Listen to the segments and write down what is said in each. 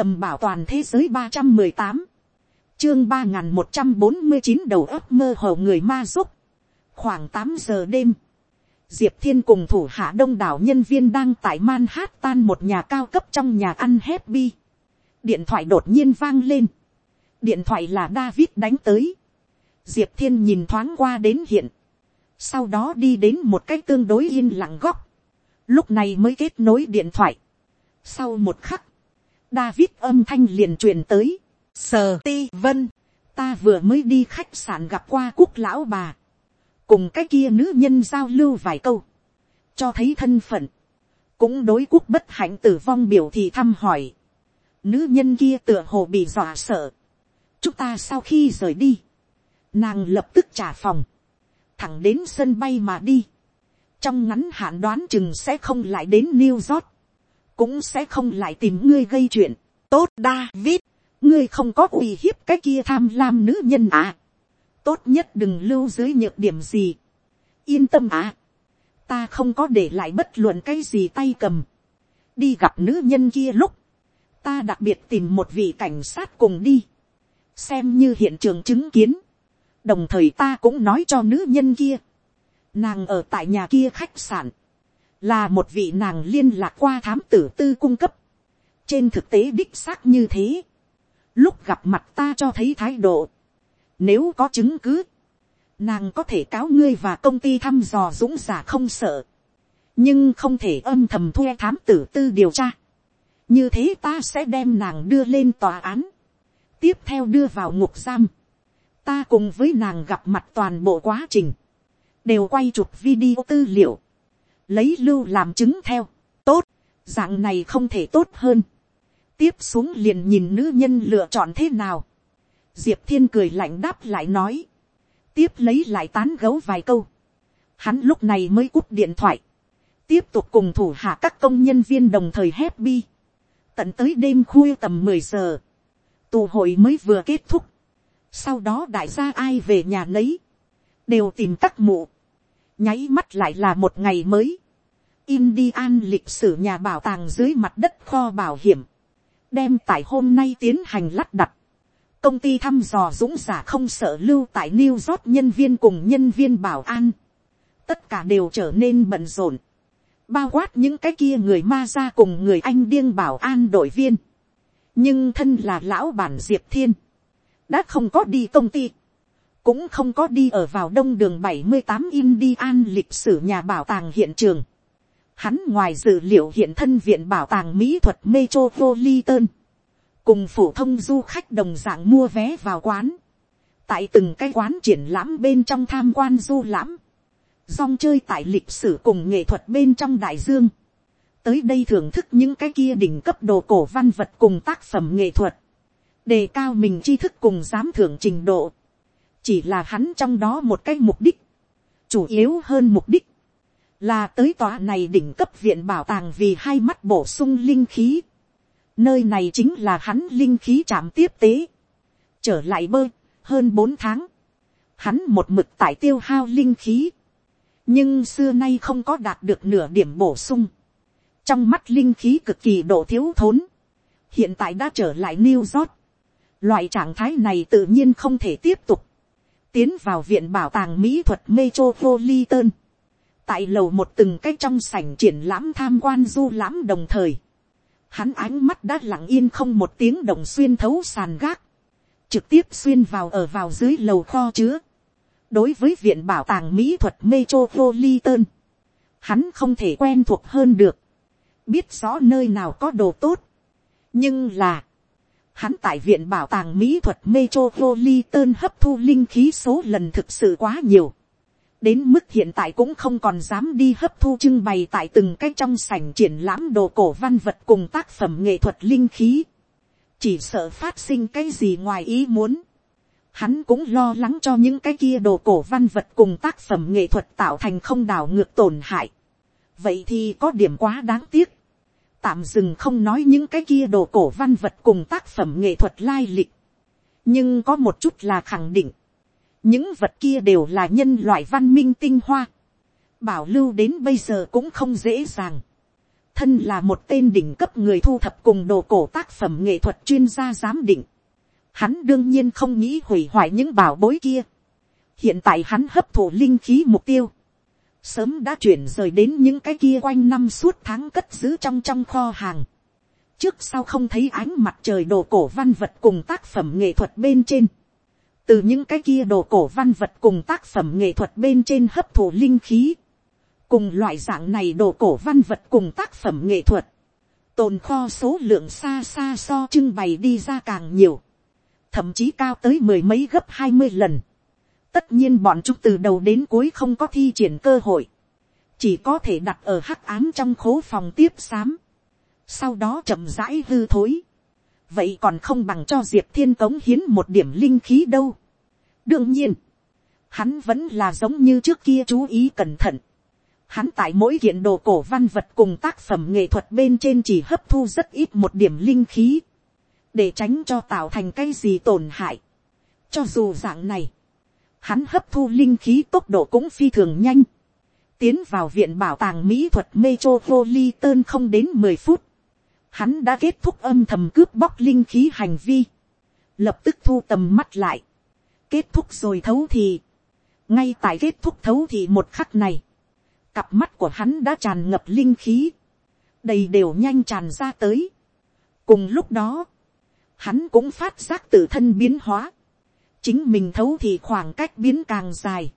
tầm bảo toàn thế giới ba trăm mười tám, chương ba n g h n một trăm bốn mươi chín đầu ấp mơ hồ người ma giúp, khoảng tám giờ đêm, diệp thiên cùng thủ hạ đông đảo nhân viên đang tại Manhattan một nhà cao cấp trong nhà ăn Happy. điện thoại đột nhiên vang lên, điện thoại là David đánh tới, diệp thiên nhìn thoáng qua đến hiện, sau đó đi đến một cái tương đối yên lặng góc, lúc này mới kết nối điện thoại. sau một khắc, David âm thanh liền truyền tới. Sờ ti vân. Ta vừa mới đi khách sạn gặp qua quốc lão bà. Cùng cái kia nữ nhân giao lưu vài câu. Cho thấy thân phận. Cũng đối quốc bất hạnh tử vong biểu thì thăm hỏi. Nữ nhân kia tựa hồ bị dọa sợ. Chúng ta sau khi rời đi. Nàng lập tức trả phòng. Thẳng đến sân bay mà đi. Trong ngắn hạn đoán chừng sẽ không lại đến New York cũng sẽ không lại tìm ngươi gây chuyện. tốt David, ngươi không có uy hiếp cái kia tham lam nữ nhân à. tốt nhất đừng lưu dưới nhược điểm gì. yên tâm à. ta không có để lại bất luận cái gì tay cầm. đi gặp nữ nhân kia lúc, ta đặc biệt tìm một vị cảnh sát cùng đi. xem như hiện trường chứng kiến. đồng thời ta cũng nói cho nữ nhân kia. nàng ở tại nhà kia khách sạn là một vị nàng liên lạc qua thám tử tư cung cấp. trên thực tế đích xác như thế. lúc gặp mặt ta cho thấy thái độ. nếu có chứng cứ, nàng có thể cáo ngươi và công ty thăm dò dũng giả không sợ. nhưng không thể âm thầm thuê thám tử tư điều tra. như thế ta sẽ đem nàng đưa lên tòa án. tiếp theo đưa vào ngục giam. ta cùng với nàng gặp mặt toàn bộ quá trình. đều quay chụp video tư liệu lấy lưu làm chứng theo, tốt, dạng này không thể tốt hơn, tiếp xuống liền nhìn nữ nhân lựa chọn thế nào, diệp thiên cười lạnh đáp lại nói, tiếp lấy lại tán gấu vài câu, hắn lúc này mới cúp điện thoại, tiếp tục cùng thủ hạ các công nhân viên đồng thời happy, tận tới đêm khuya tầm mười giờ, tù hội mới vừa kết thúc, sau đó đại gia ai về nhà lấy, đều tìm các mụ, nháy mắt lại là một ngày mới, Indian lịch sử nhà bảo tàng dưới mặt đất kho bảo hiểm, đem tại hôm nay tiến hành lắp đặt. Công ty thăm dò dũng giả không sợ lưu tại New York nhân viên cùng nhân viên bảo an. Tất cả đều trở nên bận rộn. Bao quát những cái kia người ma ra cùng người anh điên bảo an đội viên. Nhưng thân là lão bản Diệp Thiên. Đã không có đi công ty. Cũng không có đi ở vào đông đường 78 Indian lịch sử nhà bảo tàng hiện trường Hắn ngoài dự liệu hiện thân viện bảo tàng mỹ thuật Metropolitan. Cùng phổ thông du khách đồng dạng mua vé vào quán. Tại từng cái quán triển lãm bên trong tham quan du lãm. Dòng chơi tại lịch sử cùng nghệ thuật bên trong đại dương. Tới đây thưởng thức những cái kia đỉnh cấp đồ cổ văn vật cùng tác phẩm nghệ thuật. Đề cao mình tri thức cùng giám thưởng trình độ. Chỉ là hắn trong đó một cái mục đích. Chủ yếu hơn mục đích là tới tòa này đỉnh cấp viện bảo tàng vì hai mắt bổ sung linh khí. Nơi này chính là hắn linh khí chạm tiếp tế. Trở lại bơ, hơn bốn tháng. Hắn một mực tại tiêu hao linh khí. Nhưng xưa nay không có đạt được nửa điểm bổ sung. Trong mắt linh khí cực kỳ độ thiếu thốn. Hiện tại đã trở lại New York. Loại trạng thái này tự nhiên không thể tiếp tục. Tiến vào viện bảo tàng mỹ thuật Metropolitan. Tại lầu một từng cái trong sảnh triển lãm tham quan du lãm đồng thời, hắn ánh mắt đã lặng yên không một tiếng đồng xuyên thấu sàn gác, trực tiếp xuyên vào ở vào dưới lầu kho chứa. đối với viện bảo tàng mỹ thuật metropolitan, hắn không thể quen thuộc hơn được, biết rõ nơi nào có đồ tốt, nhưng là, hắn tại viện bảo tàng mỹ thuật metropolitan hấp thu linh khí số lần thực sự quá nhiều, đến mức hiện tại cũng không còn dám đi hấp thu trưng bày tại từng cái trong sảnh triển lãm đồ cổ văn vật cùng tác phẩm nghệ thuật linh khí. chỉ sợ phát sinh cái gì ngoài ý muốn. hắn cũng lo lắng cho những cái kia đồ cổ văn vật cùng tác phẩm nghệ thuật tạo thành không đảo ngược tổn hại. vậy thì có điểm quá đáng tiếc tạm dừng không nói những cái kia đồ cổ văn vật cùng tác phẩm nghệ thuật lai lịch. nhưng có một chút là khẳng định những vật kia đều là nhân loại văn minh tinh hoa, bảo lưu đến bây giờ cũng không dễ dàng, thân là một tên đỉnh cấp người thu thập cùng đồ cổ tác phẩm nghệ thuật chuyên gia giám định. Hắn đương nhiên không nghĩ hủy hoại những bảo bối kia. Hiện tại hắn hấp thụ linh khí mục tiêu. Sớm đã chuyển rời đến những cái kia quanh năm suốt tháng cất giữ trong trong kho hàng. Trước sau không thấy ánh mặt trời đồ cổ văn vật cùng tác phẩm nghệ thuật bên trên. Từ những cái kia đồ cổ văn vật cùng tác phẩm nghệ thuật bên trên hấp thụ linh khí cùng loại dạng này đồ cổ văn vật cùng tác phẩm nghệ thuật, tồn kho số lượng xa xa so trưng bày đi ra càng nhiều, thậm chí cao tới mười mấy gấp hai mươi lần tất nhiên bọn chúng từ đầu đến cuối không có thi triển cơ hội, chỉ có thể đặt ở hắc án trong khố phòng tiếp xám, sau đó chậm rãi hư thối, vậy còn không bằng cho diệp thiên cống hiến một điểm linh khí đâu. đương nhiên, hắn vẫn là giống như trước kia chú ý cẩn thận, Hắn tại mỗi kiện đồ cổ văn vật cùng tác phẩm nghệ thuật bên trên chỉ hấp thu rất ít một điểm linh khí. Để tránh cho tạo thành cái gì tổn hại. Cho dù dạng này. Hắn hấp thu linh khí tốc độ cũng phi thường nhanh. Tiến vào viện bảo tàng mỹ thuật Metropolitan không đến mười phút. Hắn đã kết thúc âm thầm cướp bóc linh khí hành vi. Lập tức thu tầm mắt lại. Kết thúc rồi thấu thì. Ngay tại kết thúc thấu thì một khắc này Cặp mắt của hắn đã tràn ngập linh khí. Đầy đều nhanh tràn ra tới. Cùng lúc đó, hắn cũng phát giác tự thân biến hóa. Chính mình thấu thì khoảng cách biến càng dài.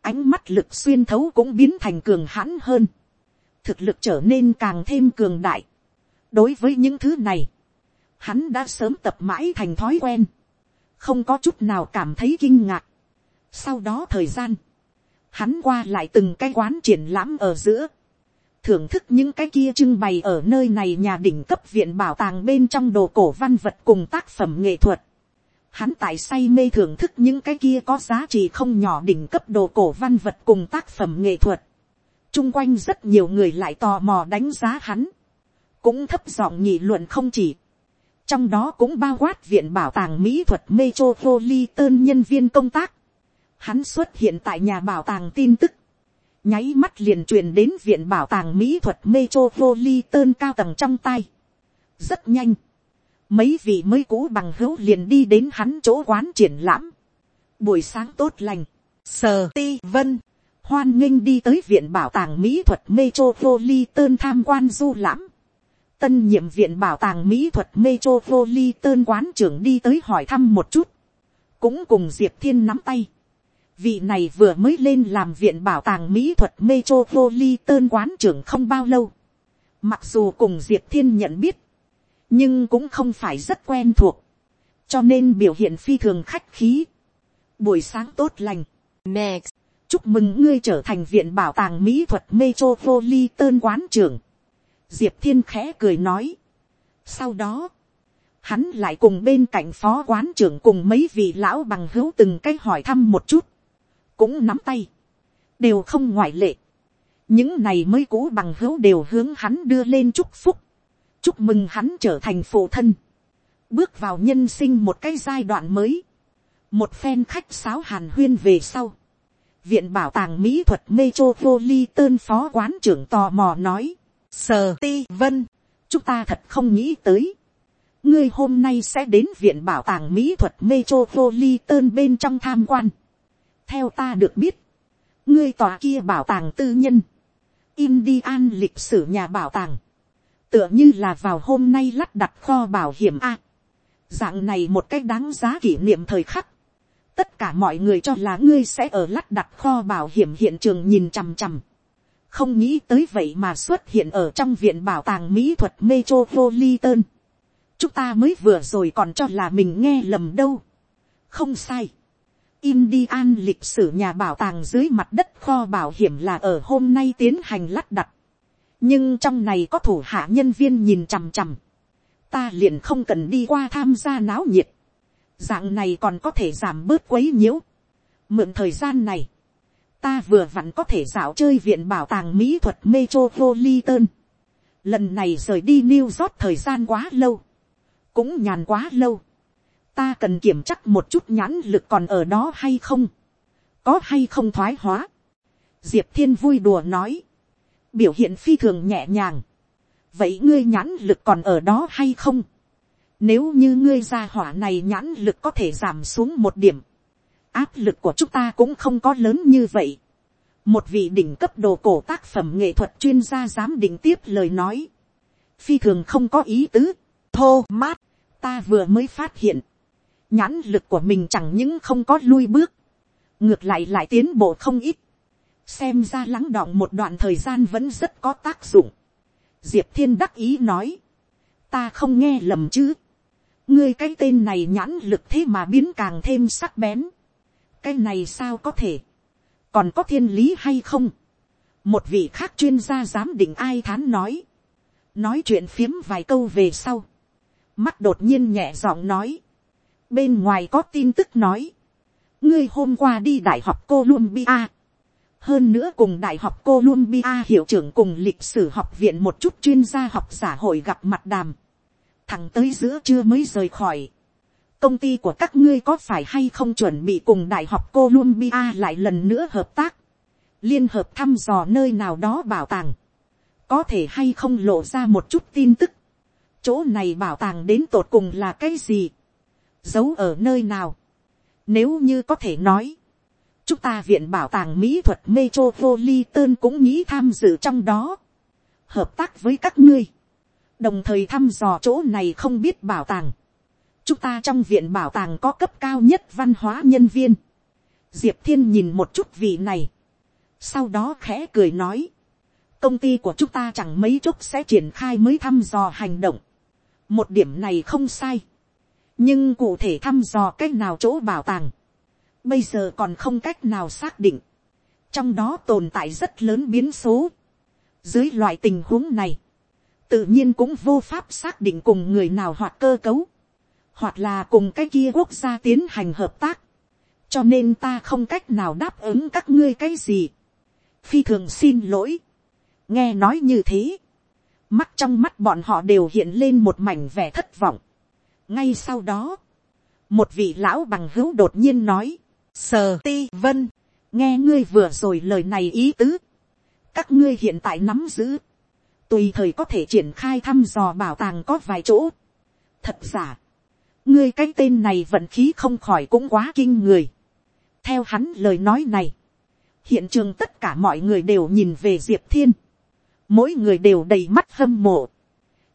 Ánh mắt lực xuyên thấu cũng biến thành cường hãn hơn. Thực lực trở nên càng thêm cường đại. Đối với những thứ này, hắn đã sớm tập mãi thành thói quen. Không có chút nào cảm thấy kinh ngạc. Sau đó thời gian, hắn qua lại từng cái quán triển lãm ở giữa, thưởng thức những cái kia trưng bày ở nơi này nhà đỉnh cấp viện bảo tàng bên trong đồ cổ văn vật cùng tác phẩm nghệ thuật. Hắn tại say mê thưởng thức những cái kia có giá trị không nhỏ đỉnh cấp đồ cổ văn vật cùng tác phẩm nghệ thuật. Trung quanh rất nhiều người lại tò mò đánh giá hắn. Cũng thấp giọng nhị luận không chỉ. Trong đó cũng bao quát viện bảo tàng mỹ thuật Metropolitan nhân viên công tác hắn xuất hiện tại nhà bảo tàng tin tức, nháy mắt liền truyền đến viện bảo tàng mỹ thuật Metropolitan cao tầng trong tay. rất nhanh, mấy vị mới cũ bằng hữu liền đi đến hắn chỗ quán triển lãm. buổi sáng tốt lành, sờ ti vân, hoan nghênh đi tới viện bảo tàng mỹ thuật Metropolitan tham quan du lãm. tân nhiệm viện bảo tàng mỹ thuật Metropolitan quán trưởng đi tới hỏi thăm một chút, cũng cùng diệp thiên nắm tay Vị này vừa mới lên làm viện bảo tàng mỹ thuật Metropolitan quán trưởng không bao lâu. Mặc dù cùng Diệp Thiên nhận biết, nhưng cũng không phải rất quen thuộc. Cho nên biểu hiện phi thường khách khí. Buổi sáng tốt lành. Next. Chúc mừng ngươi trở thành viện bảo tàng mỹ thuật Metropolitan quán trưởng. Diệp Thiên khẽ cười nói. Sau đó, hắn lại cùng bên cạnh phó quán trưởng cùng mấy vị lão bằng hữu từng cái hỏi thăm một chút cũng nắm tay, đều không ngoại lệ. những này mới cũ bằng hữu đều hướng hắn đưa lên chúc phúc, chúc mừng hắn trở thành phụ thân, bước vào nhân sinh một cái giai đoạn mới, một phen khách sáo hàn huyên về sau, viện bảo tàng mỹ thuật Metropolitan phó quán trưởng tò mò nói, sờ ti vân, chúng ta thật không nghĩ tới, ngươi hôm nay sẽ đến viện bảo tàng mỹ thuật Metropolitan bên trong tham quan. Theo ta được biết, ngươi tòa kia bảo tàng tư nhân, Indian lịch sử nhà bảo tàng, tựa như là vào hôm nay lắp đặt kho bảo hiểm a. dạng này một cách đáng giá kỷ niệm thời khắc, tất cả mọi người cho là ngươi sẽ ở lắp đặt kho bảo hiểm hiện trường nhìn chằm chằm. không nghĩ tới vậy mà xuất hiện ở trong viện bảo tàng mỹ thuật metropolitan. chúng ta mới vừa rồi còn cho là mình nghe lầm đâu. không sai. Indian lịch sử nhà bảo tàng dưới mặt đất kho bảo hiểm là ở hôm nay tiến hành lắp đặt. Nhưng trong này có thủ hạ nhân viên nhìn chằm chằm. Ta liền không cần đi qua tham gia náo nhiệt. Dạng này còn có thể giảm bớt quấy nhiễu. Mượn thời gian này. Ta vừa vặn có thể dạo chơi viện bảo tàng mỹ thuật Metropolitan. Lần này rời đi New York thời gian quá lâu. Cũng nhàn quá lâu ta cần kiểm chắc một chút nhãn lực còn ở đó hay không, có hay không thoái hóa. diệp thiên vui đùa nói, biểu hiện phi thường nhẹ nhàng, vậy ngươi nhãn lực còn ở đó hay không, nếu như ngươi ra hỏa này nhãn lực có thể giảm xuống một điểm, áp lực của chúng ta cũng không có lớn như vậy. một vị đỉnh cấp đồ cổ tác phẩm nghệ thuật chuyên gia giám định tiếp lời nói, phi thường không có ý tứ, thô mát, ta vừa mới phát hiện, nhãn lực của mình chẳng những không có lui bước, ngược lại lại tiến bộ không ít, xem ra lắng đọng một đoạn thời gian vẫn rất có tác dụng. diệp thiên đắc ý nói, ta không nghe lầm chứ, ngươi cái tên này nhãn lực thế mà biến càng thêm sắc bén, cái này sao có thể, còn có thiên lý hay không, một vị khác chuyên gia giám định ai thán nói, nói chuyện phiếm vài câu về sau, mắt đột nhiên nhẹ giọng nói, bên ngoài có tin tức nói, ngươi hôm qua đi đại học Columbia, hơn nữa cùng đại học Columbia hiệu trưởng cùng lịch sử học viện một chút chuyên gia học giả hội gặp mặt đàm, thẳng tới giữa trưa mới rời khỏi, công ty của các ngươi có phải hay không chuẩn bị cùng đại học Columbia lại lần nữa hợp tác, liên hợp thăm dò nơi nào đó bảo tàng, có thể hay không lộ ra một chút tin tức, chỗ này bảo tàng đến tột cùng là cái gì, giấu ở nơi nào, nếu như có thể nói, chúng ta viện bảo tàng mỹ thuật metropolitan cũng nghĩ tham dự trong đó, hợp tác với các ngươi, đồng thời thăm dò chỗ này không biết bảo tàng, chúng ta trong viện bảo tàng có cấp cao nhất văn hóa nhân viên, diệp thiên nhìn một chút vị này, sau đó khẽ cười nói, công ty của chúng ta chẳng mấy chốc sẽ triển khai mới thăm dò hành động, một điểm này không sai, nhưng cụ thể thăm dò cách nào chỗ bảo tàng, bây giờ còn không cách nào xác định, trong đó tồn tại rất lớn biến số. dưới loại tình huống này, tự nhiên cũng vô pháp xác định cùng người nào hoặc cơ cấu, hoặc là cùng cái kia quốc gia tiến hành hợp tác, cho nên ta không cách nào đáp ứng các ngươi cái gì. phi thường xin lỗi, nghe nói như thế, mắt trong mắt bọn họ đều hiện lên một mảnh vẻ thất vọng. ngay sau đó, một vị lão bằng hữu đột nhiên nói, sờ ti vân, nghe ngươi vừa rồi lời này ý tứ, các ngươi hiện tại nắm giữ, tùy thời có thể triển khai thăm dò bảo tàng có vài chỗ. thật giả, ngươi cái tên này vận khí không khỏi cũng quá kinh người. theo hắn lời nói này, hiện trường tất cả mọi người đều nhìn về diệp thiên, mỗi người đều đầy mắt hâm mộ.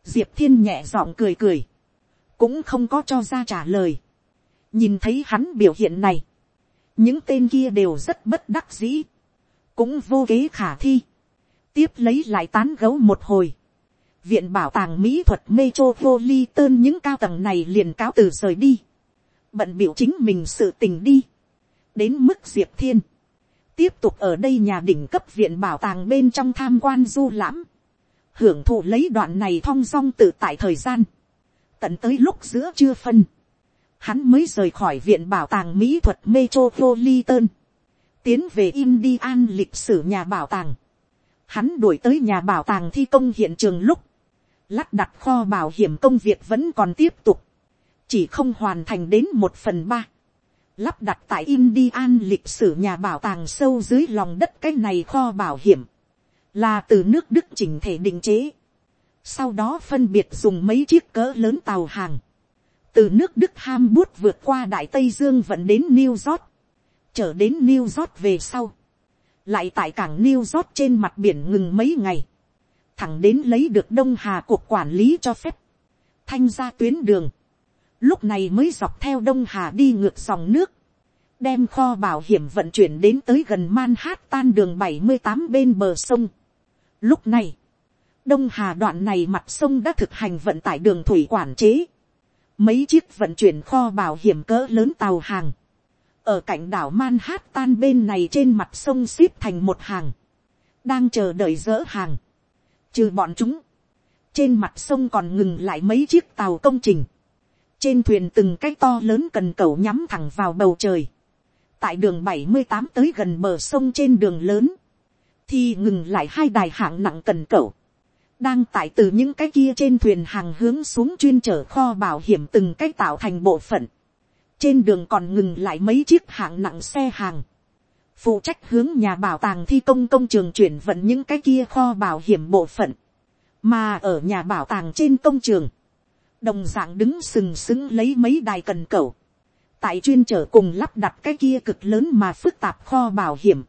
diệp thiên nhẹ giọng cười cười, cũng không có cho ra trả lời. nhìn thấy hắn biểu hiện này, những tên kia đều rất bất đắc dĩ, cũng vô kế khả thi, tiếp lấy lại tán gấu một hồi, viện bảo tàng mỹ thuật metropolitan những cao tầng này liền cáo từ rời đi, bận biểu chính mình sự tình đi, đến mức diệp thiên, tiếp tục ở đây nhà đỉnh cấp viện bảo tàng bên trong tham quan du lãm, hưởng thụ lấy đoạn này thong dong tự tại thời gian, tận tới lúc giữa chưa phân, hắn mới rời khỏi viện bảo tàng mỹ thuật metropolitan, tiến về Indian lịch sử nhà bảo tàng. Hắn đuổi tới nhà bảo tàng thi công hiện trường lúc, lắp đặt kho bảo hiểm công việc vẫn còn tiếp tục, chỉ không hoàn thành đến một phần ba. Lắp đặt tại Indian lịch sử nhà bảo tàng sâu dưới lòng đất cái này kho bảo hiểm, là từ nước Đức chỉnh thể định chế. Sau đó phân biệt dùng mấy chiếc cỡ lớn tàu hàng, từ nước đức ham bút vượt qua đại tây dương vận đến new york, trở đến new york về sau, lại tại cảng new york trên mặt biển ngừng mấy ngày, thẳng đến lấy được đông hà cuộc quản lý cho phép, thanh ra tuyến đường, lúc này mới dọc theo đông hà đi ngược dòng nước, đem kho bảo hiểm vận chuyển đến tới gần Manhattan đường bảy mươi tám bên bờ sông. Lúc này, đông hà đoạn này mặt sông đã thực hành vận tải đường thủy quản chế mấy chiếc vận chuyển kho bảo hiểm cỡ lớn tàu hàng, ở cạnh đảo Manhattan bên này trên mặt sông xếp thành một hàng, đang chờ đợi dỡ hàng, trừ bọn chúng, trên mặt sông còn ngừng lại mấy chiếc tàu công trình, trên thuyền từng cái to lớn cần cầu nhắm thẳng vào bầu trời, tại đường bảy mươi tám tới gần bờ sông trên đường lớn, thì ngừng lại hai đài hạng nặng cần cầu, đang tải từ những cái kia trên thuyền hàng hướng xuống chuyên chở kho bảo hiểm từng cái tạo thành bộ phận. Trên đường còn ngừng lại mấy chiếc hạng nặng xe hàng. Phụ trách hướng nhà bảo tàng thi công công trường chuyển vận những cái kia kho bảo hiểm bộ phận. mà ở nhà bảo tàng trên công trường, đồng d ạ n g đứng sừng sững lấy mấy đài cần cầu, tại chuyên trở cùng lắp đặt cái kia cực lớn mà phức tạp kho bảo hiểm,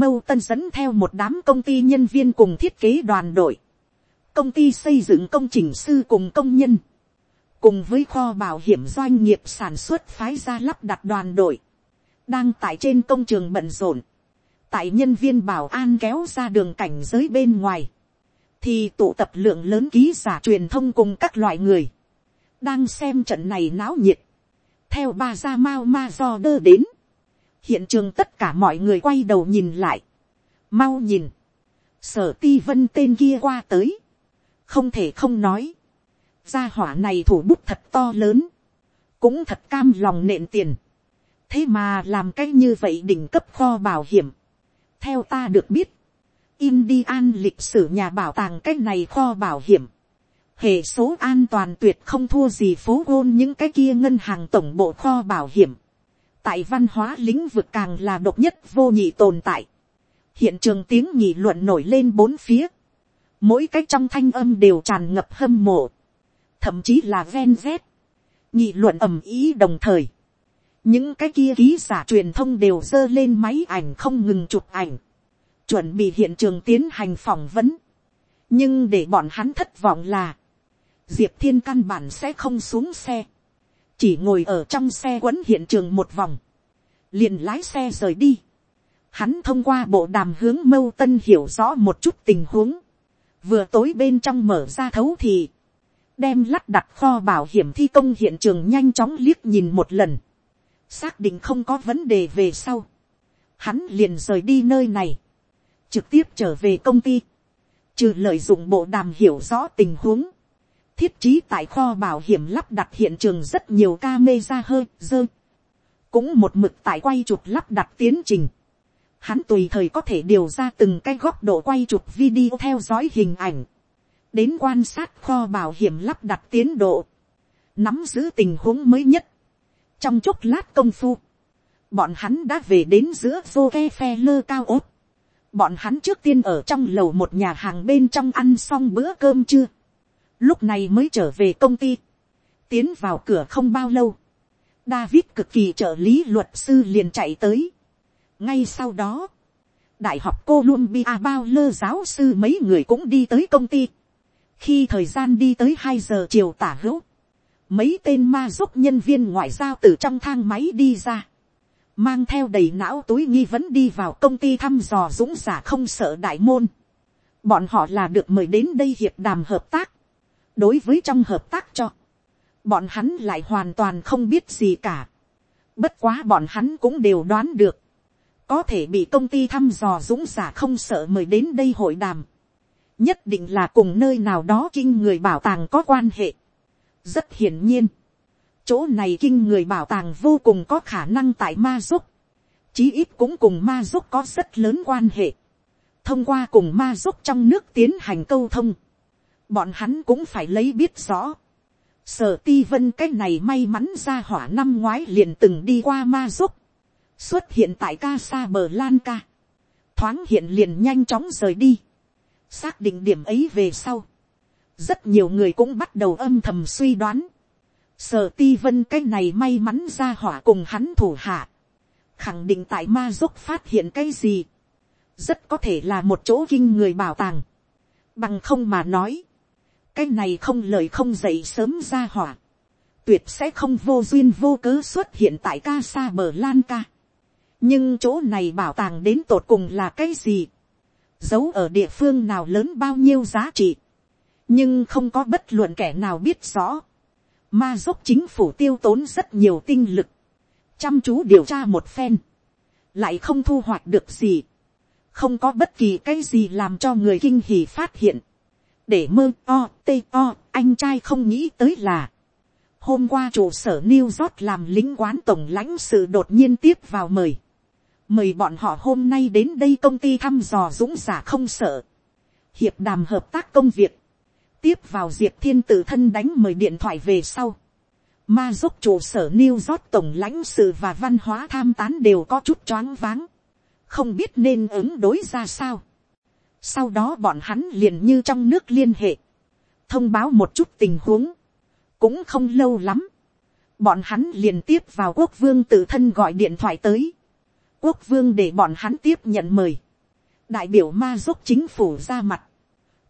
mâu tân dẫn theo một đám công ty nhân viên cùng thiết kế đoàn đội, công ty xây dựng công trình sư cùng công nhân, cùng với kho bảo hiểm doanh nghiệp sản xuất phái ra lắp đặt đoàn đội, đang tại trên công trường bận rộn, tại nhân viên bảo an kéo ra đường cảnh giới bên ngoài, thì tụ tập lượng lớn ký giả truyền thông cùng các loại người, đang xem trận này náo nhiệt, theo ba gia mao ma do đơ đến, hiện trường tất cả mọi người quay đầu nhìn lại, mau nhìn, sở ti vân tên kia qua tới, không thể không nói, gia hỏa này thủ bút thật to lớn, cũng thật cam lòng nện tiền, thế mà làm cái như vậy đỉnh cấp kho bảo hiểm, theo ta được biết, Indian lịch sử nhà bảo tàng cái này kho bảo hiểm. Hệ số an toàn tuyệt không thua gì phố gôn những cái kia ngân hàng tổng bộ kho bảo hiểm. Tại văn hóa lĩnh vực càng là độc nhất vô nhị tồn tại. Hiện trường tiếng nhị luận nổi lên bốn phía. Mỗi cái trong thanh âm đều tràn ngập hâm mộ. Thậm chí là ven vét. Nhị luận ầm ý đồng thời. Những cái kia ký giả truyền thông đều dơ lên máy ảnh không ngừng chụp ảnh chuẩn bị hiện trường tiến hành phỏng vấn. nhưng để bọn hắn thất vọng là, diệp thiên căn bản sẽ không xuống xe, chỉ ngồi ở trong xe quấn hiện trường một vòng, liền lái xe rời đi. Hắn thông qua bộ đàm hướng mâu tân hiểu rõ một chút tình huống, vừa tối bên trong mở ra thấu thì, đem lắp đặt kho bảo hiểm thi công hiện trường nhanh chóng liếc nhìn một lần, xác định không có vấn đề về sau, hắn liền rời đi nơi này, trực tiếp trở về công ty, trừ lợi dụng bộ đàm hiểu rõ tình huống, thiết trí tại kho bảo hiểm lắp đặt hiện trường rất nhiều ca mê ra hơi dơ, cũng một mực tại quay chụp lắp đặt tiến trình, hắn tùy thời có thể điều ra từng cái góc độ quay chụp video theo dõi hình ảnh, đến quan sát kho bảo hiểm lắp đặt tiến độ, nắm giữ tình huống mới nhất. trong chốc lát công phu, bọn hắn đã về đến giữa vô ke phe lơ cao ốt, bọn hắn trước tiên ở trong lầu một nhà hàng bên trong ăn xong bữa cơm chưa, lúc này mới trở về công ty, tiến vào cửa không bao lâu, David cực kỳ trợ lý luật sư liền chạy tới ngay sau đó, đại học Columbia bao lơ giáo sư mấy người cũng đi tới công ty. khi thời gian đi tới hai giờ chiều tả hữu, mấy tên ma giúp nhân viên ngoại giao từ trong thang máy đi ra mang theo đầy não túi nghi vấn đi vào công ty thăm dò dũng giả không sợ đại môn. bọn họ là được mời đến đây hiệp đàm hợp tác. đối với trong hợp tác cho, bọn hắn lại hoàn toàn không biết gì cả. bất quá bọn hắn cũng đều đoán được có thể bị công ty thăm dò dũng giả không sợ mời đến đây hội đàm. nhất định là cùng nơi nào đó kinh người bảo tàng có quan hệ. rất hiển nhiên. Chỗ này kinh người bảo tàng vô cùng có khả năng tại ma giúp, chí ít cũng cùng ma giúp có rất lớn quan hệ, thông qua cùng ma giúp trong nước tiến hành câu thông, bọn hắn cũng phải lấy biết rõ, sở ti vân cái này may mắn ra hỏa năm ngoái liền từng đi qua ma giúp, xuất hiện tại ca sa bờ lan ca, thoáng hiện liền nhanh chóng rời đi, xác định điểm ấy về sau, rất nhiều người cũng bắt đầu âm thầm suy đoán, Sở ti vân cái này may mắn ra hỏa cùng hắn thủ hạ. Khẳng định tại ma dốc phát hiện cái gì. Rất có thể là một chỗ kinh người bảo tàng. Bằng không mà nói. Cái này không lời không dậy sớm ra hỏa. Tuyệt sẽ không vô duyên vô cớ xuất hiện tại ca sa bờ lan ca. Nhưng chỗ này bảo tàng đến tột cùng là cái gì? Giấu ở địa phương nào lớn bao nhiêu giá trị. Nhưng không có bất luận kẻ nào biết rõ. Ma giúp chính phủ tiêu tốn rất nhiều tinh lực, chăm chú điều tra một phen, lại không thu hoạch được gì, không có bất kỳ cái gì làm cho người kinh hỉ phát hiện, để mơ o tê o anh trai không nghĩ tới là, hôm qua trụ sở new york làm lính quán tổng lãnh sự đột nhiên tiếp vào mời, mời bọn họ hôm nay đến đây công ty thăm dò dũng giả không sợ, hiệp đàm hợp tác công việc, tiếp vào diệp thiên tự thân đánh mời điện thoại về sau. Ma giúp trụ sở New York tổng lãnh sự và văn hóa tham tán đều có chút choáng váng. Không biết nên ứng đối ra sao. sau đó bọn hắn liền như trong nước liên hệ, thông báo một chút tình huống, cũng không lâu lắm, bọn hắn liền tiếp vào quốc vương tự thân gọi điện thoại tới, quốc vương để bọn hắn tiếp nhận mời, đại biểu ma giúp chính phủ ra mặt,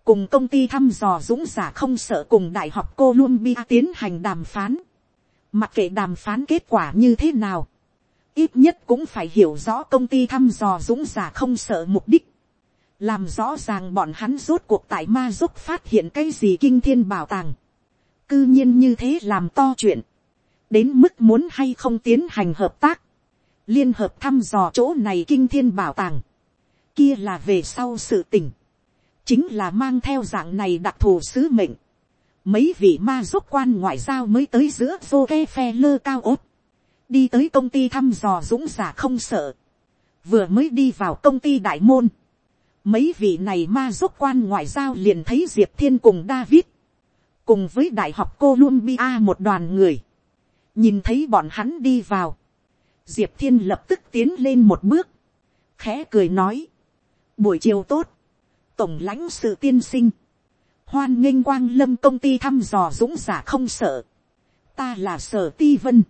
cùng công ty thăm dò dũng giả không sợ cùng đại học Columbia tiến hành đàm phán. Mặc kệ đàm phán kết quả như thế nào, ít nhất cũng phải hiểu rõ công ty thăm dò dũng giả không sợ mục đích. Làm rõ ràng bọn hắn rốt cuộc tại ma giúp phát hiện cái gì kinh thiên bảo tàng. Cư nhiên như thế làm to chuyện. Đến mức muốn hay không tiến hành hợp tác. Liên hợp thăm dò chỗ này kinh thiên bảo tàng. Kia là về sau sự tình chính là mang theo dạng này đặc thù sứ mệnh. Mấy vị ma giúp quan ngoại giao mới tới giữa vô ke phe lơ cao ốt. Đi tới công ty thăm dò dũng giả không sợ. Vừa mới đi vào công ty đại môn. Mấy vị này ma giúp quan ngoại giao liền thấy Diệp Thiên cùng David. Cùng với Đại học Columbia một đoàn người. Nhìn thấy bọn hắn đi vào. Diệp Thiên lập tức tiến lên một bước. Khẽ cười nói. Buổi chiều tốt tổng lãnh sự tiên sinh, hoan nghênh quang lâm công ty thăm dò dũng giả không sợ, ta là sở ti vân,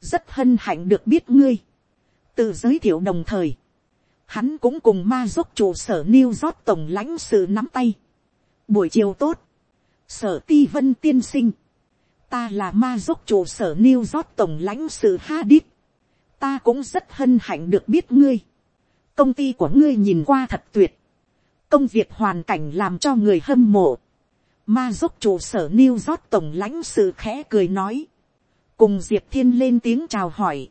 rất hân hạnh được biết ngươi, từ giới thiệu đồng thời, hắn cũng cùng ma dốc trụ sở New York tổng lãnh sự nắm tay. Buổi chiều tốt, sở ti vân tiên sinh, ta là ma dốc trụ sở New York tổng lãnh sự Hadid, ta cũng rất hân hạnh được biết ngươi, công ty của ngươi nhìn qua thật tuyệt, công việc hoàn cảnh làm cho người hâm mộ. Ma giúp trụ sở New York tổng lãnh sự khẽ cười nói. Cùng Diệp Thiên lên tiếng chào hỏi.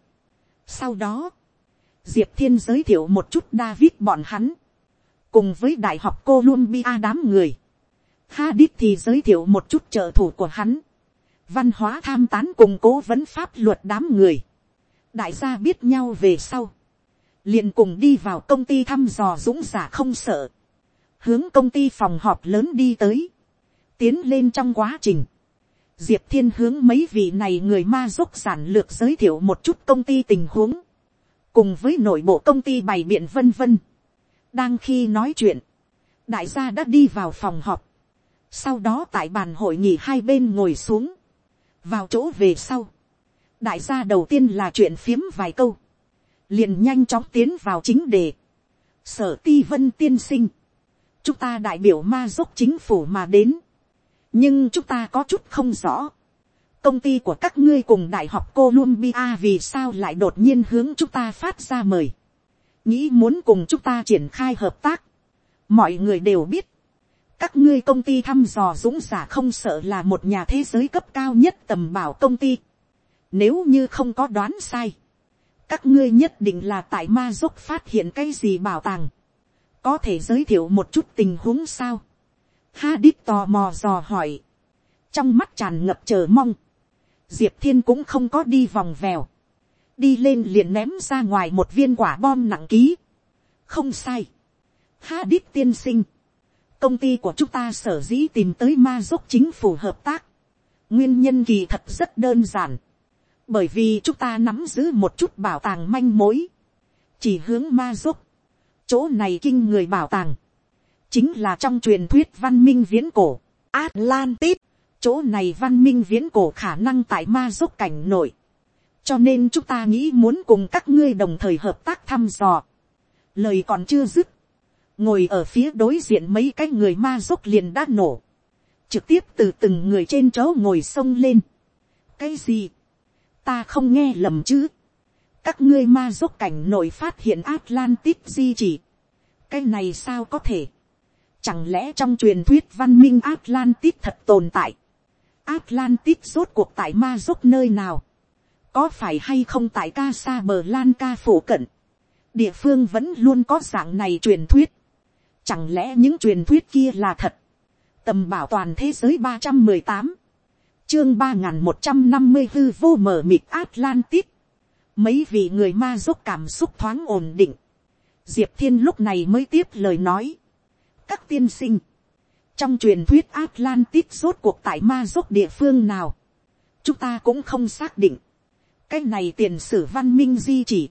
Sau đó, Diệp Thiên giới thiệu một chút David bọn hắn. Cùng với Đại học Columbia đám người. Hadid thì giới thiệu một chút trợ thủ của hắn. Văn hóa tham tán cùng cố vấn pháp luật đám người. Đại gia biết nhau về sau. liền cùng đi vào công ty thăm dò dũng giả không sợ. Hướng công ty phòng họp lớn đi tới, tiến lên trong quá trình, diệp thiên hướng mấy vị này người ma dốc giản lược giới thiệu một chút công ty tình huống, cùng với nội bộ công ty bày biện vân vân. đang khi nói chuyện, đại gia đã đi vào phòng họp, sau đó tại bàn hội nghị hai bên ngồi xuống, vào chỗ về sau, đại gia đầu tiên là chuyện phiếm vài câu, liền nhanh chóng tiến vào chính đề, sở ti vân tiên sinh, chúng ta đại biểu ma dốc chính phủ mà đến. nhưng chúng ta có chút không rõ. công ty của các ngươi cùng đại học Columbia vì sao lại đột nhiên hướng chúng ta phát ra mời. nghĩ muốn cùng chúng ta triển khai hợp tác. mọi người đều biết. các ngươi công ty thăm dò dũng giả không sợ là một nhà thế giới cấp cao nhất tầm bảo công ty nếu như không có đoán sai, các ngươi nhất định là tại ma giúp phát hiện cái gì bảo tàng có thể giới thiệu một chút tình huống sao. Ha đít tò mò dò hỏi. trong mắt tràn ngập chờ mong. diệp thiên cũng không có đi vòng vèo. đi lên liền ném ra ngoài một viên quả bom nặng ký. không sai. Ha đít tiên sinh. công ty của chúng ta sở dĩ tìm tới ma giúp chính phủ hợp tác. nguyên nhân kỳ thật rất đơn giản bởi vì chúng ta nắm giữ một chút bảo tàng manh mối. chỉ hướng ma giúp, chỗ này kinh người bảo tàng, chính là trong truyền thuyết văn minh viễn cổ, Atlantis, chỗ này văn minh viễn cổ khả năng tại ma giúp cảnh nổi, cho nên chúng ta nghĩ muốn cùng các ngươi đồng thời hợp tác thăm dò, lời còn chưa dứt, ngồi ở phía đối diện mấy cái người ma giúp liền đã nổ, trực tiếp từ từng người trên chỗ ngồi sông lên. cái gì, ta không nghe lầm chứ, các ngươi ma giúp cảnh nội phát hiện Atlantis di chỉ. cái này sao có thể. chẳng lẽ trong truyền thuyết văn minh Atlantis thật tồn tại. Atlantis rốt cuộc tại ma giúp nơi nào. có phải hay không tại ca sa bờ lan ca phổ cận. địa phương vẫn luôn có dạng này truyền thuyết. chẳng lẽ những truyền thuyết kia là thật. tầm bảo toàn thế giới ba trăm mười tám chương ba n một trăm năm mươi hư vô mở mịt Atlantis. Mấy vị người ma giúp cảm xúc thoáng ổn định, diệp thiên lúc này mới tiếp lời nói, các tiên sinh, trong truyền thuyết Atlantis rốt cuộc tại ma giúp địa phương nào, chúng ta cũng không xác định, cái này tiền sử văn minh di chỉ,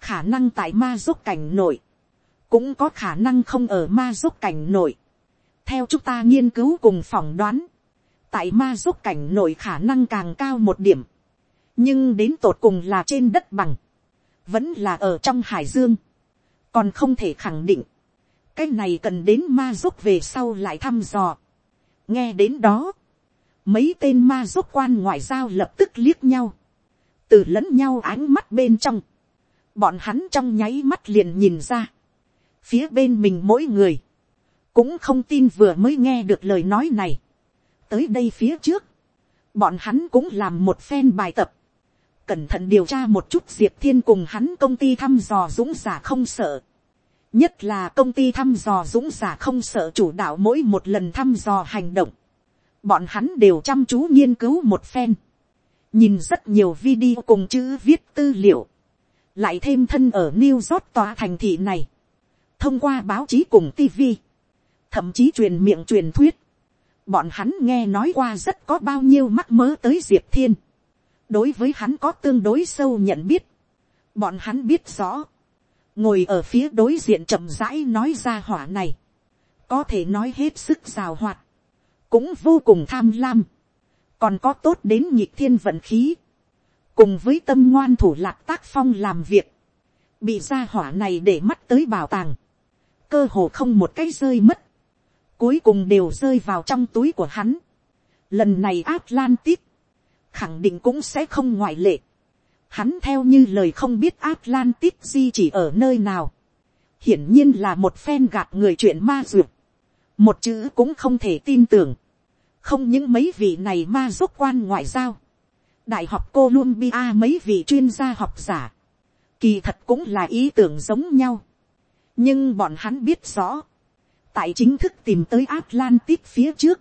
khả năng tại ma giúp cảnh nội, cũng có khả năng không ở ma giúp cảnh nội. theo chúng ta nghiên cứu cùng phỏng đoán, tại ma giúp cảnh nội khả năng càng cao một điểm, nhưng đến tột cùng là trên đất bằng, vẫn là ở trong hải dương, còn không thể khẳng định, cái này cần đến ma giúp về sau lại thăm dò. nghe đến đó, mấy tên ma giúp quan ngoại giao lập tức liếc nhau, từ lẫn nhau ánh mắt bên trong, bọn hắn trong nháy mắt liền nhìn ra, phía bên mình mỗi người, cũng không tin vừa mới nghe được lời nói này tới đây phía trước, bọn hắn cũng làm một phen bài tập, cẩn thận điều tra một chút diệp thiên cùng hắn công ty thăm dò dũng giả không sợ. nhất là công ty thăm dò dũng giả không sợ chủ đạo mỗi một lần thăm dò hành động. bọn hắn đều chăm chú nghiên cứu một phen. nhìn rất nhiều video cùng chữ viết tư liệu. lại thêm thân ở new york tòa thành thị này. thông qua báo chí cùng tv. thậm chí truyền miệng truyền thuyết bọn hắn nghe nói qua rất có bao nhiêu mắc mớ tới diệp thiên. Đối với hắn có tương đối sâu nhận biết, bọn hắn biết rõ, ngồi ở phía đối diện chậm rãi nói ra hỏa này, có thể nói hết sức rào hoạt, cũng vô cùng tham lam, còn có tốt đến nhịp thiên vận khí, cùng với tâm ngoan thủ lạc tác phong làm việc, bị ra hỏa này để mắt tới bảo tàng, cơ hồ không một cái rơi mất, cuối cùng đều rơi vào trong túi của hắn. Lần này Atlantis, khẳng định cũng sẽ không ngoại lệ. Hắn theo như lời không biết Atlantis di chỉ ở nơi nào. Hiển nhiên là một phen gạt người chuyện ma dược. Một chữ cũng không thể tin tưởng. Không những mấy vị này ma giúp quan ngoại giao. Đại học Columbia mấy vị chuyên gia học giả. Kỳ thật cũng là ý tưởng giống nhau. Nhưng bọn hắn biết rõ. Tại chính thức tìm tới Atlantis phía trước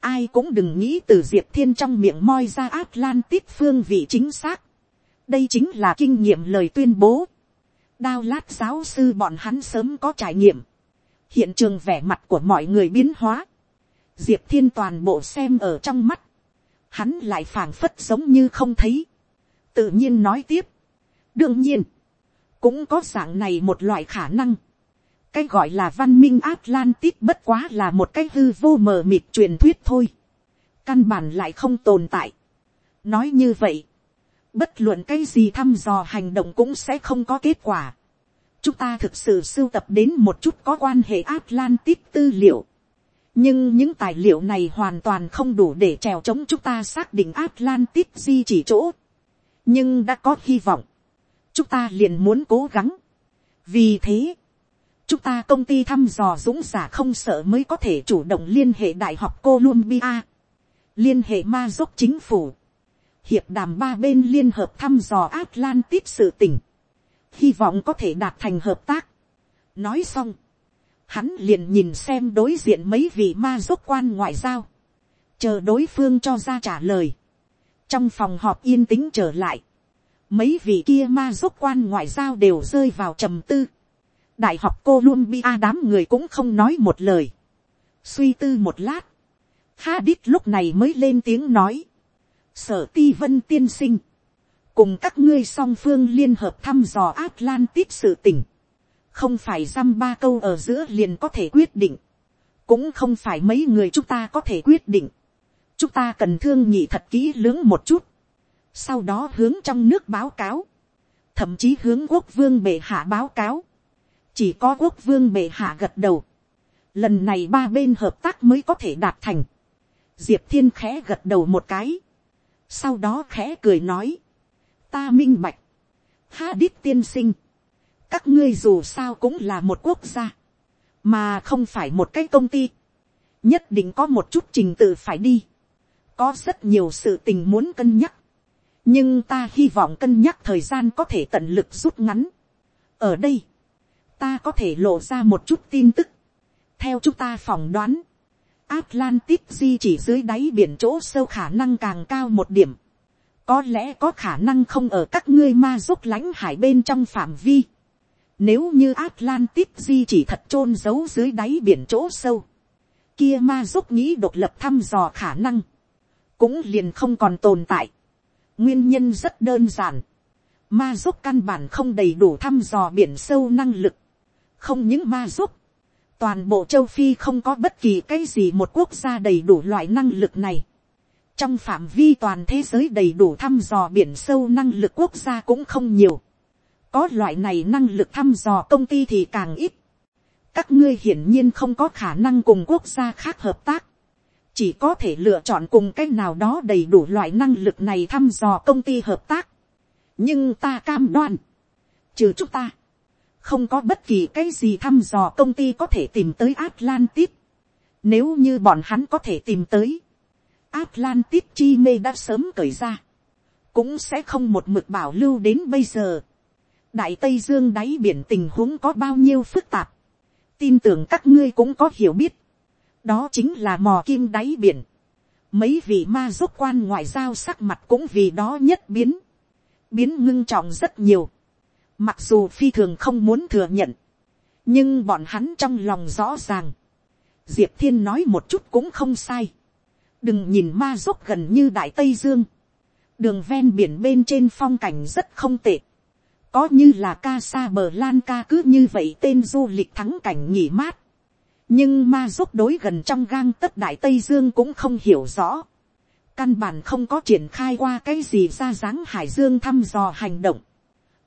ai cũng đừng nghĩ từ diệp thiên trong miệng moi ra atlantis phương vị chính xác. đây chính là kinh nghiệm lời tuyên bố. đao lát giáo sư bọn hắn sớm có trải nghiệm. hiện trường vẻ mặt của mọi người biến hóa. diệp thiên toàn bộ xem ở trong mắt. hắn lại phảng phất giống như không thấy. tự nhiên nói tiếp. đương nhiên, cũng có dạng này một loại khả năng cái gọi là văn minh Atlantis bất quá là một cái hư vô mờ mịt truyền thuyết thôi. Căn bản lại không tồn tại. Nói như vậy, bất luận cái gì thăm dò hành động cũng sẽ không có kết quả. Chúng ta thực sự sưu tập đến một chút có quan hệ Atlantis tư liệu. Nhưng những tài liệu này hoàn toàn không đủ để trèo chống chúng ta xác định Atlantis di chỉ chỗ. Nhưng đã có hy vọng. Chúng ta liền muốn cố gắng. Vì thế, chúng ta công ty thăm dò dũng giả không sợ mới có thể chủ động liên hệ đại học Columbia, liên hệ ma dốc chính phủ, hiệp đàm ba bên liên hợp thăm dò Atlantis sự tỉnh, hy vọng có thể đạt thành hợp tác. nói xong, hắn liền nhìn xem đối diện mấy vị ma dốc quan ngoại giao, chờ đối phương cho ra trả lời. trong phòng họp yên tĩnh trở lại, mấy vị kia ma dốc quan ngoại giao đều rơi vào trầm tư đại học Columbia đám người cũng không nói một lời. suy tư một lát, Hadith lúc này mới lên tiếng nói, sở ti vân tiên sinh, cùng các ngươi song phương liên hợp thăm dò Atlantis sự tình, không phải dăm ba câu ở giữa liền có thể quyết định, cũng không phải mấy người chúng ta có thể quyết định, chúng ta cần thương nhị thật kỹ lưỡng một chút, sau đó hướng trong nước báo cáo, thậm chí hướng quốc vương bệ hạ báo cáo, chỉ có quốc vương bệ hạ gật đầu, lần này ba bên hợp tác mới có thể đạt thành, diệp thiên khẽ gật đầu một cái, sau đó khẽ cười nói, ta minh bạch, ha đít tiên sinh, các ngươi dù sao cũng là một quốc gia, mà không phải một cái công ty, nhất định có một chút trình tự phải đi, có rất nhiều sự tình muốn cân nhắc, nhưng ta hy vọng cân nhắc thời gian có thể tận lực rút ngắn. ở đây, ta có thể lộ ra một chút tin tức. theo chúng ta phỏng đoán, Atlantis di chỉ dưới đáy biển chỗ sâu khả năng càng cao một điểm. có lẽ có khả năng không ở các ngươi ma giúp lãnh hải bên trong phạm vi. nếu như Atlantis di chỉ thật chôn giấu dưới đáy biển chỗ sâu, kia ma giúp nghĩ độc lập thăm dò khả năng, cũng liền không còn tồn tại. nguyên nhân rất đơn giản. Ma giúp căn bản không đầy đủ thăm dò biển sâu năng lực không những ma giúp, toàn bộ châu phi không có bất kỳ cái gì một quốc gia đầy đủ loại năng lực này. trong phạm vi toàn thế giới đầy đủ thăm dò biển sâu năng lực quốc gia cũng không nhiều. có loại này năng lực thăm dò công ty thì càng ít. các ngươi hiển nhiên không có khả năng cùng quốc gia khác hợp tác. chỉ có thể lựa chọn cùng cái nào đó đầy đủ loại năng lực này thăm dò công ty hợp tác. nhưng ta cam đoan, trừ chúng ta, không có bất kỳ cái gì thăm dò công ty có thể tìm tới Atlantis. Nếu như bọn hắn có thể tìm tới, Atlantis chi mê đã sớm cởi ra, cũng sẽ không một mực bảo lưu đến bây giờ. Đại Tây Dương đáy biển tình huống có bao nhiêu phức tạp, tin tưởng các ngươi cũng có hiểu biết. Đó chính là mò kim đáy biển. Mấy vị ma giúp quan ngoại giao sắc mặt cũng vì đó nhất biến. Biến ngưng trọng rất nhiều Mặc dù phi thường không muốn thừa nhận. Nhưng bọn hắn trong lòng rõ ràng. Diệp Thiên nói một chút cũng không sai. Đừng nhìn ma dốc gần như Đại Tây Dương. Đường ven biển bên trên phong cảnh rất không tệ. Có như là ca sa bờ lan ca cứ như vậy tên du lịch thắng cảnh nghỉ mát. Nhưng ma dốc đối gần trong gang tất Đại Tây Dương cũng không hiểu rõ. Căn bản không có triển khai qua cái gì ra dáng Hải Dương thăm dò hành động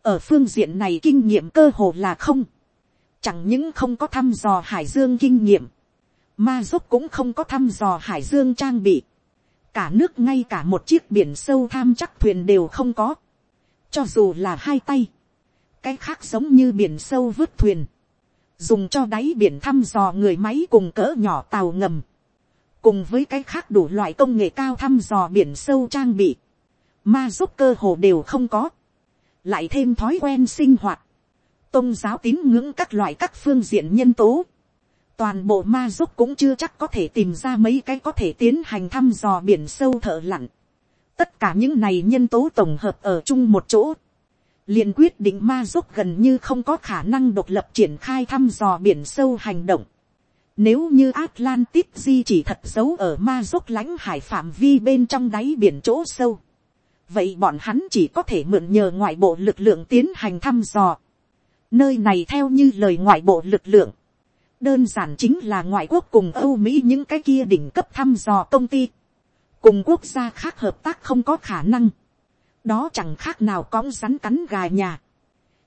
ở phương diện này kinh nghiệm cơ hồ là không, chẳng những không có thăm dò hải dương kinh nghiệm, ma giúp cũng không có thăm dò hải dương trang bị, cả nước ngay cả một chiếc biển sâu tham chắc thuyền đều không có, cho dù là hai tay, cái khác giống như biển sâu vứt thuyền, dùng cho đáy biển thăm dò người máy cùng cỡ nhỏ tàu ngầm, cùng với cái khác đủ loại công nghệ cao thăm dò biển sâu trang bị, ma giúp cơ hồ đều không có, lại thêm thói quen sinh hoạt, tôn giáo tín ngưỡng các loại các phương diện nhân tố, toàn bộ ma giúp cũng chưa chắc có thể tìm ra mấy cái có thể tiến hành thăm dò biển sâu thợ lặn. tất cả những này nhân tố tổng hợp ở chung một chỗ, liền quyết định ma giúp gần như không có khả năng độc lập triển khai thăm dò biển sâu hành động. Nếu như Atlantis di chỉ thật giấu ở ma giúp lãnh hải phạm vi bên trong đáy biển chỗ sâu vậy bọn hắn chỉ có thể mượn nhờ ngoại bộ lực lượng tiến hành thăm dò. Nơi này theo như lời ngoại bộ lực lượng, đơn giản chính là ngoại quốc cùng Âu Mỹ những cái kia đỉnh cấp thăm dò công ty. Cùng quốc gia khác hợp tác không có khả năng. Đó chẳng khác nào cõng rắn cắn gà nhà.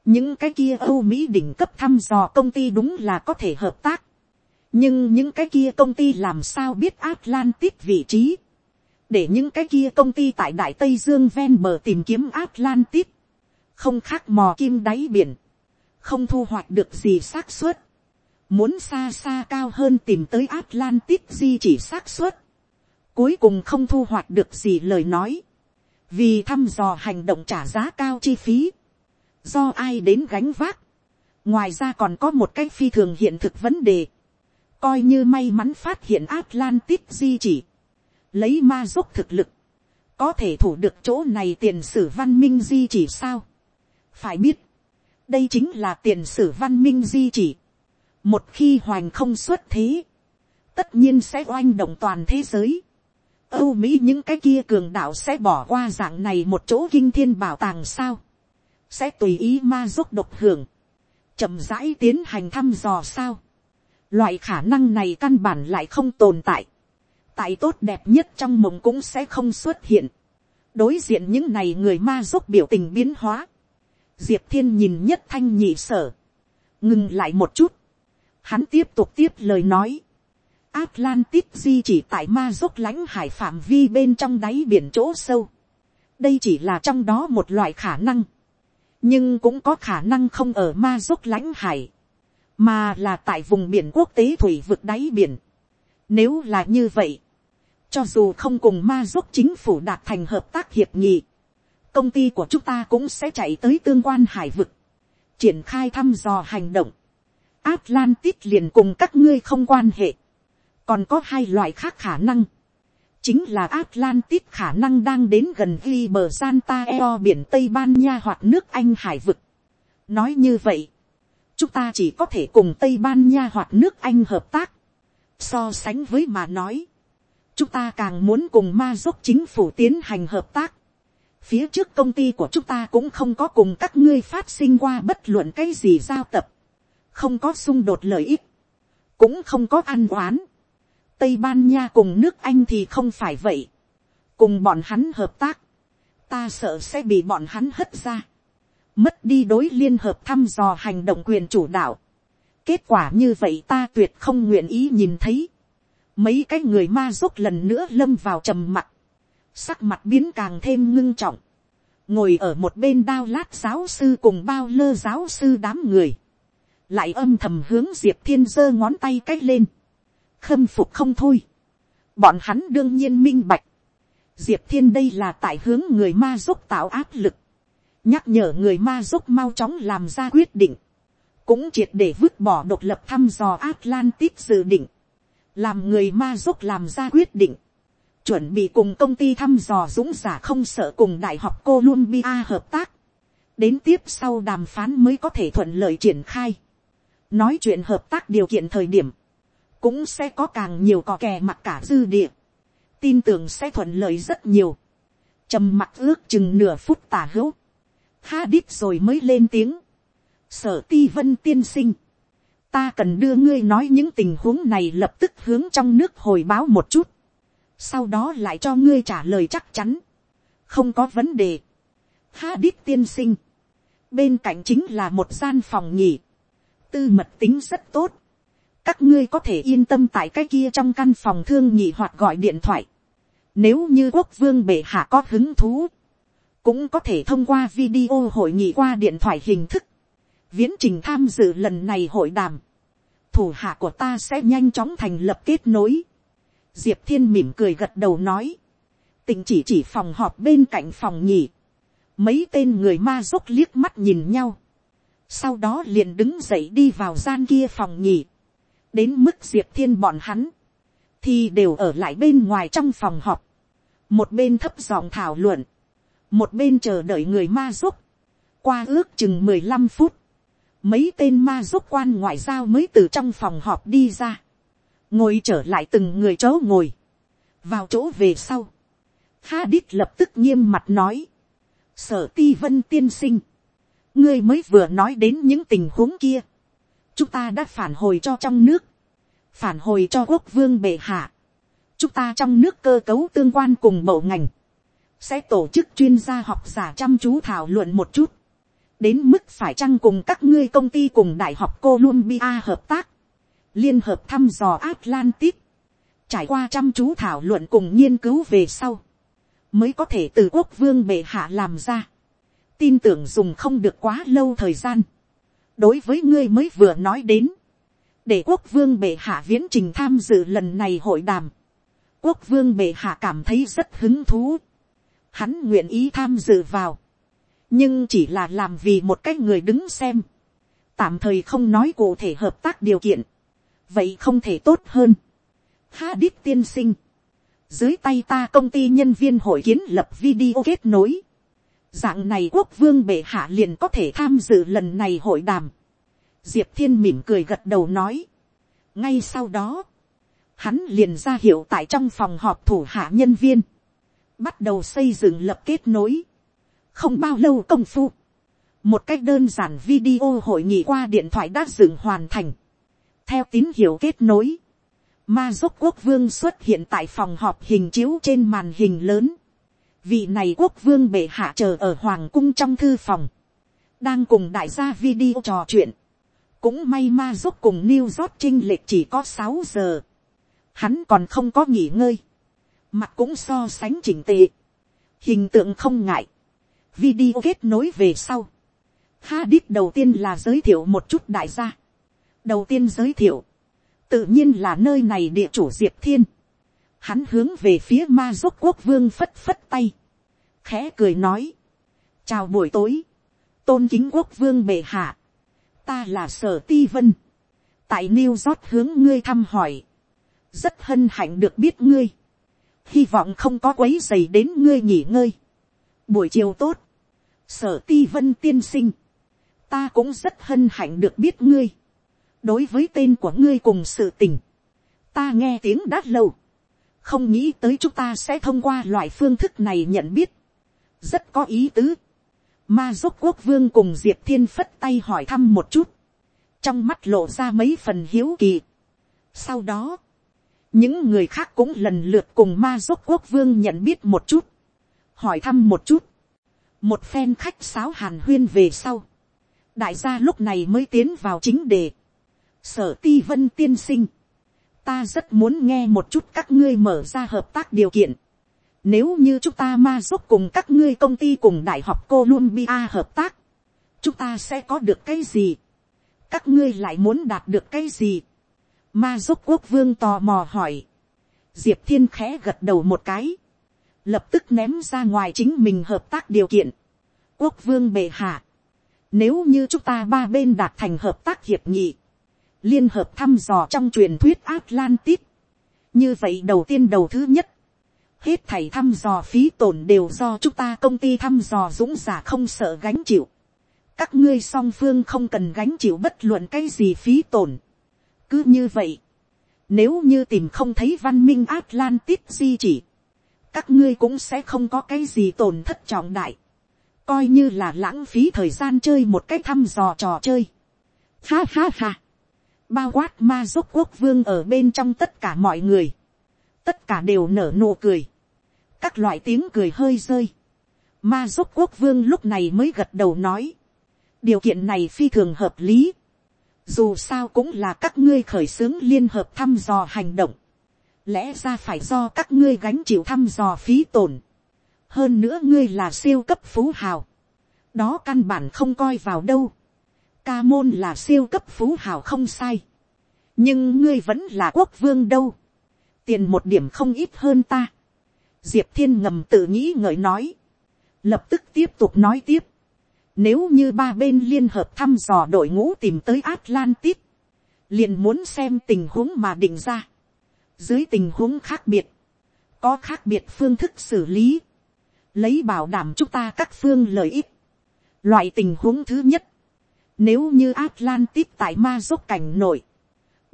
Những cái kia Âu Mỹ đỉnh cấp thăm dò công ty đúng là có thể hợp tác. Nhưng những cái kia công ty làm sao biết atlantic vị trí để những cái kia công ty tại đại tây dương ven bờ tìm kiếm atlantis, không khác mò kim đáy biển, không thu hoạch được gì xác suất, muốn xa xa cao hơn tìm tới atlantis di chỉ xác suất, cuối cùng không thu hoạch được gì lời nói, vì thăm dò hành động trả giá cao chi phí, do ai đến gánh vác, ngoài ra còn có một cái phi thường hiện thực vấn đề, coi như may mắn phát hiện atlantis di chỉ, lấy ma giúp thực lực, có thể thủ được chỗ này tiền sử văn minh di chỉ sao. phải biết, đây chính là tiền sử văn minh di chỉ. một khi hoành không xuất thế, tất nhiên sẽ oanh động toàn thế giới. âu mỹ những cái kia cường đạo sẽ bỏ qua dạng này một chỗ kinh thiên bảo tàng sao. sẽ tùy ý ma giúp độc hưởng, chậm rãi tiến hành thăm dò sao. loại khả năng này căn bản lại không tồn tại tại tốt đẹp nhất trong mộng cũng sẽ không xuất hiện. đối diện những này người ma giúp biểu tình biến hóa. diệp thiên nhìn nhất thanh nhị sở. ngừng lại một chút. hắn tiếp tục tiếp lời nói. Atlantis di chỉ tại ma giúp lãnh hải phạm vi bên trong đáy biển chỗ sâu. đây chỉ là trong đó một loại khả năng. nhưng cũng có khả năng không ở ma giúp lãnh hải. mà là tại vùng biển quốc tế thủy vực đáy biển. Nếu là như vậy, cho dù không cùng ma giúp chính phủ đạt thành hợp tác hiệp nghị, công ty của chúng ta cũng sẽ chạy tới tương quan hải vực, triển khai thăm dò hành động. Atlantis liền cùng các ngươi không quan hệ. Còn có hai loại khác khả năng. Chính là Atlantis khả năng đang đến gần ghi bờ Santa Eo biển Tây Ban Nha hoặc nước Anh hải vực. Nói như vậy, chúng ta chỉ có thể cùng Tây Ban Nha hoặc nước Anh hợp tác. So sánh với mà nói, chúng ta càng muốn cùng ma giúp chính phủ tiến hành hợp tác. phía trước công ty của chúng ta cũng không có cùng các ngươi phát sinh qua bất luận cái gì giao tập. không có xung đột lợi ích, cũng không có ăn oán. Tây Ban Nha cùng nước Anh thì không phải vậy. Cùng bọn hắn hợp tác, ta sợ sẽ bị bọn hắn hất ra. Mất đi đối liên hợp thăm dò hành động quyền chủ đạo. Kết quả như vậy ta tuyệt không nguyện ý nhìn thấy. Mấy cái người ma rốt lần nữa lâm vào trầm mặt. Sắc mặt biến càng thêm ngưng trọng. Ngồi ở một bên đao lát giáo sư cùng bao lơ giáo sư đám người. Lại âm thầm hướng Diệp Thiên giơ ngón tay cách lên. Khâm phục không thôi. Bọn hắn đương nhiên minh bạch. Diệp Thiên đây là tại hướng người ma rốt tạo áp lực. Nhắc nhở người ma rốt mau chóng làm ra quyết định. Cũng triệt để vứt bỏ độc lập thăm dò Atlantic dự định. Làm người ma giúp làm ra quyết định. Chuẩn bị cùng công ty thăm dò dũng giả không sợ cùng Đại học Columbia hợp tác. Đến tiếp sau đàm phán mới có thể thuận lợi triển khai. Nói chuyện hợp tác điều kiện thời điểm. Cũng sẽ có càng nhiều cò kè mặt cả dư địa tin tưởng sẽ thuận lợi rất nhiều. trầm mặc ước chừng nửa phút tả hữu. ha đít rồi mới lên tiếng. sở ti vân tiên sinh ta cần đưa ngươi nói những tình huống này lập tức hướng trong nước hồi báo một chút. sau đó lại cho ngươi trả lời chắc chắn. không có vấn đề. ha đít tiên sinh. bên cạnh chính là một gian phòng nhỉ. tư mật tính rất tốt các ngươi có thể yên tâm tại cái kia trong căn phòng thương nhị hoặc gọi điện thoại. Nếu như quốc vương bệ hạ có hứng thú, cũng có thể thông qua video hội nghị qua điện thoại hình thức, viễn trình tham dự lần này hội đàm. Thủ hạ của ta sẽ nhanh chóng thành lập kết nối. Diệp thiên mỉm cười gật đầu nói. Tình chỉ chỉ phòng họp bên cạnh phòng nhỉ. Mấy tên người ma dốc liếc mắt nhìn nhau. Sau đó liền đứng dậy đi vào gian kia phòng nhỉ. Đến mức diệp thiên bọn hắn thì đều ở lại bên ngoài trong phòng họp, một bên thấp giọng thảo luận, một bên chờ đợi người ma giúp, qua ước chừng mười lăm phút, mấy tên ma giúp quan ngoại giao mới từ trong phòng họp đi ra, ngồi trở lại từng người chỗ ngồi, vào chỗ về sau, ha lập tức nghiêm mặt nói, sở ti vân tiên sinh, ngươi mới vừa nói đến những tình huống kia, chúng ta đã phản hồi cho trong nước, phản hồi cho quốc vương bệ hạ. chúng ta trong nước cơ cấu tương quan cùng bộ ngành, sẽ tổ chức chuyên gia học giả chăm chú thảo luận một chút, đến mức phải chăng cùng các ngươi công ty cùng đại học Columbia hợp tác, liên hợp thăm dò Atlantic, trải qua chăm chú thảo luận cùng nghiên cứu về sau, mới có thể từ quốc vương bệ hạ làm ra, tin tưởng dùng không được quá lâu thời gian, đối với ngươi mới vừa nói đến, để quốc vương bệ hạ viễn trình tham dự lần này hội đàm. quốc vương bệ hạ cảm thấy rất hứng thú. hắn nguyện ý tham dự vào nhưng chỉ là làm vì một cái người đứng xem. tạm thời không nói cụ thể hợp tác điều kiện. vậy không thể tốt hơn. ha đít tiên sinh. dưới tay ta công ty nhân viên hội kiến lập video kết nối. dạng này quốc vương bệ hạ liền có thể tham dự lần này hội đàm diệp thiên mỉm cười gật đầu nói. ngay sau đó, hắn liền ra hiệu tại trong phòng họp thủ hạ nhân viên, bắt đầu xây dựng lập kết nối không bao lâu công phu, một cách đơn giản video hội nghị qua điện thoại đã dựng hoàn thành. theo tín hiệu kết nối, ma giúp quốc vương xuất hiện tại phòng họp hình chiếu trên màn hình lớn. vị này quốc vương bệ hạ chờ ở hoàng cung trong thư phòng, đang cùng đại gia video trò chuyện cũng may ma giúp cùng New York chinh lệch chỉ có sáu giờ. Hắn còn không có nghỉ ngơi. Mặt cũng so sánh chỉnh tề. Hình tượng không ngại. Video kết nối về sau. Hadith đầu tiên là giới thiệu một chút đại gia. Đầu tiên giới thiệu. Tự nhiên là nơi này địa chủ Diệp Thiên. Hắn hướng về phía ma giúp quốc vương phất phất tay. Khẽ cười nói. Chào buổi tối. Tôn kính quốc vương bệ hạ ta là sở ti vân, tại new york hướng ngươi thăm hỏi, rất hân hạnh được biết ngươi, hy vọng không có quấy dày đến ngươi nghỉ ngơi. buổi chiều tốt, sở ti vân tiên sinh, ta cũng rất hân hạnh được biết ngươi, đối với tên của ngươi cùng sự tình, ta nghe tiếng đã lâu, không nghĩ tới chúng ta sẽ thông qua loại phương thức này nhận biết, rất có ý tứ. Ma giúp quốc vương cùng diệp thiên phất tay hỏi thăm một chút. trong mắt lộ ra mấy phần hiếu kỳ. sau đó, những người khác cũng lần lượt cùng ma giúp quốc vương nhận biết một chút, hỏi thăm một chút, một phen khách sáo hàn huyên về sau, đại gia lúc này mới tiến vào chính đề, sở ti vân tiên sinh, ta rất muốn nghe một chút các ngươi mở ra hợp tác điều kiện, nếu như chúng ta ma giúp cùng các ngươi công ty cùng đại học Columbia hợp tác, chúng ta sẽ có được cái gì? Các ngươi lại muốn đạt được cái gì? Ma giúp quốc vương tò mò hỏi. Diệp thiên khẽ gật đầu một cái. Lập tức ném ra ngoài chính mình hợp tác điều kiện. Quốc vương bệ hạ. Nếu như chúng ta ba bên đạt thành hợp tác hiệp nghị. Liên hợp thăm dò trong truyền thuyết Atlantis. Như vậy đầu tiên đầu thứ nhất hết thảy thăm dò phí tổn đều do chúng ta công ty thăm dò dũng giả không sợ gánh chịu. các ngươi song phương không cần gánh chịu bất luận cái gì phí tổn. cứ như vậy, nếu như tìm không thấy văn minh Atlantis di chỉ, các ngươi cũng sẽ không có cái gì tổn thất trọng đại. coi như là lãng phí thời gian chơi một cái thăm dò trò chơi. ha ha ha. bao quát ma giúp quốc vương ở bên trong tất cả mọi người tất cả đều nở nụ cười các loại tiếng cười hơi rơi. Ma giúp quốc vương lúc này mới gật đầu nói. Điều kiện này phi thường hợp lý. Dù sao cũng là các ngươi khởi xướng liên hợp thăm dò hành động. Lẽ ra phải do các ngươi gánh chịu thăm dò phí tổn. Hơn nữa ngươi là siêu cấp phú hào. Đó căn bản không coi vào đâu. Ca môn là siêu cấp phú hào không sai. Nhưng ngươi vẫn là quốc vương đâu. Tiền một điểm không ít hơn ta diệp thiên ngầm tự nghĩ ngợi nói, lập tức tiếp tục nói tiếp, nếu như ba bên liên hợp thăm dò đội ngũ tìm tới Atlantis, liền muốn xem tình huống mà định ra. Dưới tình huống khác biệt, có khác biệt phương thức xử lý, lấy bảo đảm chúng ta các phương lợi ích. Loại tình huống thứ nhất, nếu như Atlantis tại ma dốc cảnh nội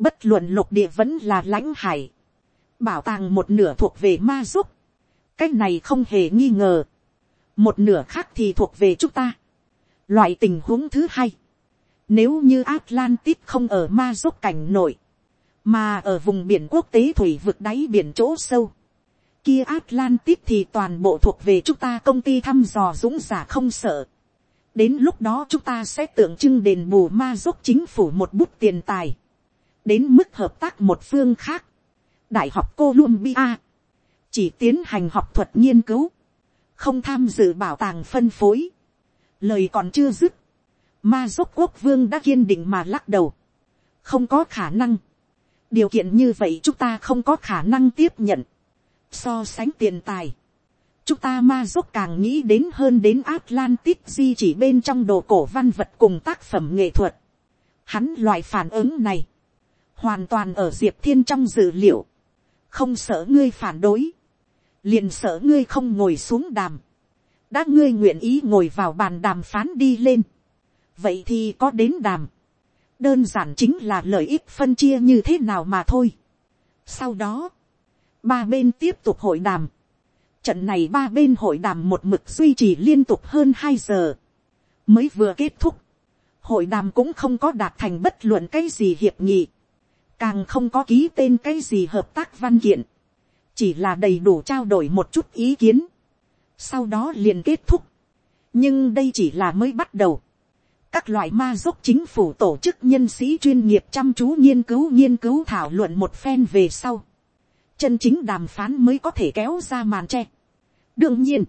bất luận lục địa vẫn là lãnh hải, bảo tàng một nửa thuộc về ma dốc, cái này không hề nghi ngờ. một nửa khác thì thuộc về chúng ta. loại tình huống thứ hai. nếu như atlantis không ở ma dốc cảnh nội mà ở vùng biển quốc tế thủy vực đáy biển chỗ sâu, kia atlantis thì toàn bộ thuộc về chúng ta công ty thăm dò dũng giả không sợ. đến lúc đó chúng ta sẽ tượng trưng đền bù ma giúp chính phủ một bút tiền tài. đến mức hợp tác một phương khác. đại học columbia chỉ tiến hành học thuật nghiên cứu, không tham dự bảo tàng phân phối. Lời còn chưa dứt, ma giúp quốc vương đã kiên định mà lắc đầu. không có khả năng điều kiện như vậy chúng ta không có khả năng tiếp nhận. so sánh tiền tài, chúng ta ma dốc càng nghĩ đến hơn đến Atlantis di chỉ bên trong đồ cổ văn vật cùng tác phẩm nghệ thuật. Hắn loại phản ứng này, hoàn toàn ở diệp thiên trong dự liệu, không sợ ngươi phản đối, liền sợ ngươi không ngồi xuống đàm, đã ngươi nguyện ý ngồi vào bàn đàm phán đi lên, vậy thì có đến đàm, đơn giản chính là lợi ích phân chia như thế nào mà thôi. sau đó, ba bên tiếp tục hội đàm, trận này ba bên hội đàm một mực duy trì liên tục hơn hai giờ, mới vừa kết thúc, hội đàm cũng không có đạt thành bất luận cái gì hiệp nghị, càng không có ký tên cái gì hợp tác văn kiện, chỉ là đầy đủ trao đổi một chút ý kiến, sau đó liền kết thúc. nhưng đây chỉ là mới bắt đầu các loại ma giúp chính phủ tổ chức nhân sĩ chuyên nghiệp chăm chú nghiên cứu nghiên cứu thảo luận một phen về sau. chân chính đàm phán mới có thể kéo ra màn tre. đương nhiên,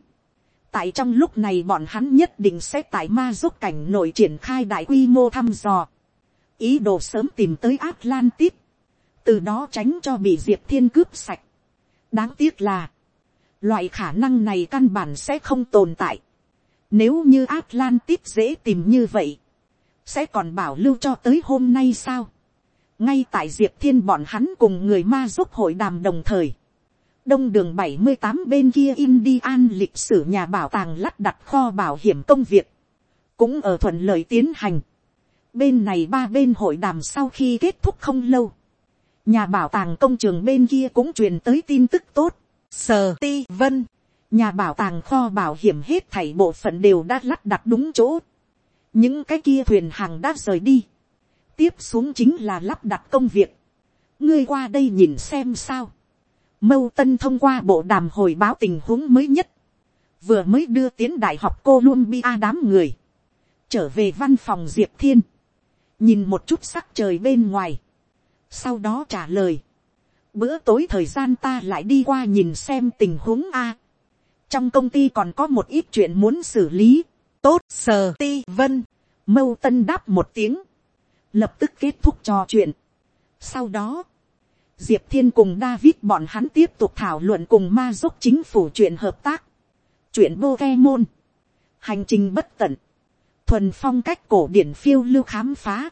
tại trong lúc này bọn hắn nhất định sẽ tại ma giúp cảnh nội triển khai đại quy mô thăm dò. ý đồ sớm tìm tới Atlantis. từ đó tránh cho bị diệp thiên cướp sạch đáng tiếc là, loại khả năng này căn bản sẽ không tồn tại. Nếu như Atlantis dễ tìm như vậy, sẽ còn bảo lưu cho tới hôm nay sao. ngay tại diệp thiên bọn hắn cùng người ma giúp hội đàm đồng thời, đông đường bảy mươi tám bên kia Indian lịch sử nhà bảo tàng lắp đặt kho bảo hiểm công việc, cũng ở thuận lợi tiến hành. bên này ba bên hội đàm sau khi kết thúc không lâu, nhà bảo tàng công trường bên kia cũng truyền tới tin tức tốt. sở ti vân, nhà bảo tàng kho bảo hiểm hết thảy bộ phận đều đã lắp đặt đúng chỗ. những cái kia thuyền hàng đã rời đi. tiếp xuống chính là lắp đặt công việc, ngươi qua đây nhìn xem sao, mâu tân thông qua bộ đàm hồi báo tình huống mới nhất, vừa mới đưa tiến đại học Columbia đám người, trở về văn phòng diệp thiên, nhìn một chút sắc trời bên ngoài, sau đó trả lời, bữa tối thời gian ta lại đi qua nhìn xem tình huống a, trong công ty còn có một ít chuyện muốn xử lý, tốt sờ ti vân, mâu tân đáp một tiếng, lập tức kết thúc trò chuyện. sau đó, diệp thiên cùng david bọn hắn tiếp tục thảo luận cùng ma giúp chính phủ chuyện hợp tác, chuyện bô ke môn, hành trình bất tận, thuần phong cách cổ điển phiêu lưu khám phá,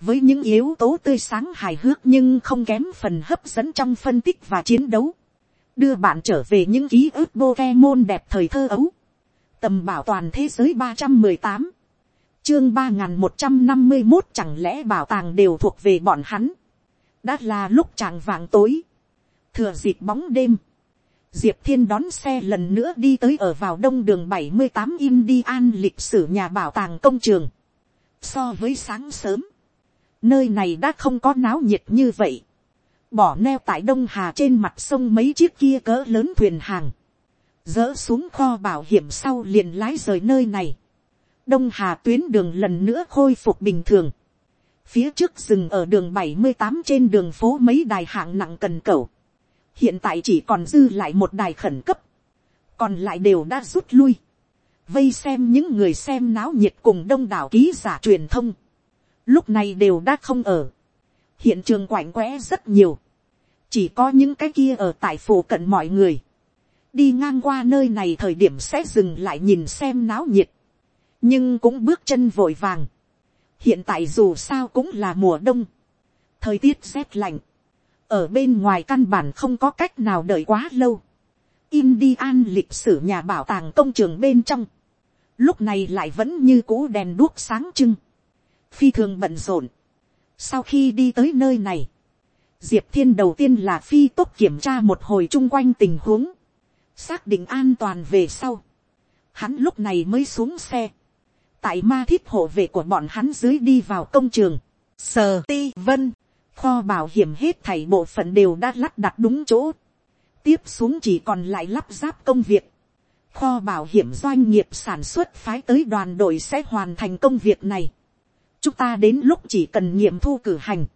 với những yếu tố tươi sáng hài hước nhưng không kém phần hấp dẫn trong phân tích và chiến đấu, đưa bạn trở về những ký ức bô ke môn đẹp thời thơ ấu, tầm bảo toàn thế giới ba trăm mười tám, chương ba n g h n một trăm năm mươi một chẳng lẽ bảo tàng đều thuộc về bọn hắn, đã là lúc chàng vàng tối, thừa dịp bóng đêm, diệp thiên đón xe lần nữa đi tới ở vào đông đường bảy mươi tám Indian lịch sử nhà bảo tàng công trường. So với sáng sớm, nơi này đã không có náo nhiệt như vậy bỏ neo tại đông hà trên mặt sông mấy chiếc kia cỡ lớn thuyền hàng, dỡ xuống kho bảo hiểm sau liền lái rời nơi này, đông hà tuyến đường lần nữa khôi phục bình thường, phía trước rừng ở đường bảy mươi tám trên đường phố mấy đài hạng nặng cần cầu, hiện tại chỉ còn dư lại một đài khẩn cấp, còn lại đều đã rút lui, vây xem những người xem náo nhiệt cùng đông đảo ký giả truyền thông, lúc này đều đã không ở, hiện trường quạnh quẽ rất nhiều, chỉ có những cái kia ở tại phủ cận mọi người, đi ngang qua nơi này thời điểm sẽ dừng lại nhìn xem náo nhiệt, nhưng cũng bước chân vội vàng. hiện tại dù sao cũng là mùa đông, thời tiết rét lạnh, ở bên ngoài căn bản không có cách nào đợi quá lâu. Indian lịch sử nhà bảo tàng công trường bên trong, lúc này lại vẫn như cũ đèn đuốc sáng trưng, phi thường bận rộn. Sau khi đi tới nơi này, Diệp Thiên đầu tiên là phi tốt kiểm tra một hồi chung quanh tình huống. Xác định an toàn về sau. Hắn lúc này mới xuống xe. Tại ma thiết hộ vệ của bọn hắn dưới đi vào công trường. Sờ ti vân. Kho bảo hiểm hết thảy bộ phận đều đã lắp đặt đúng chỗ. Tiếp xuống chỉ còn lại lắp ráp công việc. Kho bảo hiểm doanh nghiệp sản xuất phái tới đoàn đội sẽ hoàn thành công việc này chúng ta đến lúc chỉ cần nghiệm thu cử hành,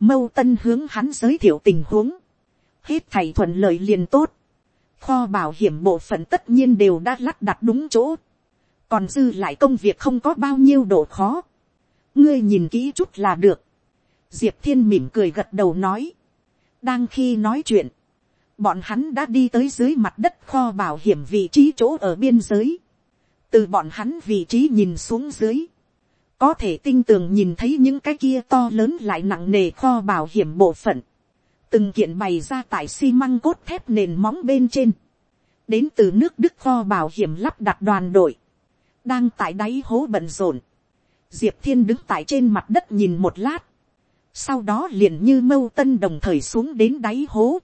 mâu tân hướng hắn giới thiệu tình huống, hết thầy thuận lợi liền tốt, kho bảo hiểm bộ phận tất nhiên đều đã lắp đặt đúng chỗ, còn dư lại công việc không có bao nhiêu độ khó, ngươi nhìn kỹ chút là được, diệp thiên mỉm cười gật đầu nói, đang khi nói chuyện, bọn hắn đã đi tới dưới mặt đất kho bảo hiểm vị trí chỗ ở biên giới, từ bọn hắn vị trí nhìn xuống dưới, có thể tinh tường nhìn thấy những cái kia to lớn lại nặng nề kho bảo hiểm bộ phận, từng kiện bày ra tại xi măng cốt thép nền móng bên trên, đến từ nước đức kho bảo hiểm lắp đặt đoàn đội, đang tại đáy hố bận rộn, diệp thiên đứng tại trên mặt đất nhìn một lát, sau đó liền như mâu tân đồng thời xuống đến đáy hố,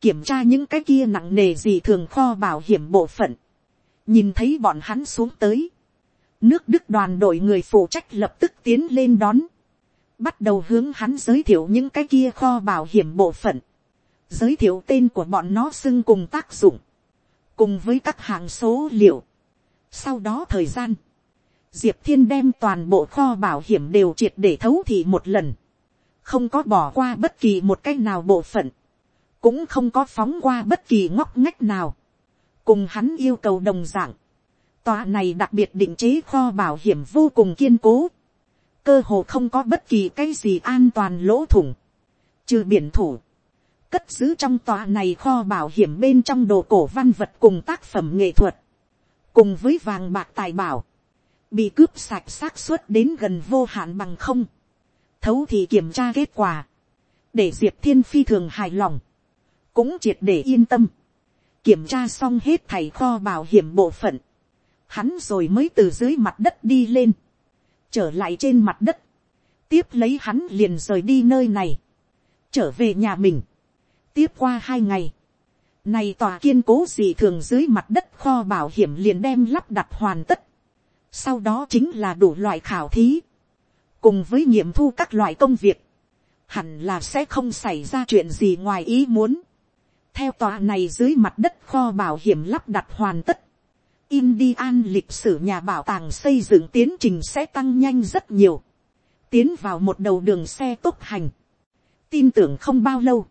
kiểm tra những cái kia nặng nề gì thường kho bảo hiểm bộ phận, nhìn thấy bọn hắn xuống tới, nước đức đoàn đội người phụ trách lập tức tiến lên đón, bắt đầu hướng hắn giới thiệu những cái kia kho bảo hiểm bộ phận, giới thiệu tên của bọn nó xưng cùng tác dụng, cùng với các hạng số liệu. Sau đó thời gian, diệp thiên đem toàn bộ kho bảo hiểm đều triệt để thấu thị một lần, không có bỏ qua bất kỳ một cái nào bộ phận, cũng không có phóng qua bất kỳ ngóc ngách nào, cùng hắn yêu cầu đồng d ạ n g Tòa này đặc biệt định chế kho bảo hiểm vô cùng kiên cố. Cơ hồ không có bất kỳ cái gì an toàn lỗ thủng. Trừ biển thủ. Cất giữ trong tòa này kho bảo hiểm bên trong đồ cổ văn vật cùng tác phẩm nghệ thuật. Cùng với vàng bạc tài bảo. Bị cướp sạch xác suất đến gần vô hạn bằng không. Thấu thì kiểm tra kết quả. Để Diệp Thiên Phi thường hài lòng. Cũng triệt để yên tâm kiểm tra xong hết thầy kho bảo hiểm bộ phận, hắn rồi mới từ dưới mặt đất đi lên, trở lại trên mặt đất, tiếp lấy hắn liền rời đi nơi này, trở về nhà mình, tiếp qua hai ngày, này tòa kiên cố gì thường dưới mặt đất kho bảo hiểm liền đem lắp đặt hoàn tất, sau đó chính là đủ loại khảo thí, cùng với nghiệm thu các loại công việc, hẳn là sẽ không xảy ra chuyện gì ngoài ý muốn. theo tòa này dưới mặt đất kho bảo hiểm lắp đặt hoàn tất, Indian lịch sử nhà bảo tàng xây dựng tiến trình sẽ tăng nhanh rất nhiều. Tiến vào một đầu đường xe tốc hành. Tin tưởng không bao lâu.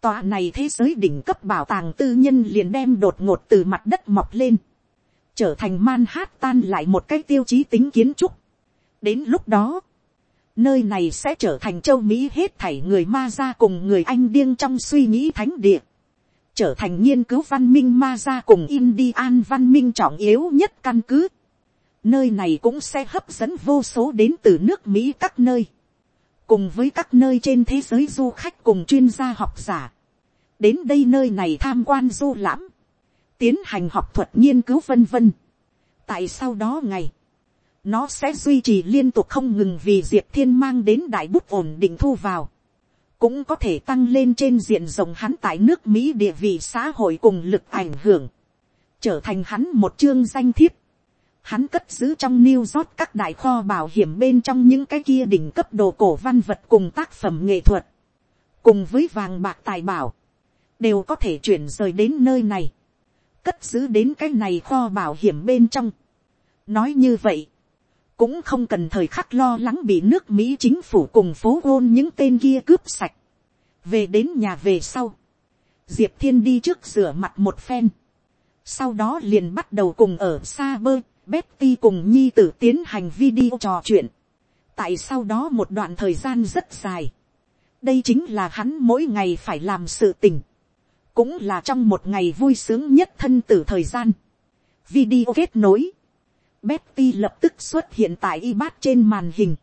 Tòa này thế giới đỉnh cấp bảo tàng tư nhân liền đem đột ngột từ mặt đất mọc lên. Trở thành Manhattan lại một cái tiêu chí tính kiến trúc. Đến lúc đó, nơi này sẽ trở thành châu Mỹ hết thảy người ma ra cùng người Anh điên trong suy nghĩ thánh địa trở thành nghiên cứu văn minh ma ra cùng Indian văn minh trọng yếu nhất căn cứ. Nơi này cũng sẽ hấp dẫn vô số đến từ nước Mỹ các nơi. Cùng với các nơi trên thế giới du khách cùng chuyên gia học giả. Đến đây nơi này tham quan du lãm. Tiến hành học thuật nghiên cứu vân vân. Tại sau đó ngày. Nó sẽ duy trì liên tục không ngừng vì Diệp Thiên mang đến đại bút ổn định thu vào cũng có thể tăng lên trên diện rộng hắn tại nước Mỹ địa vị xã hội cùng lực ảnh hưởng, trở thành hắn một chương danh thiếp. Hắn cất giữ trong New York các đại kho bảo hiểm bên trong những cái kia đỉnh cấp đồ cổ văn vật cùng tác phẩm nghệ thuật, cùng với vàng bạc tài bảo, đều có thể chuyển rời đến nơi này, cất giữ đến cái này kho bảo hiểm bên trong. Nói như vậy, cũng không cần thời khắc lo lắng bị nước mỹ chính phủ cùng phố gôn những tên kia cướp sạch. về đến nhà về sau, diệp thiên đi trước rửa mặt một phen. sau đó liền bắt đầu cùng ở xa bơ, Betty cùng nhi tử tiến hành video trò chuyện. tại sau đó một đoạn thời gian rất dài. đây chính là hắn mỗi ngày phải làm sự tình. cũng là trong một ngày vui sướng nhất thân tử thời gian. video kết nối Betty lập tức xuất hiện tại y bát trên màn hình.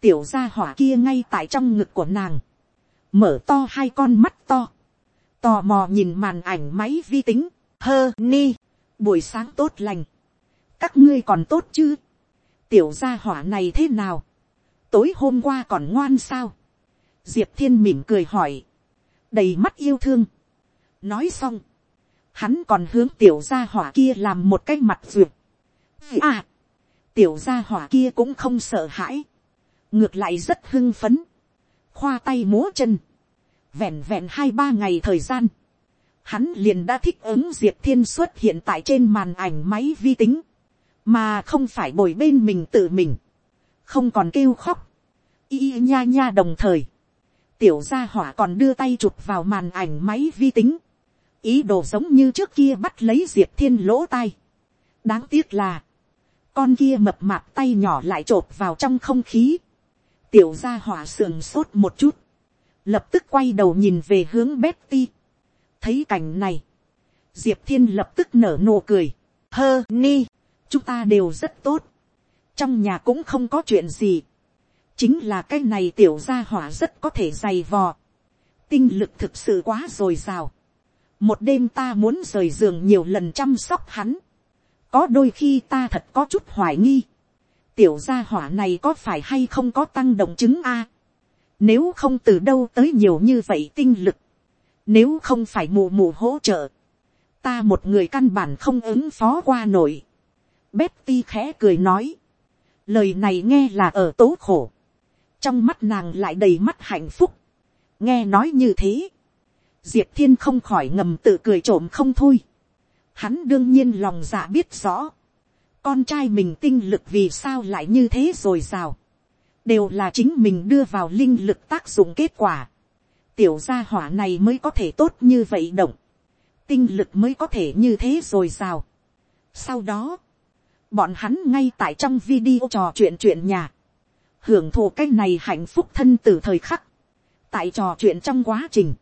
Tiểu gia hỏa kia ngay tại trong ngực của nàng. Mở to hai con mắt to. Tò mò nhìn màn ảnh máy vi tính. Hơ, ni. Buổi sáng tốt lành. Các ngươi còn tốt chứ? Tiểu gia hỏa này thế nào? Tối hôm qua còn ngoan sao? Diệp thiên mỉm cười hỏi. Đầy mắt yêu thương. Nói xong. Hắn còn hướng tiểu gia hỏa kia làm một cái mặt duyệt À, tiểu gia hỏa kia cũng không sợ hãi. Ngược lại rất hưng phấn. Khoa tay múa chân. Vẹn vẹn hai ba ngày thời gian. Hắn liền đã thích ứng Diệp Thiên xuất hiện tại trên màn ảnh máy vi tính. Mà không phải bồi bên mình tự mình. Không còn kêu khóc. Y nha nha đồng thời. Tiểu gia hỏa còn đưa tay chụp vào màn ảnh máy vi tính. Ý đồ giống như trước kia bắt lấy Diệp Thiên lỗ tai. Đáng tiếc là con kia mập mạp tay nhỏ lại t r ộ p vào trong không khí, tiểu gia hỏa sườn sốt một chút, lập tức quay đầu nhìn về hướng Betty. thấy cảnh này, diệp thiên lập tức nở nụ cười, hơ ni, chúng ta đều rất tốt, trong nhà cũng không có chuyện gì, chính là cái này tiểu gia hỏa rất có thể dày vò, tinh lực thực sự quá dồi dào, một đêm ta muốn rời giường nhiều lần chăm sóc hắn, có đôi khi ta thật có chút hoài nghi, tiểu gia hỏa này có phải hay không có tăng động chứng a, nếu không từ đâu tới nhiều như vậy tinh lực, nếu không phải mù mù hỗ trợ, ta một người căn bản không ứng phó qua nổi. Betty khẽ cười nói, lời này nghe là ở tố khổ, trong mắt nàng lại đầy mắt hạnh phúc, nghe nói như thế, diệp thiên không khỏi ngầm tự cười trộm không thôi, hắn đương nhiên lòng dạ biết rõ, con trai mình tinh lực vì sao lại như thế rồi sao, đều là chính mình đưa vào linh lực tác dụng kết quả, tiểu gia hỏa này mới có thể tốt như vậy động, tinh lực mới có thể như thế rồi sao. sau đó, bọn hắn ngay tại trong video trò chuyện chuyện nhà, hưởng thụ cái này hạnh phúc thân từ thời khắc, tại trò chuyện trong quá trình,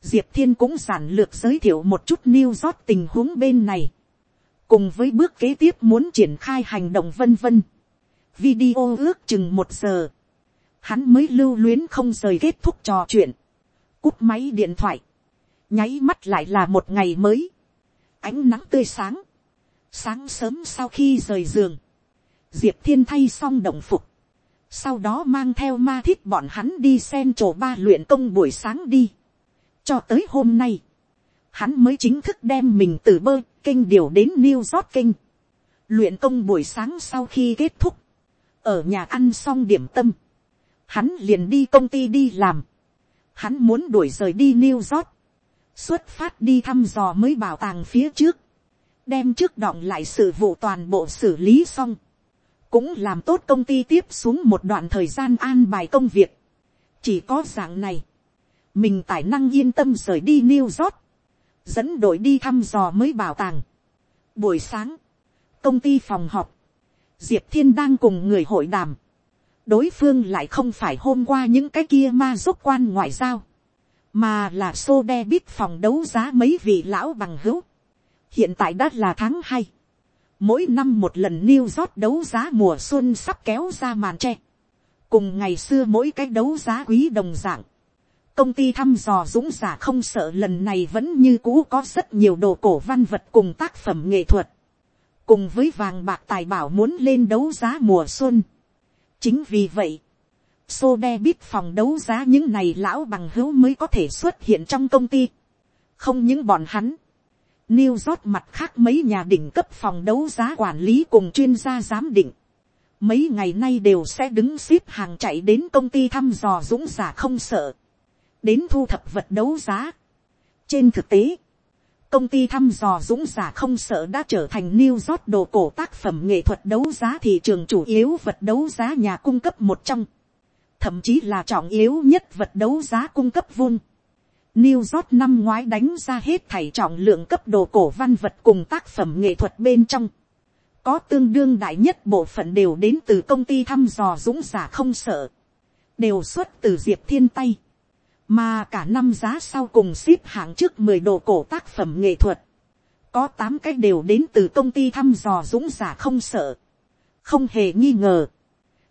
diệp thiên cũng giản lược giới thiệu một chút new york tình huống bên này, cùng với bước kế tiếp muốn triển khai hành động vân vân. Video ước chừng một giờ, hắn mới lưu luyến không rời kết thúc trò chuyện, cúp máy điện thoại, nháy mắt lại là một ngày mới, ánh nắng tươi sáng, sáng sớm sau khi rời giường, diệp thiên thay xong động phục, sau đó mang theo ma thiết bọn hắn đi xem chỗ ba luyện công buổi sáng đi cho tới hôm nay, hắn mới chính thức đem mình từ bơ kênh điều đến New York kênh. Luyện công buổi sáng sau khi kết thúc, ở nhà ăn xong điểm tâm, hắn liền đi công ty đi làm, hắn muốn đuổi rời đi New York, xuất phát đi thăm dò mới bảo tàng phía trước, đem trước đọng lại sự vụ toàn bộ xử lý xong, cũng làm tốt công ty tiếp xuống một đoạn thời gian an bài công việc. chỉ có dạng này, mình tài năng yên tâm rời đi New York, dẫn đội đi thăm dò mới bảo tàng. Buổi sáng, công ty phòng họp, diệp thiên đang cùng người hội đàm, đối phương lại không phải hôm qua những cái kia ma giúp quan ngoại giao, mà là xô đe biết phòng đấu giá mấy vị lão bằng hữu. hiện tại đã là tháng hai, mỗi năm một lần New York đấu giá mùa xuân sắp kéo ra màn tre, cùng ngày xưa mỗi cái đấu giá quý đồng dạng, công ty thăm dò dũng giả không sợ lần này vẫn như cũ có rất nhiều đồ cổ văn vật cùng tác phẩm nghệ thuật, cùng với vàng bạc tài bảo muốn lên đấu giá mùa xuân. chính vì vậy, xô đe biết phòng đấu giá những này lão bằng hữu mới có thể xuất hiện trong công ty. không những bọn hắn, New York mặt khác mấy nhà đỉnh cấp phòng đấu giá quản lý cùng chuyên gia giám định. Mấy ngày nay đều sẽ đứng xếp hàng chạy đến công ty thăm dò dũng giả không sợ. Đến thu thập vật đấu giá. Trên thực tế, công ty thăm dò dũng giả không sợ đã trở thành New York đồ cổ tác phẩm nghệ thuật đấu giá thị trường chủ yếu vật đấu giá nhà cung cấp một trong thậm chí là trọng yếu nhất vật đấu giá cung cấp vun. New York năm ngoái đánh ra hết thảy trọng lượng cấp đồ cổ văn vật cùng tác phẩm nghệ thuật bên trong. Có tương đương đại nhất bộ phận đều đến từ công ty thăm dò dũng giả không sợ. Đều xuất từ Diệp Thiên tây mà cả năm giá sau cùng xếp hạng trước 10 đồ cổ tác phẩm nghệ thuật. Có 8 cái đều đến từ công ty thăm dò dũng giả không sợ. Không hề nghi ngờ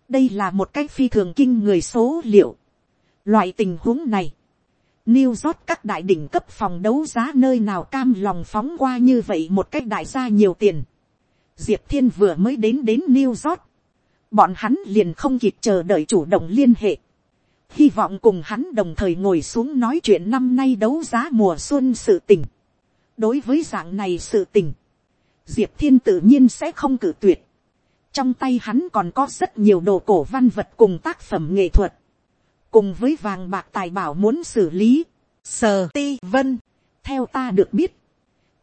đây là một cách phi thường kinh người số liệu. Loại tình huống này, New York các đại đỉnh cấp phòng đấu giá nơi nào cam lòng phóng qua như vậy một cách đại gia nhiều tiền. Diệp Thiên vừa mới đến đến New York. Bọn hắn liền không kịp chờ đợi chủ động liên hệ. Hy vọng cùng hắn đồng thời ngồi xuống nói chuyện năm nay đấu giá mùa xuân sự tình. Đối với dạng này sự tình, Diệp Thiên tự nhiên sẽ không cử tuyệt. Trong tay hắn còn có rất nhiều đồ cổ văn vật cùng tác phẩm nghệ thuật, cùng với vàng bạc tài bảo muốn xử lý, sờ ti vân, theo ta được biết,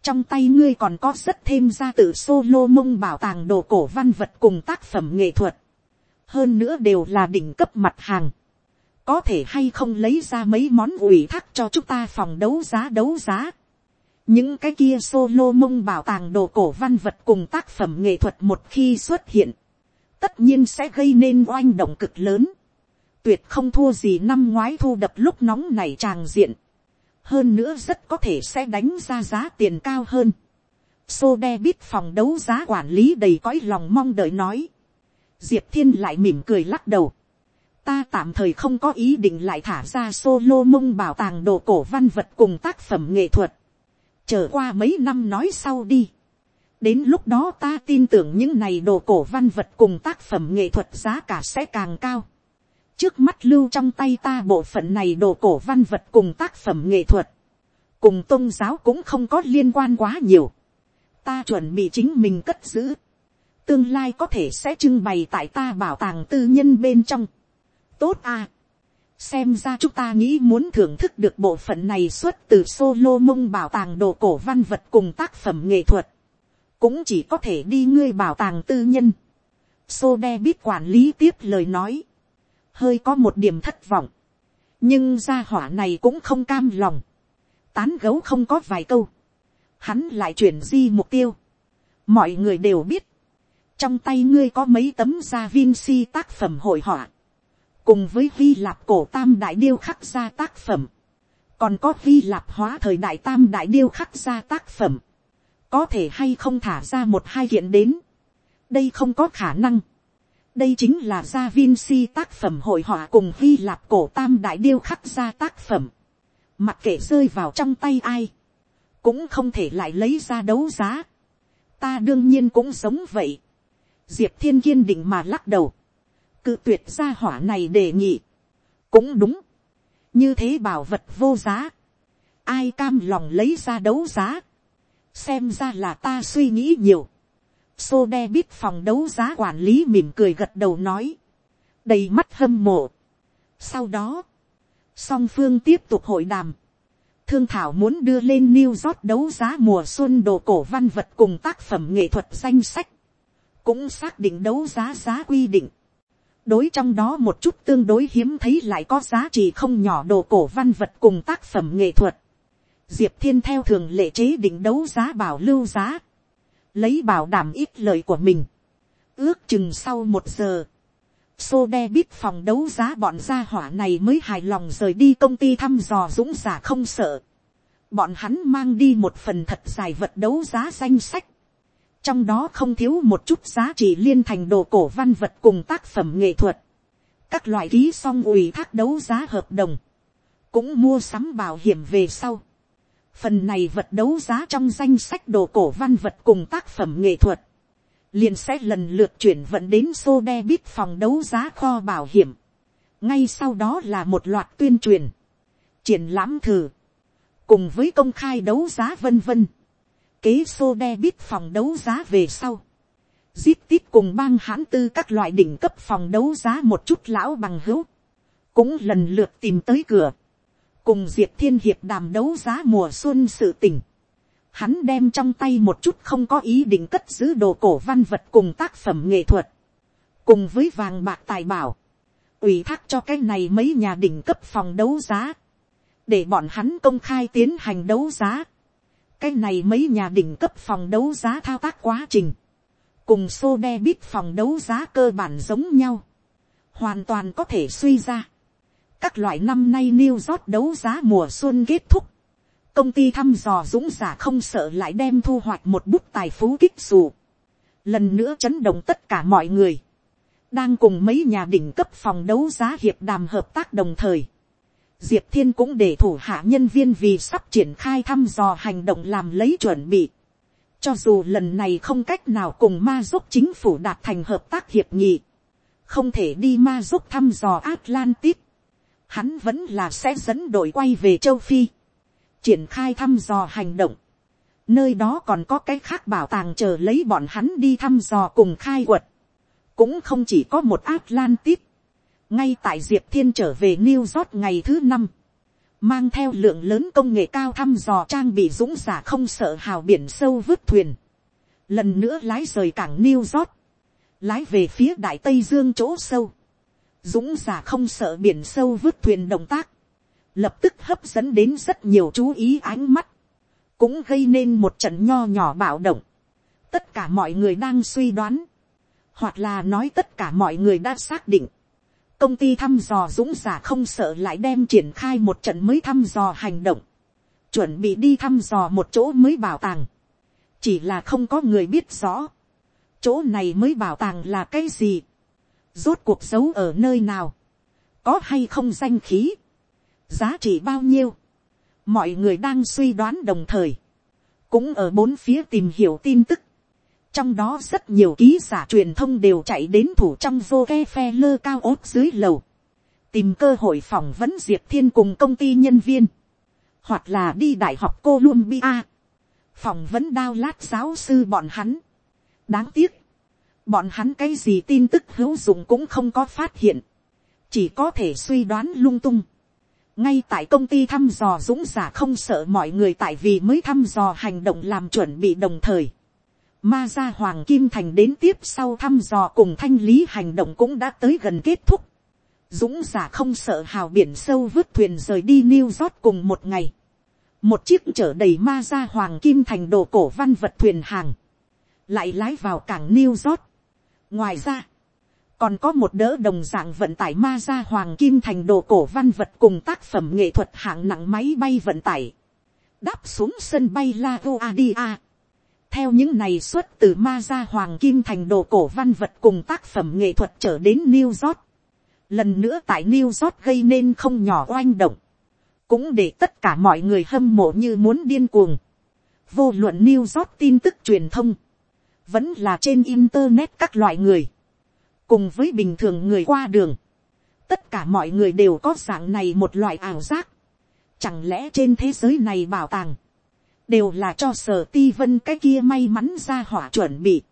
trong tay ngươi còn có rất thêm ra tự solo mông bảo tàng đồ cổ văn vật cùng tác phẩm nghệ thuật, hơn nữa đều là đỉnh cấp mặt hàng, có thể hay không lấy ra mấy món ủy thác cho chúng ta phòng đấu giá đấu giá, những cái kia solo mông bảo tàng đồ cổ văn vật cùng tác phẩm nghệ thuật một khi xuất hiện, tất nhiên sẽ gây nên oanh động cực lớn, tuyệt không thua gì năm ngoái thu đập lúc nóng này tràng diện, hơn nữa rất có thể sẽ đánh ra giá tiền cao hơn. Sô đe biết phòng đấu giá quản lý đầy cõi lòng mong đợi nói. Diệp thiên lại mỉm cười lắc đầu. Ta tạm thời không có ý định lại thả ra solo mông bảo tàng đồ cổ văn vật cùng tác phẩm nghệ thuật chờ qua mấy năm nói sau đi. đến lúc đó ta tin tưởng những này đồ cổ văn vật cùng tác phẩm nghệ thuật giá cả sẽ càng cao. trước mắt lưu trong tay ta bộ phận này đồ cổ văn vật cùng tác phẩm nghệ thuật, cùng tôn giáo cũng không có liên quan quá nhiều. ta chuẩn bị chính mình cất giữ. tương lai có thể sẽ trưng bày tại ta bảo tàng tư nhân bên trong tốt à. Xem ra chúng ta nghĩ muốn thưởng thức được bộ phận này xuất từ solo mông bảo tàng đồ cổ văn vật cùng tác phẩm nghệ thuật, cũng chỉ có thể đi ngươi bảo tàng tư nhân. Sô đe biết quản lý tiếp lời nói, hơi có một điểm thất vọng, nhưng gia hỏa này cũng không cam lòng, tán gấu không có vài câu, hắn lại chuyển di mục tiêu, mọi người đều biết, trong tay ngươi có mấy tấm gia Vinci tác phẩm hội họa, cùng với hy lạp cổ tam đại điêu khắc ra tác phẩm, còn có hy lạp hóa thời đại tam đại điêu khắc ra tác phẩm, có thể hay không thả ra một hai kiện đến, đây không có khả năng, đây chính là gia Vinci tác phẩm hội họa cùng hy lạp cổ tam đại điêu khắc ra tác phẩm, mặc kệ rơi vào trong tay ai, cũng không thể lại lấy ra đấu giá, ta đương nhiên cũng sống vậy, diệp thiên kiên định mà lắc đầu, cự tuyệt gia hỏa này đề nghị. cũng đúng. như thế bảo vật vô giá. ai cam lòng lấy ra đấu giá. xem ra là ta suy nghĩ nhiều. Sô đe biết phòng đấu giá quản lý mỉm cười gật đầu nói. Đầy mắt hâm mộ. Sau đó. Song phương tiếp tục hội đàm. Thương thảo muốn đưa lên New York đấu giá mùa xuân đồ cổ văn vật cùng tác phẩm nghệ thuật danh sách. Cũng xác định đấu giá giá quy định. Đối trong đó một chút tương đối hiếm thấy lại có giá trị không nhỏ đồ cổ văn vật cùng tác phẩm nghệ thuật. Diệp Thiên theo thường lệ chế định đấu giá bảo lưu giá lấy bảo đảm ít lời của mình. ước chừng sau một giờ, xô đe biết phòng đấu giá bọn gia hỏa này mới hài lòng rời đi công ty thăm dò dũng giả không sợ. bọn hắn mang đi một phần thật dài vật đấu giá danh sách trong đó không thiếu một chút giá trị liên thành đồ cổ văn vật cùng tác phẩm nghệ thuật. các loại ký song ủy thác đấu giá hợp đồng, cũng mua sắm bảo hiểm về sau. Phần này vật đấu giá trong danh sách đồ cổ văn vật cùng tác phẩm nghệ thuật, liền sẽ lần lượt chuyển vận đến xô đe bít phòng đấu giá kho bảo hiểm. ngay sau đó là một loạt tuyên truyền, triển lãm thử, cùng với công khai đấu giá vân vân, kế xô đe bít phòng đấu giá về sau, zip tít cùng bang hãn tư các loại đỉnh cấp phòng đấu giá một chút lão bằng hữu, cũng lần lượt tìm tới cửa, cùng diệp thiên hiệp đàm đấu giá mùa xuân sự tình. Hắn đem trong tay một chút không có ý định cất giữ đồ cổ văn vật cùng tác phẩm nghệ thuật. Cùng với vàng bạc tài bảo. ủy thác cho cái này mấy nhà đỉnh cấp phòng đấu giá. Để bọn hắn công khai tiến hành đấu giá. Cái này mấy nhà đỉnh cấp phòng đấu giá thao tác quá trình. Cùng xô đe bít phòng đấu giá cơ bản giống nhau. Hoàn toàn có thể suy ra các loại năm nay New York đấu giá mùa xuân kết thúc. Công ty thăm dò dũng giả không sợ lại đem thu hoạch một bút tài phú kích dù. Lần nữa chấn động tất cả mọi người. Đang cùng mấy nhà đỉnh cấp phòng đấu giá hiệp đàm hợp tác đồng thời. Diệp Thiên cũng để thủ hạ nhân viên vì sắp triển khai thăm dò hành động làm lấy chuẩn bị. Cho dù lần này không cách nào cùng ma giúp chính phủ đạt thành hợp tác hiệp nghị. Không thể đi ma giúp thăm dò Atlantis hắn vẫn là sẽ dẫn đội quay về châu phi, triển khai thăm dò hành động, nơi đó còn có cái khác bảo tàng chờ lấy bọn hắn đi thăm dò cùng khai quật, cũng không chỉ có một Atlantis, ngay tại diệp thiên trở về new york ngày thứ năm, mang theo lượng lớn công nghệ cao thăm dò trang bị dũng giả không sợ hào biển sâu vứt thuyền, lần nữa lái rời cảng new york, lái về phía đại tây dương chỗ sâu, dũng giả không sợ biển sâu vứt thuyền động tác, lập tức hấp dẫn đến rất nhiều chú ý ánh mắt, cũng gây nên một trận nho nhỏ bạo động. tất cả mọi người đang suy đoán, hoặc là nói tất cả mọi người đã xác định, công ty thăm dò dũng giả không sợ lại đem triển khai một trận mới thăm dò hành động, chuẩn bị đi thăm dò một chỗ mới bảo tàng, chỉ là không có người biết rõ, chỗ này mới bảo tàng là cái gì, rốt cuộc giấu ở nơi nào, có hay không danh khí, giá trị bao nhiêu, mọi người đang suy đoán đồng thời, cũng ở bốn phía tìm hiểu tin tức, trong đó rất nhiều ký giả truyền thông đều chạy đến thủ trong vô ke phe lơ cao ốt dưới lầu, tìm cơ hội phỏng vấn diệp thiên cùng công ty nhân viên, hoặc là đi đại học Columbia, phỏng vấn đao lát giáo sư bọn hắn. đáng tiếc, bọn hắn cái gì tin tức hữu dụng cũng không có phát hiện, chỉ có thể suy đoán lung tung. ngay tại công ty thăm dò dũng giả không sợ mọi người tại vì mới thăm dò hành động làm chuẩn bị đồng thời ma gia hoàng kim thành đến tiếp sau thăm dò cùng thanh lý hành động cũng đã tới gần kết thúc. dũng giả không sợ hào biển sâu vứt thuyền rời đi new york cùng một ngày. một chiếc chở đầy ma gia hoàng kim thành đồ cổ văn vật thuyền hàng lại lái vào cảng New York ngoài ra, còn có một đỡ đồng dạng vận tải ma ra hoàng kim thành đồ cổ văn vật cùng tác phẩm nghệ thuật hạng nặng máy bay vận tải, đáp xuống sân bay La Guardia theo những này xuất từ ma ra hoàng kim thành đồ cổ văn vật cùng tác phẩm nghệ thuật trở đến New York. lần nữa tại New York gây nên không nhỏ oanh động, cũng để tất cả mọi người hâm mộ như muốn điên cuồng. vô luận New York tin tức truyền thông, vẫn là trên internet các loại người, cùng với bình thường người qua đường, tất cả mọi người đều có dạng này một loại ảo giác, chẳng lẽ trên thế giới này bảo tàng, đều là cho sở ti vân cái kia may mắn ra hỏa chuẩn bị,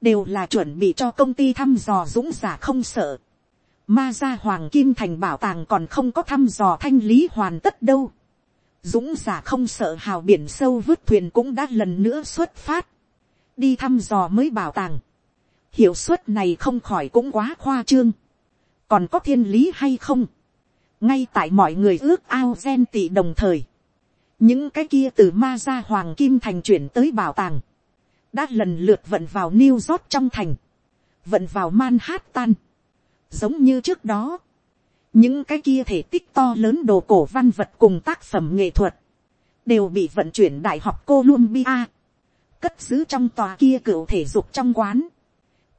đều là chuẩn bị cho công ty thăm dò dũng giả không sợ. Ma gia hoàng kim thành bảo tàng còn không có thăm dò thanh lý hoàn tất đâu. Dũng giả không sợ hào biển sâu vứt thuyền cũng đã lần nữa xuất phát. Đi thăm dò mới bảo tàng. Hiệu suất này không khỏi cũng quá khoa trương. Còn có thiên lý hay không? Ngay tại mọi người ước ao gen tị đồng thời. Những cái kia từ Ma-ra hoàng kim thành chuyển tới bảo tàng. Đã lần lượt vận vào New York trong thành. Vận vào Manhattan. Giống như trước đó những cái kia thể tích to lớn đồ cổ văn vật cùng tác phẩm nghệ thuật, đều bị vận chuyển đại học Columbia, cất giữ trong tòa kia cựu thể dục trong quán,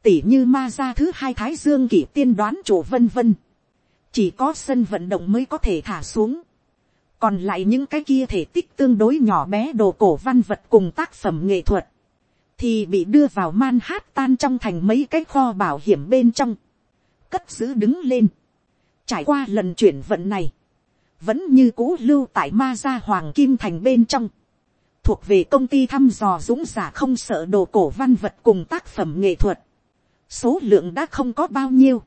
tỉ như Ma-ra thứ hai thái dương kỷ tiên đoán chủ vân vân, chỉ có sân vận động mới có thể thả xuống, còn lại những cái kia thể tích tương đối nhỏ bé đồ cổ văn vật cùng tác phẩm nghệ thuật, thì bị đưa vào Manhattan trong thành mấy cái kho bảo hiểm bên trong, cất giữ đứng lên. Trải qua lần chuyển vận này, vẫn như cũ lưu tại ma gia hoàng kim thành bên trong, thuộc về công ty thăm dò dũng giả không sợ đồ cổ văn vật cùng tác phẩm nghệ thuật. Số lượng đã không có bao nhiêu.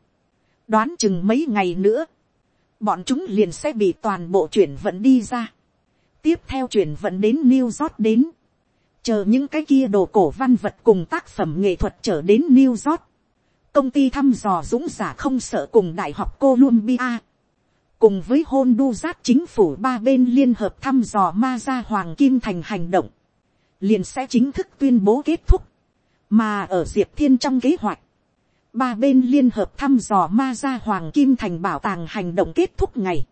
Đoán chừng mấy ngày nữa, bọn chúng liền sẽ bị toàn bộ chuyển vận đi ra. Tiếp theo chuyển vận đến New York đến. Chờ những cái kia đồ cổ văn vật cùng tác phẩm nghệ thuật trở đến New York công ty thăm dò dũng giả không sợ cùng đại học Columbia, cùng với hôn đu chính phủ ba bên liên hợp thăm dò ma gia hoàng kim thành hành động, liền sẽ chính thức tuyên bố kết thúc, mà ở diệp thiên trong kế hoạch, ba bên liên hợp thăm dò ma gia hoàng kim thành bảo tàng hành động kết thúc ngày,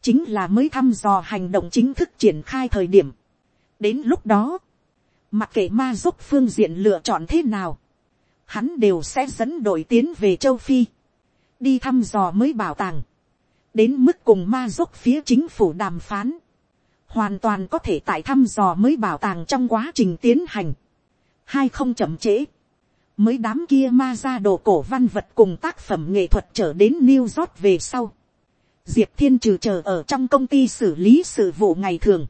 chính là mới thăm dò hành động chính thức triển khai thời điểm. đến lúc đó, mặc kệ ma giúp phương diện lựa chọn thế nào, hắn đều sẽ dẫn đội tiến về châu phi, đi thăm dò mới bảo tàng, đến mức cùng ma giúp phía chính phủ đàm phán, hoàn toàn có thể tại thăm dò mới bảo tàng trong quá trình tiến hành, hai không chậm trễ, mới đám kia ma ra đồ cổ văn vật cùng tác phẩm nghệ thuật trở đến New York về sau. Diệp thiên trừ chờ ở trong công ty xử lý sự vụ ngày thường.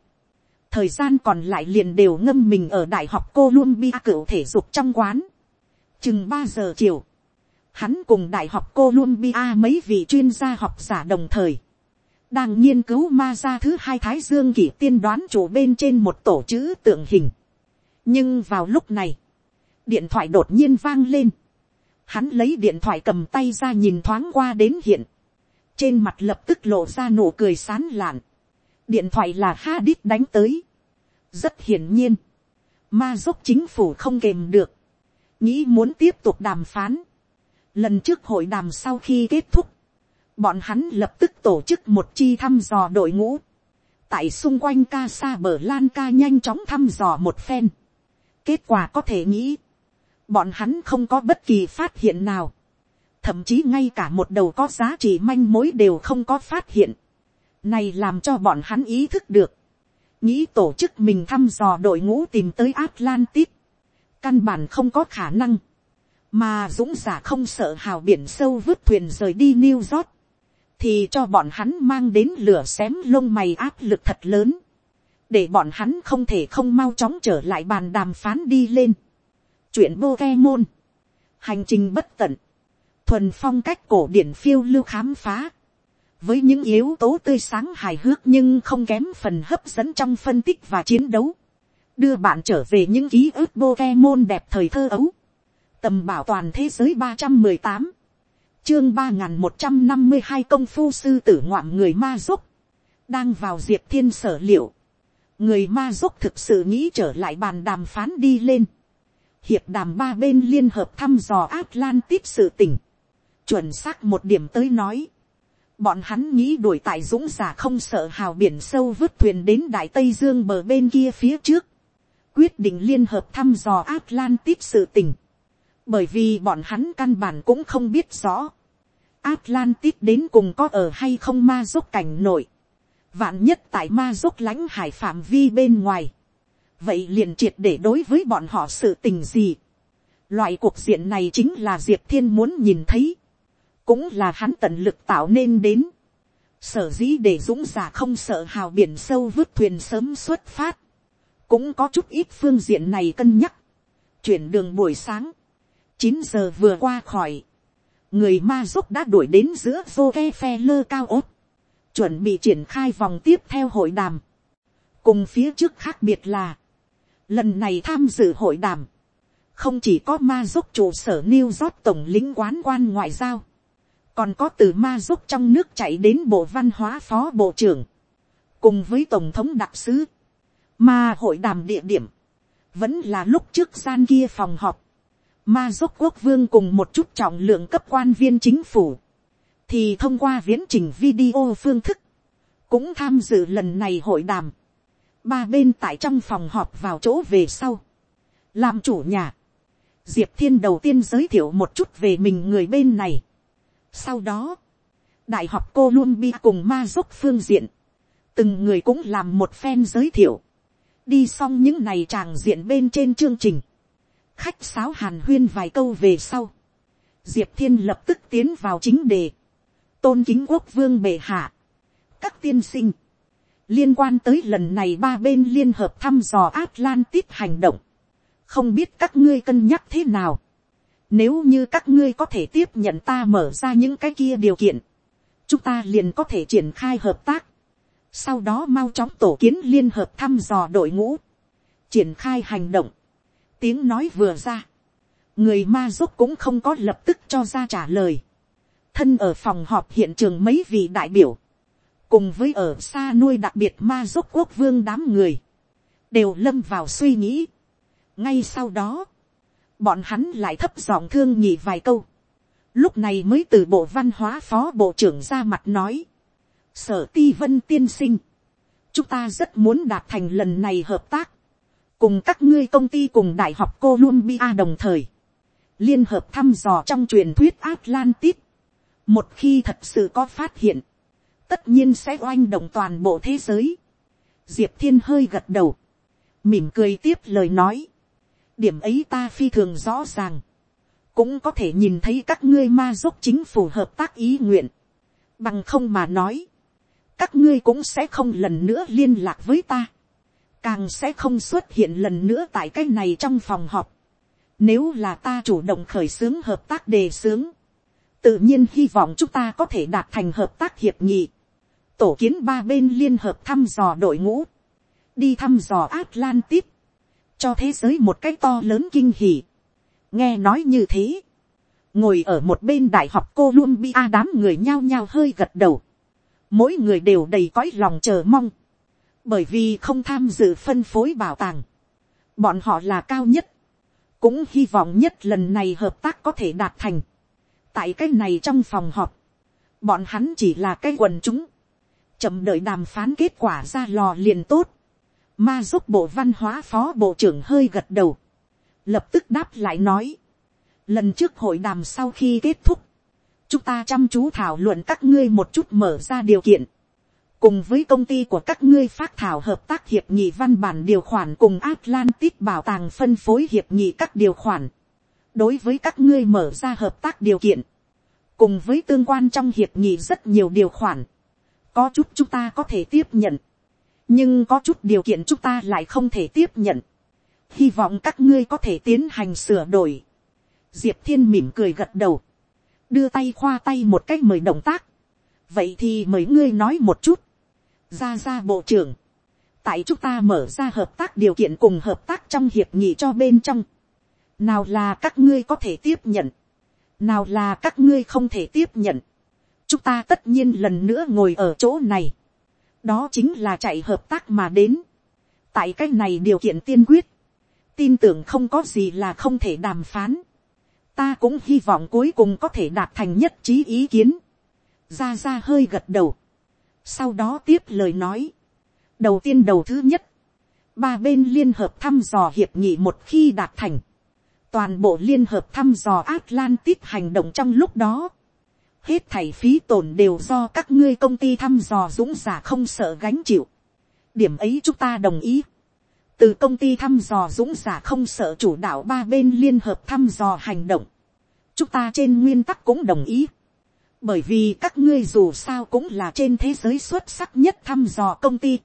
thời gian còn lại liền đều ngâm mình ở đại học Columbia cựu thể dục trong quán chừng ba giờ chiều, hắn cùng đại học Columbia mấy vị chuyên gia học giả đồng thời, đang nghiên cứu ma ra thứ hai thái dương kỷ tiên đoán chủ bên trên một tổ chữ tượng hình. nhưng vào lúc này, điện thoại đột nhiên vang lên. hắn lấy điện thoại cầm tay ra nhìn thoáng qua đến hiện. trên mặt lập tức lộ ra nụ cười sán lạn. điện thoại là Hadid đánh tới. rất hiển nhiên, ma dốc chính phủ không kềm được nghĩ muốn tiếp tục đàm phán. Lần trước hội đàm sau khi kết thúc, bọn hắn lập tức tổ chức một chi thăm dò đội ngũ. Tại xung quanh ca xa bờ lan ca nhanh chóng thăm dò một phen. Kết quả có thể nghĩ, bọn hắn không có bất kỳ phát hiện nào. Thậm chí ngay cả một đầu có giá trị manh mối đều không có phát hiện. Này làm cho bọn hắn ý thức được. Nghĩ tổ chức mình thăm dò đội ngũ tìm tới Atlantis căn bản không có khả năng, mà dũng giả không sợ hào biển sâu vứt thuyền rời đi New York, thì cho bọn hắn mang đến lửa xém lông mày áp lực thật lớn, để bọn hắn không thể không mau chóng trở lại bàn đàm phán đi lên chuyện bô ke môn, hành trình bất tận, thuần phong cách cổ điển phiêu lưu khám phá, với những yếu tố tươi sáng hài hước nhưng không kém phần hấp dẫn trong phân tích và chiến đấu, đưa bạn trở về những ký ức bô gê môn đẹp thời thơ ấu. Tầm bảo toàn thế giới ba trăm mười tám chương ba một trăm năm mươi hai công phu sư tử ngoạm người ma giúp. Đang vào diệp thiên sở liệu. Người ma giúp thực sự nghĩ trở lại bàn đàm phán đi lên. Hiệp đàm ba bên liên hợp thăm dò Atlantis sự tình. Chuẩn xác một điểm tới nói. Bọn hắn nghĩ đuổi tại dũng giả không sợ hào biển sâu vứt thuyền đến đại Tây Dương bờ bên kia phía trước quyết định liên hợp thăm dò Atlantis sự tình. Bởi vì bọn hắn căn bản cũng không biết rõ. Atlantis đến cùng có ở hay không ma dốc cảnh nội. Vạn nhất tại ma dốc lãnh hải phạm vi bên ngoài. Vậy liền triệt để đối với bọn họ sự tình gì. Loại cuộc diện này chính là Diệp Thiên muốn nhìn thấy. Cũng là hắn tận lực tạo nên đến. Sở dĩ để dũng giả không sợ hào biển sâu vứt thuyền sớm xuất phát cũng có chút ít phương diện này cân nhắc. chuyển đường buổi sáng, chín giờ vừa qua khỏi, người ma giúp đã đuổi đến giữa vô ke phe lơ cao ốt, chuẩn bị triển khai vòng tiếp theo hội đàm. cùng phía trước khác biệt là, lần này tham dự hội đàm, không chỉ có ma giúp trụ sở New York tổng lính quán quan ngoại giao, còn có từ ma giúp trong nước chạy đến bộ văn hóa phó bộ trưởng, cùng với tổng thống đặc sứ, mà hội đàm địa điểm, vẫn là lúc trước gian kia phòng họp, ma giúp quốc vương cùng một chút trọng lượng cấp quan viên chính phủ, thì thông qua viễn trình video phương thức, cũng tham dự lần này hội đàm, ba bên tại trong phòng họp vào chỗ về sau, làm chủ nhà, diệp thiên đầu tiên giới thiệu một chút về mình người bên này. sau đó, đại học Columbia cùng ma Dốc phương diện, từng người cũng làm một phen giới thiệu, đi xong những này tràng diện bên trên chương trình, khách sáo hàn huyên vài câu về sau, diệp thiên lập tức tiến vào chính đề, tôn kính quốc vương bệ hạ, các tiên sinh, liên quan tới lần này ba bên liên hợp thăm dò Atlantis hành động, không biết các ngươi cân nhắc thế nào, nếu như các ngươi có thể tiếp nhận ta mở ra những cái kia điều kiện, chúng ta liền có thể triển khai hợp tác, sau đó mau chóng tổ kiến liên hợp thăm dò đội ngũ, triển khai hành động, tiếng nói vừa ra, người ma giúp cũng không có lập tức cho ra trả lời, thân ở phòng họp hiện trường mấy vị đại biểu, cùng với ở xa nuôi đặc biệt ma giúp quốc vương đám người, đều lâm vào suy nghĩ. ngay sau đó, bọn hắn lại thấp giọng thương nhị vài câu, lúc này mới từ bộ văn hóa phó bộ trưởng ra mặt nói, sở ti vân tiên sinh, chúng ta rất muốn đạt thành lần này hợp tác, cùng các ngươi công ty cùng đại học Columbia đồng thời, liên hợp thăm dò trong truyền thuyết Atlantis, một khi thật sự có phát hiện, tất nhiên sẽ oanh động toàn bộ thế giới. diệp thiên hơi gật đầu, mỉm cười tiếp lời nói, điểm ấy ta phi thường rõ ràng, cũng có thể nhìn thấy các ngươi ma giúp chính phủ hợp tác ý nguyện, bằng không mà nói, các ngươi cũng sẽ không lần nữa liên lạc với ta, càng sẽ không xuất hiện lần nữa tại cái này trong phòng họp. Nếu là ta chủ động khởi xướng hợp tác đề xướng, tự nhiên hy vọng chúng ta có thể đạt thành hợp tác hiệp nghị, tổ kiến ba bên liên hợp thăm dò đội ngũ, đi thăm dò Atlantis, cho thế giới một cái to lớn kinh hỉ. nghe nói như thế, ngồi ở một bên đại học Columbia đám người nhao nhao hơi gật đầu, mỗi người đều đầy cõi lòng chờ mong, bởi vì không tham dự phân phối bảo tàng, bọn họ là cao nhất, cũng hy vọng nhất lần này hợp tác có thể đạt thành. tại cái này trong phòng họp, bọn hắn chỉ là cái quần chúng, chậm đợi đàm phán kết quả ra lò liền tốt, ma giúp bộ văn hóa phó bộ trưởng hơi gật đầu, lập tức đáp lại nói, lần trước hội đàm sau khi kết thúc, chúng ta chăm chú thảo luận các ngươi một chút mở ra điều kiện, cùng với công ty của các ngươi phát thảo hợp tác hiệp nghị văn bản điều khoản cùng atlantic bảo tàng phân phối hiệp nghị các điều khoản. Đối với các ngươi mở ra hợp tác điều kiện, cùng với tương quan trong hiệp nghị rất nhiều điều khoản, có chút chúng ta có thể tiếp nhận, nhưng có chút điều kiện chúng ta lại không thể tiếp nhận. Hy vọng các ngươi có thể tiến hành sửa đổi. Diệp thiên mỉm cười gật đầu, đưa tay khoa tay một cách mời động tác. vậy thì mời ngươi nói một chút. Ra ra bộ trưởng, tại chúng ta mở ra hợp tác điều kiện cùng hợp tác trong hiệp nghị cho bên trong, nào là các ngươi có thể tiếp nhận, nào là các ngươi không thể tiếp nhận, chúng ta tất nhiên lần nữa ngồi ở chỗ này, đó chính là chạy hợp tác mà đến, tại cái này điều kiện tiên quyết, tin tưởng không có gì là không thể đàm phán, ta cũng hy vọng cuối cùng có thể đạt thành nhất trí ý kiến, ra ra hơi gật đầu, sau đó tiếp lời nói. đầu tiên đầu thứ nhất, ba bên liên hợp thăm dò hiệp nghị một khi đạt thành, toàn bộ liên hợp thăm dò Atlantis hành động trong lúc đó, hết thảy phí tổn đều do các ngươi công ty thăm dò dũng giả không sợ gánh chịu. điểm ấy chúng ta đồng ý. từ công ty thăm dò dũng giả không sợ chủ đạo ba bên liên hợp thăm dò hành động. chúng ta trên nguyên tắc cũng đồng ý bởi vì các ngươi dù sao cũng là trên thế giới xuất sắc nhất thăm dò công ty.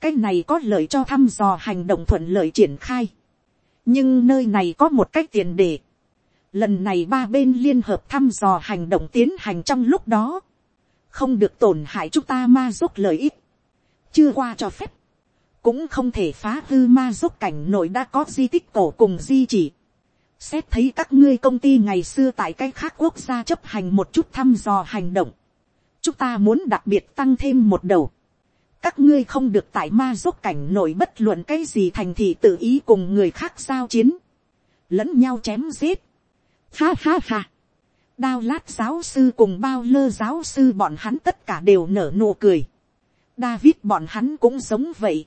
cái này có lợi cho thăm dò hành động thuận lợi triển khai. nhưng nơi này có một cách tiền đề, Lần này ba bên liên hợp thăm dò hành động tiến hành trong lúc đó. Không được tổn hại chúng ta ma giúp lợi ích. Chưa qua cho phép. Cũng không thể phá hư ma giúp cảnh nội đã có di tích cổ cùng di chỉ. Xét thấy các ngươi công ty ngày xưa tại cái khác quốc gia chấp hành một chút thăm dò hành động. Chúng ta muốn đặc biệt tăng thêm một đầu các ngươi không được tại ma giúp cảnh nổi bất luận cái gì thành thị tự ý cùng người khác giao chiến, lẫn nhau chém giết. Ha ha ha. Đao lát giáo sư cùng bao lơ giáo sư bọn hắn tất cả đều nở nụ cười. David bọn hắn cũng giống vậy.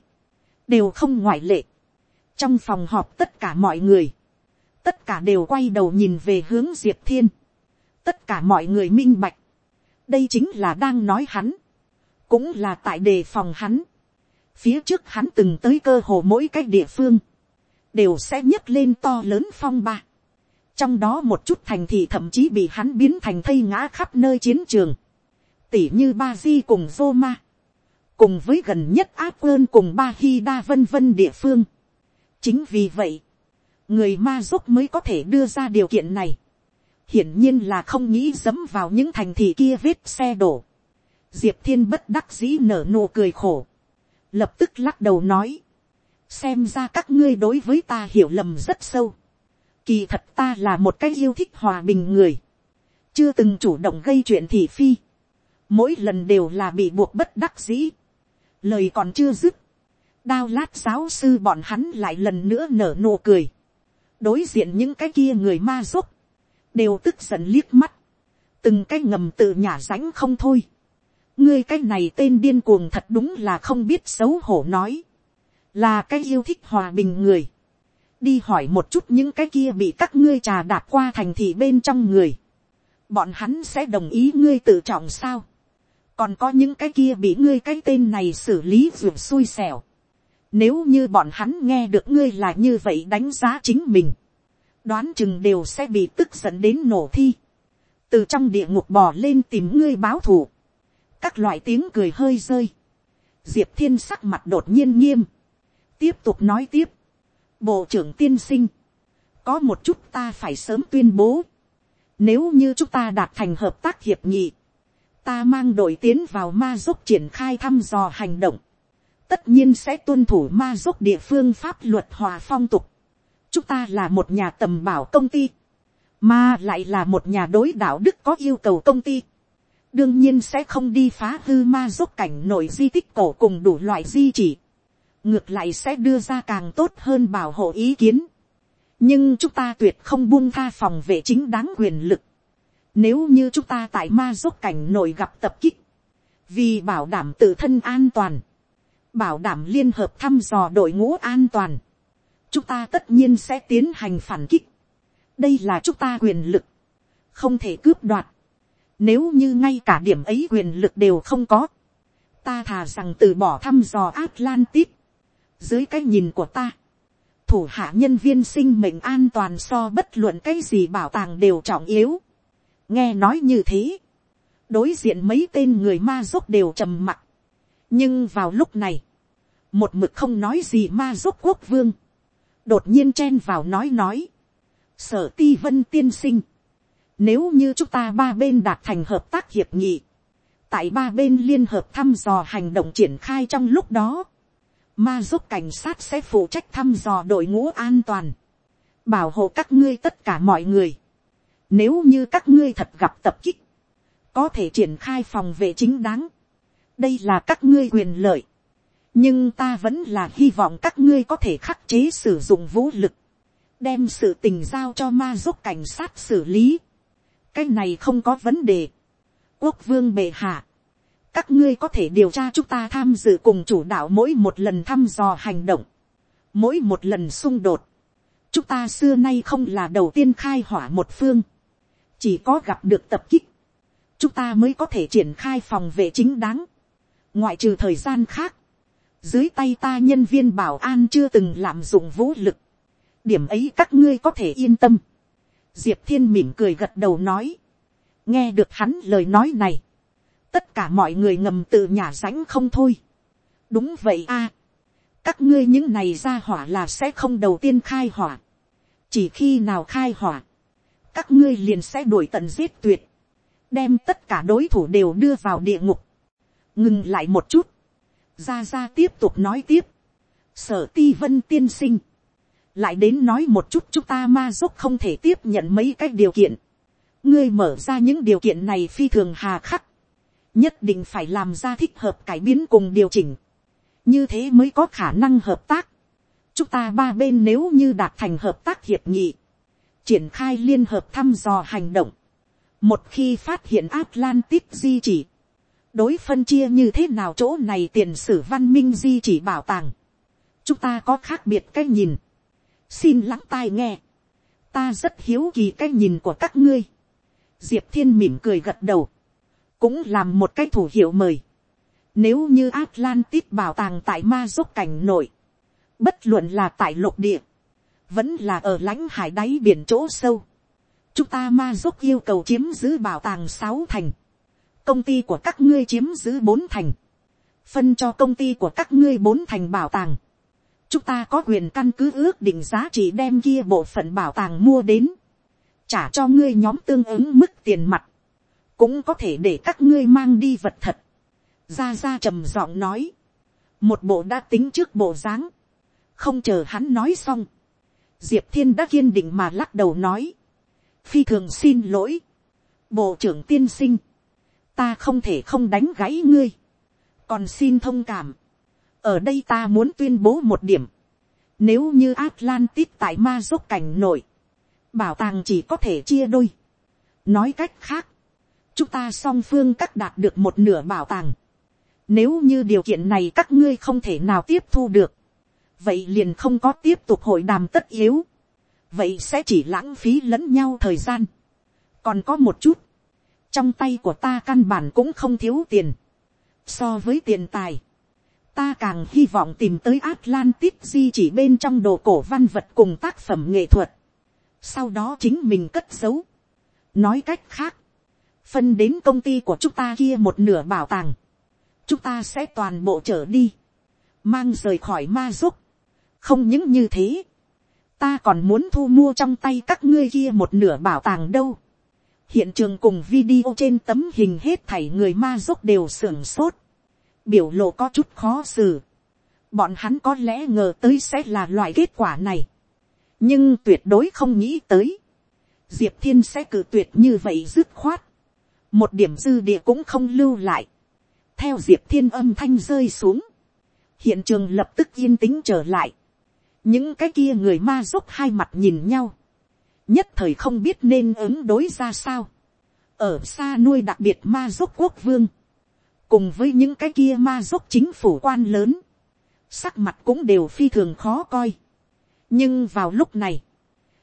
Đều không ngoại lệ. Trong phòng họp tất cả mọi người. Tất cả đều quay đầu nhìn về hướng Diệp Thiên. Tất cả mọi người minh bạch. Đây chính là đang nói hắn cũng là tại đề phòng hắn. Phía trước hắn từng tới cơ hồ mỗi cái địa phương, đều sẽ nhấc lên to lớn phong ba. Trong đó một chút thành thị thậm chí bị hắn biến thành thây ngã khắp nơi chiến trường. Tỉ như Ba Di cùng Roma. Cùng với gần nhất áp ơn cùng Ba Hi Đa vân vân địa phương. Chính vì vậy, người ma giúp mới có thể đưa ra điều kiện này. Hiển nhiên là không nghĩ dấm vào những thành thị kia vết xe đổ diệp thiên bất đắc dĩ nở nụ cười khổ, lập tức lắc đầu nói, xem ra các ngươi đối với ta hiểu lầm rất sâu, kỳ thật ta là một cái yêu thích hòa bình người, chưa từng chủ động gây chuyện thị phi, mỗi lần đều là bị buộc bất đắc dĩ, lời còn chưa dứt, đao lát giáo sư bọn hắn lại lần nữa nở nụ cười, đối diện những cái kia người ma dốc, đều tức giận liếc mắt, từng cái ngầm tự nhả rãnh không thôi, ngươi cái này tên điên cuồng thật đúng là không biết xấu hổ nói, là cái yêu thích hòa bình người, đi hỏi một chút những cái kia bị các ngươi trà đạp qua thành thị bên trong người, bọn hắn sẽ đồng ý ngươi tự trọng sao, còn có những cái kia bị ngươi cái tên này xử lý ruột xui xẻo, nếu như bọn hắn nghe được ngươi là như vậy đánh giá chính mình, đoán chừng đều sẽ bị tức giận đến nổ thi, từ trong địa ngục bò lên tìm ngươi báo thù, các loại tiếng cười hơi rơi, diệp thiên sắc mặt đột nhiên nghiêm, tiếp tục nói tiếp, bộ trưởng tiên sinh, có một chút ta phải sớm tuyên bố, nếu như chúng ta đạt thành hợp tác hiệp nghị, ta mang đội tiến vào ma dốc triển khai thăm dò hành động, tất nhiên sẽ tuân thủ ma dốc địa phương pháp luật hòa phong tục. chúng ta là một nhà tầm bảo công ty, mà lại là một nhà đối đạo đức có yêu cầu công ty đương nhiên sẽ không đi phá hư ma dốc cảnh nội di tích cổ cùng đủ loại di chỉ ngược lại sẽ đưa ra càng tốt hơn bảo hộ ý kiến. nhưng chúng ta tuyệt không buông tha phòng vệ chính đáng quyền lực. nếu như chúng ta tại ma dốc cảnh nội gặp tập kích, vì bảo đảm tự thân an toàn, bảo đảm liên hợp thăm dò đội ngũ an toàn, chúng ta tất nhiên sẽ tiến hành phản kích. đây là chúng ta quyền lực, không thể cướp đoạt nếu như ngay cả điểm ấy quyền lực đều không có. Ta thà rằng từ bỏ thăm dò Atlantis. Dưới cái nhìn của ta. Thủ hạ nhân viên sinh mệnh an toàn so bất luận cái gì bảo tàng đều trọng yếu. Nghe nói như thế. Đối diện mấy tên người ma dốc đều trầm mặc. Nhưng vào lúc này. Một mực không nói gì ma dốc quốc vương. Đột nhiên chen vào nói nói. Sở ti vân tiên sinh nếu như chúng ta ba bên đạt thành hợp tác hiệp nghị, tại ba bên liên hợp thăm dò hành động triển khai trong lúc đó, ma giúp cảnh sát sẽ phụ trách thăm dò đội ngũ an toàn, bảo hộ các ngươi tất cả mọi người. Nếu như các ngươi thật gặp tập kích, có thể triển khai phòng vệ chính đáng. đây là các ngươi quyền lợi. nhưng ta vẫn là hy vọng các ngươi có thể khắc chế sử dụng vũ lực, đem sự tình giao cho ma giúp cảnh sát xử lý cái này không có vấn đề. quốc vương bệ hạ, các ngươi có thể điều tra chúng ta tham dự cùng chủ đạo mỗi một lần thăm dò hành động, mỗi một lần xung đột. chúng ta xưa nay không là đầu tiên khai hỏa một phương, chỉ có gặp được tập kích, chúng ta mới có thể triển khai phòng vệ chính đáng, ngoại trừ thời gian khác, dưới tay ta nhân viên bảo an chưa từng lạm dụng vũ lực, điểm ấy các ngươi có thể yên tâm. Diệp thiên mỉm cười gật đầu nói, nghe được hắn lời nói này, tất cả mọi người ngầm tự nhà rãnh không thôi. đúng vậy a, các ngươi những này ra hỏa là sẽ không đầu tiên khai hỏa, chỉ khi nào khai hỏa, các ngươi liền sẽ đuổi tận giết tuyệt, đem tất cả đối thủ đều đưa vào địa ngục, ngừng lại một chút, ra ra tiếp tục nói tiếp, sở ti vân tiên sinh, lại đến nói một chút chúng ta ma dốc không thể tiếp nhận mấy cái điều kiện, ngươi mở ra những điều kiện này phi thường hà khắc, nhất định phải làm ra thích hợp cải biến cùng điều chỉnh, như thế mới có khả năng hợp tác. chúng ta ba bên nếu như đạt thành hợp tác hiệp nghị, triển khai liên hợp thăm dò hành động, một khi phát hiện Atlantis di chỉ, đối phân chia như thế nào chỗ này tiền sử văn minh di chỉ bảo tàng, chúng ta có khác biệt cái nhìn, xin lắng tai nghe, ta rất hiếu kỳ cái nhìn của các ngươi, diệp thiên mỉm cười gật đầu, cũng làm một cái thủ hiệu mời, nếu như Atlantis bảo tàng tại ma dốc cảnh nội, bất luận là tại lục địa, vẫn là ở lãnh hải đáy biển chỗ sâu, chúng ta ma dốc yêu cầu chiếm giữ bảo tàng sáu thành, công ty của các ngươi chiếm giữ bốn thành, phân cho công ty của các ngươi bốn thành bảo tàng, chúng ta có quyền căn cứ ước định giá trị đem kia bộ phận bảo tàng mua đến, trả cho ngươi nhóm tương ứng mức tiền mặt, cũng có thể để các ngươi mang đi vật thật. Ra ra trầm giọng nói, một bộ đã tính trước bộ dáng, không chờ hắn nói xong, diệp thiên đã kiên định mà lắc đầu nói, phi thường xin lỗi, bộ trưởng tiên sinh, ta không thể không đánh gãy ngươi, còn xin thông cảm, ở đây ta muốn tuyên bố một điểm, nếu như Atlantis tại ma rốt cảnh nổi, bảo tàng chỉ có thể chia đôi. nói cách khác, chúng ta song phương các đạt được một nửa bảo tàng. nếu như điều kiện này các ngươi không thể nào tiếp thu được, vậy liền không có tiếp tục hội đàm tất yếu. vậy sẽ chỉ lãng phí lẫn nhau thời gian. còn có một chút, trong tay của ta căn bản cũng không thiếu tiền. so với tiền tài, ta càng hy vọng tìm tới Atlantis di chỉ bên trong đồ cổ văn vật cùng tác phẩm nghệ thuật. Sau đó chính mình cất giấu. Nói cách khác, phân đến công ty của chúng ta kia một nửa bảo tàng. Chúng ta sẽ toàn bộ trở đi. Mang rời khỏi ma giúp. Không những như thế. Ta còn muốn thu mua trong tay các ngươi kia một nửa bảo tàng đâu. Hiện trường cùng video trên tấm hình hết thảy người ma giúp đều sưởng sốt biểu lộ có chút khó xử. Bọn hắn có lẽ ngờ tới sẽ là loại kết quả này. Nhưng tuyệt đối không nghĩ tới. Diệp Thiên sẽ cử tuyệt như vậy dứt khoát. Một điểm dư địa cũng không lưu lại. Theo Diệp Thiên âm thanh rơi xuống. Hiện trường lập tức yên tĩnh trở lại. Những cái kia người ma giúp hai mặt nhìn nhau. Nhất thời không biết nên ứng đối ra sao. Ở xa nuôi đặc biệt ma giúp quốc vương cùng với những cái kia ma giúp chính phủ quan lớn, sắc mặt cũng đều phi thường khó coi. nhưng vào lúc này,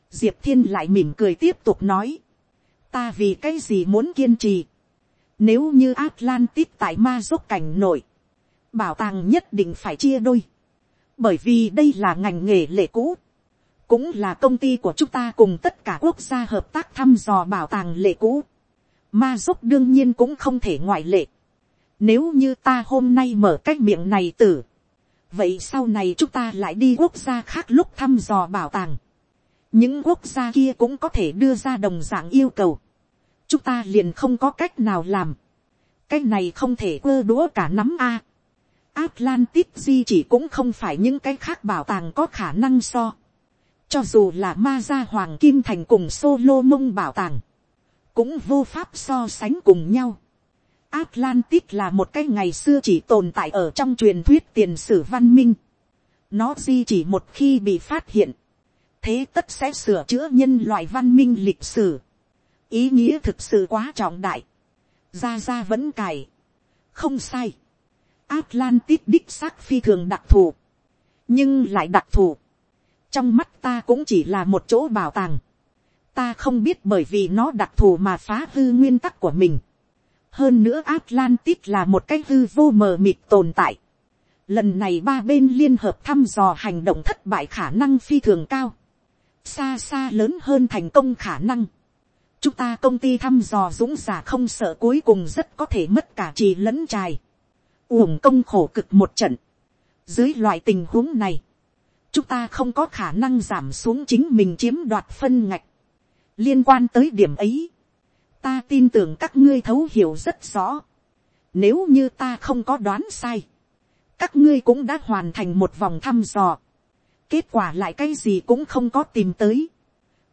diệp thiên lại mỉm cười tiếp tục nói, ta vì cái gì muốn kiên trì, nếu như Atlantis tại ma dốc cảnh nổi, bảo tàng nhất định phải chia đôi, bởi vì đây là ngành nghề lệ cũ, cũng là công ty của chúng ta cùng tất cả quốc gia hợp tác thăm dò bảo tàng lệ cũ. Ma dốc đương nhiên cũng không thể ngoại lệ. Nếu như ta hôm nay mở cái miệng này tử. Vậy sau này chúng ta lại đi quốc gia khác lúc thăm dò bảo tàng. Những quốc gia kia cũng có thể đưa ra đồng dạng yêu cầu. Chúng ta liền không có cách nào làm. Cái này không thể quơ đũa cả nắm A. Atlantis di chỉ cũng không phải những cái khác bảo tàng có khả năng so. Cho dù là ma gia hoàng kim thành cùng solo mông bảo tàng. Cũng vô pháp so sánh cùng nhau Atlantis là một cái ngày xưa chỉ tồn tại ở trong truyền thuyết tiền sử văn minh. Nó di chỉ một khi bị phát hiện. Thế tất sẽ sửa chữa nhân loại văn minh lịch sử. Ý nghĩa thực sự quá trọng đại. Ra ra vẫn cài. Không sai. Atlantis đích xác phi thường đặc thù. Nhưng lại đặc thù. Trong mắt ta cũng chỉ là một chỗ bảo tàng. Ta không biết bởi vì nó đặc thù mà phá hư nguyên tắc của mình hơn nữa Atlantis là một cái hư vô mờ mịt tồn tại. Lần này ba bên liên hợp thăm dò hành động thất bại khả năng phi thường cao. Xa xa lớn hơn thành công khả năng. Chúng ta công ty thăm dò dũng giả không sợ cuối cùng rất có thể mất cả trì lẫn trài. Uổng công khổ cực một trận. Dưới loại tình huống này. Chúng ta không có khả năng giảm xuống chính mình chiếm đoạt phân ngạch liên quan tới điểm ấy, ta tin tưởng các ngươi thấu hiểu rất rõ. Nếu như ta không có đoán sai, các ngươi cũng đã hoàn thành một vòng thăm dò. Kết quả lại cái gì cũng không có tìm tới.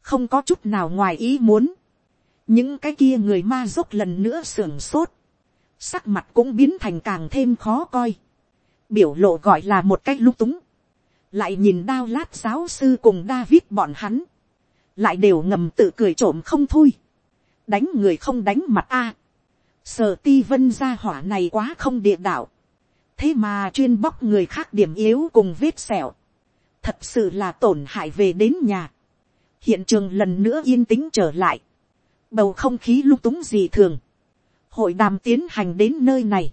Không có chút nào ngoài ý muốn. Những cái kia người ma dốc lần nữa sưởng sốt. Sắc mặt cũng biến thành càng thêm khó coi. Biểu lộ gọi là một cái lung túng. Lại nhìn đao lát giáo sư cùng David bọn hắn. Lại đều ngầm tự cười trộm không thôi. Đánh người không đánh mặt a Sở ti vân gia hỏa này quá không địa đạo. Thế mà chuyên bóc người khác điểm yếu cùng vết sẹo. Thật sự là tổn hại về đến nhà. Hiện trường lần nữa yên tĩnh trở lại. Bầu không khí lung túng gì thường. Hội đàm tiến hành đến nơi này.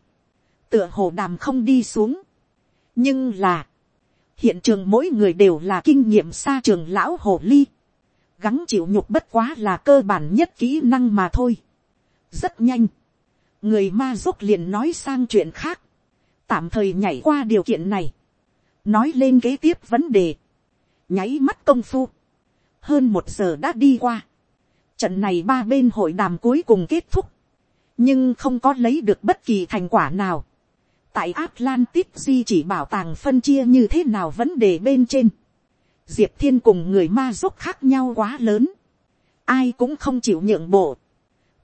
Tựa hồ đàm không đi xuống. Nhưng là. Hiện trường mỗi người đều là kinh nghiệm xa trường lão hồ ly. Gắng chịu nhục bất quá là cơ bản nhất kỹ năng mà thôi. Rất nhanh người ma dốc liền nói sang chuyện khác, tạm thời nhảy qua điều kiện này, nói lên kế tiếp vấn đề, nháy mắt công phu, hơn một giờ đã đi qua, trận này ba bên hội đàm cuối cùng kết thúc, nhưng không có lấy được bất kỳ thành quả nào, tại Atlantis di chỉ bảo tàng phân chia như thế nào vấn đề bên trên, diệp thiên cùng người ma giúp khác nhau quá lớn, ai cũng không chịu nhượng bộ,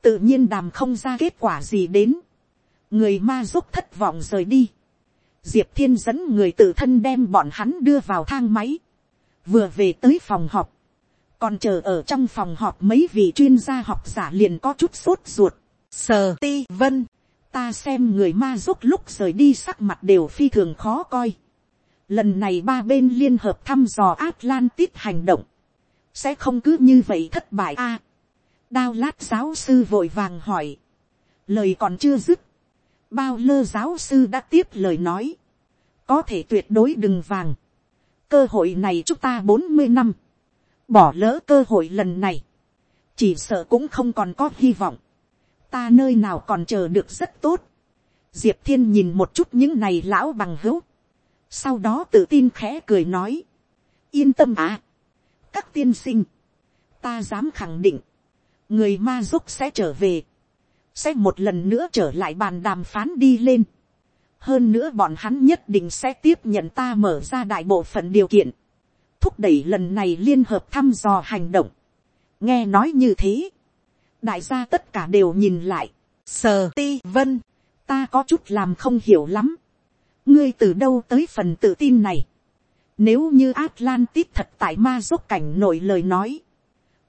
tự nhiên đàm không ra kết quả gì đến, người ma giúp thất vọng rời đi, diệp thiên dẫn người tự thân đem bọn hắn đưa vào thang máy, vừa về tới phòng họp, còn chờ ở trong phòng họp mấy vị chuyên gia học giả liền có chút sốt ruột, sờ ti vân, ta xem người ma giúp lúc rời đi sắc mặt đều phi thường khó coi. Lần này ba bên liên hợp thăm dò Atlantis hành động, sẽ không cứ như vậy thất bại a đao lát giáo sư vội vàng hỏi. lời còn chưa dứt bao lơ giáo sư đã tiếp lời nói. có thể tuyệt đối đừng vàng. cơ hội này chúng ta bốn mươi năm. bỏ lỡ cơ hội lần này. chỉ sợ cũng không còn có hy vọng. ta nơi nào còn chờ được rất tốt. diệp thiên nhìn một chút những này lão bằng hữu. sau đó tự tin khẽ cười nói. yên tâm à. các tiên sinh. ta dám khẳng định người ma giúp sẽ trở về, sẽ một lần nữa trở lại bàn đàm phán đi lên. hơn nữa bọn hắn nhất định sẽ tiếp nhận ta mở ra đại bộ phận điều kiện, thúc đẩy lần này liên hợp thăm dò hành động. nghe nói như thế, đại gia tất cả đều nhìn lại, sờ ti vân, ta có chút làm không hiểu lắm, ngươi từ đâu tới phần tự tin này, nếu như Atlantis thật tại ma giúp cảnh nổi lời nói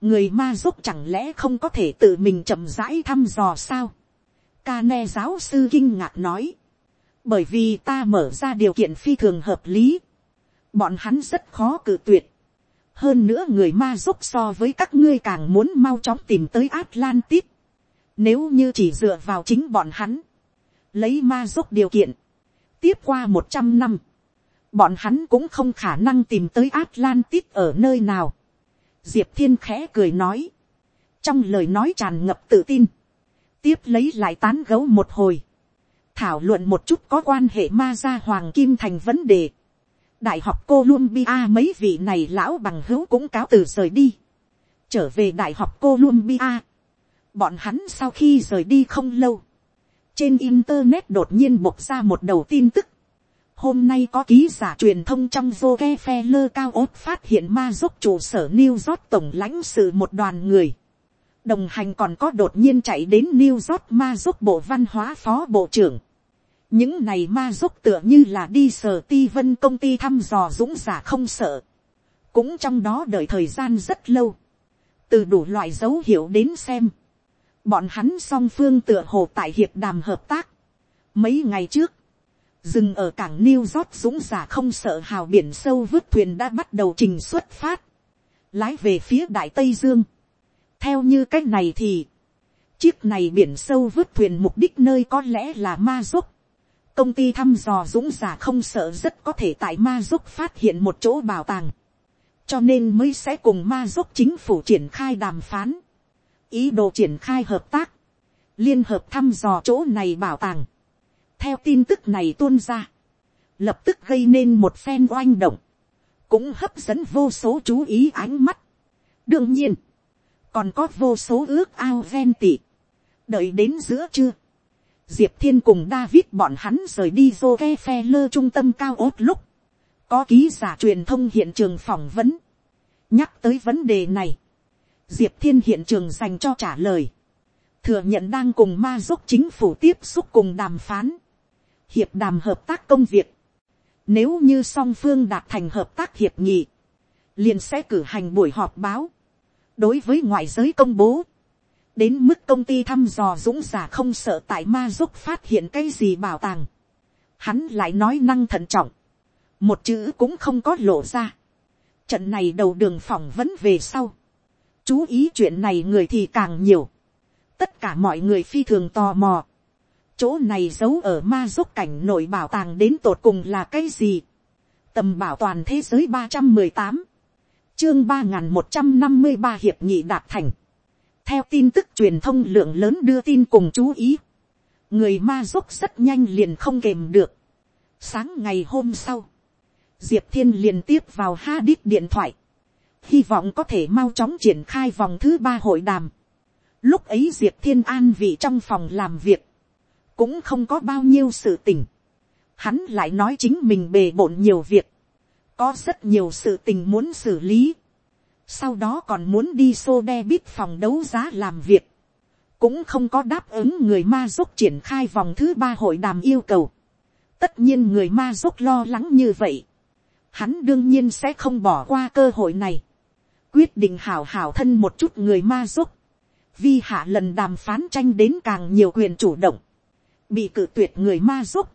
người ma giúp chẳng lẽ không có thể tự mình chậm rãi thăm dò sao. ca ne giáo sư kinh ngạc nói. bởi vì ta mở ra điều kiện phi thường hợp lý. bọn hắn rất khó cự tuyệt. hơn nữa người ma giúp so với các ngươi càng muốn mau chóng tìm tới atlantis. nếu như chỉ dựa vào chính bọn hắn, lấy ma giúp điều kiện, tiếp qua một trăm năm, bọn hắn cũng không khả năng tìm tới atlantis ở nơi nào diệp thiên khẽ cười nói, trong lời nói tràn ngập tự tin, tiếp lấy lại tán gấu một hồi, thảo luận một chút có quan hệ ma gia hoàng kim thành vấn đề. đại học Columbia mấy vị này lão bằng hữu cũng cáo từ rời đi, trở về đại học Columbia. bọn hắn sau khi rời đi không lâu, trên internet đột nhiên bộc ra một đầu tin tức, Hôm nay có ký giả truyền thông trong Rockefeller cao ốt phát hiện ma giúp trụ sở New York tổng lãnh sự một đoàn người. Đồng hành còn có đột nhiên chạy đến New York ma giúp bộ văn hóa phó bộ trưởng. Những này ma giúp tựa như là đi sở ti vân công ty thăm dò dũng giả không sợ. Cũng trong đó đợi thời gian rất lâu. Từ đủ loại dấu hiệu đến xem. Bọn hắn song phương tựa hồ tại hiệp đàm hợp tác. Mấy ngày trước dừng ở cảng New York dũng giả không sợ hào biển sâu vứt thuyền đã bắt đầu trình xuất phát, lái về phía đại tây dương. theo như cách này thì, chiếc này biển sâu vứt thuyền mục đích nơi có lẽ là ma giúp. công ty thăm dò dũng giả không sợ rất có thể tại ma giúp phát hiện một chỗ bảo tàng, cho nên mới sẽ cùng ma giúp chính phủ triển khai đàm phán, ý đồ triển khai hợp tác, liên hợp thăm dò chỗ này bảo tàng theo tin tức này tuôn ra, lập tức gây nên một phen oanh động, cũng hấp dẫn vô số chú ý ánh mắt. đương nhiên, còn có vô số ước ao ven tị, đợi đến giữa trưa, diệp thiên cùng david bọn hắn rời đi vô ke phe lơ trung tâm cao ốt lúc, có ký giả truyền thông hiện trường phỏng vấn, nhắc tới vấn đề này, diệp thiên hiện trường dành cho trả lời, thừa nhận đang cùng ma giúp chính phủ tiếp xúc cùng đàm phán, hiệp đàm hợp tác công việc, nếu như song phương đạt thành hợp tác hiệp nghị, liền sẽ cử hành buổi họp báo, đối với ngoại giới công bố, đến mức công ty thăm dò dũng giả không sợ tại ma giúp phát hiện cái gì bảo tàng, hắn lại nói năng thận trọng, một chữ cũng không có lộ ra. Trận này đầu đường phỏng vấn về sau, chú ý chuyện này người thì càng nhiều, tất cả mọi người phi thường tò mò, chỗ này giấu ở ma giúp cảnh nội bảo tàng đến tột cùng là cái gì, tầm bảo toàn thế giới ba trăm mười tám, chương ba n một trăm năm mươi ba hiệp nghị đạt thành, theo tin tức truyền thông lượng lớn đưa tin cùng chú ý, người ma giúp rất nhanh liền không kềm được. Sáng ngày hôm sau, diệp thiên liền tiếp vào ha đít điện thoại, hy vọng có thể mau chóng triển khai vòng thứ ba hội đàm. Lúc ấy diệp thiên an vị trong phòng làm việc, cũng không có bao nhiêu sự tình. Hắn lại nói chính mình bề bộn nhiều việc, có rất nhiều sự tình muốn xử lý. Sau đó còn muốn đi xô đe bít phòng đấu giá làm việc, cũng không có đáp ứng người ma dốc triển khai vòng thứ ba hội đàm yêu cầu. tất nhiên người ma dốc lo lắng như vậy, hắn đương nhiên sẽ không bỏ qua cơ hội này, quyết định hảo hảo thân một chút người ma dốc, vi hạ lần đàm phán tranh đến càng nhiều quyền chủ động, bị cự tuyệt người ma giúp,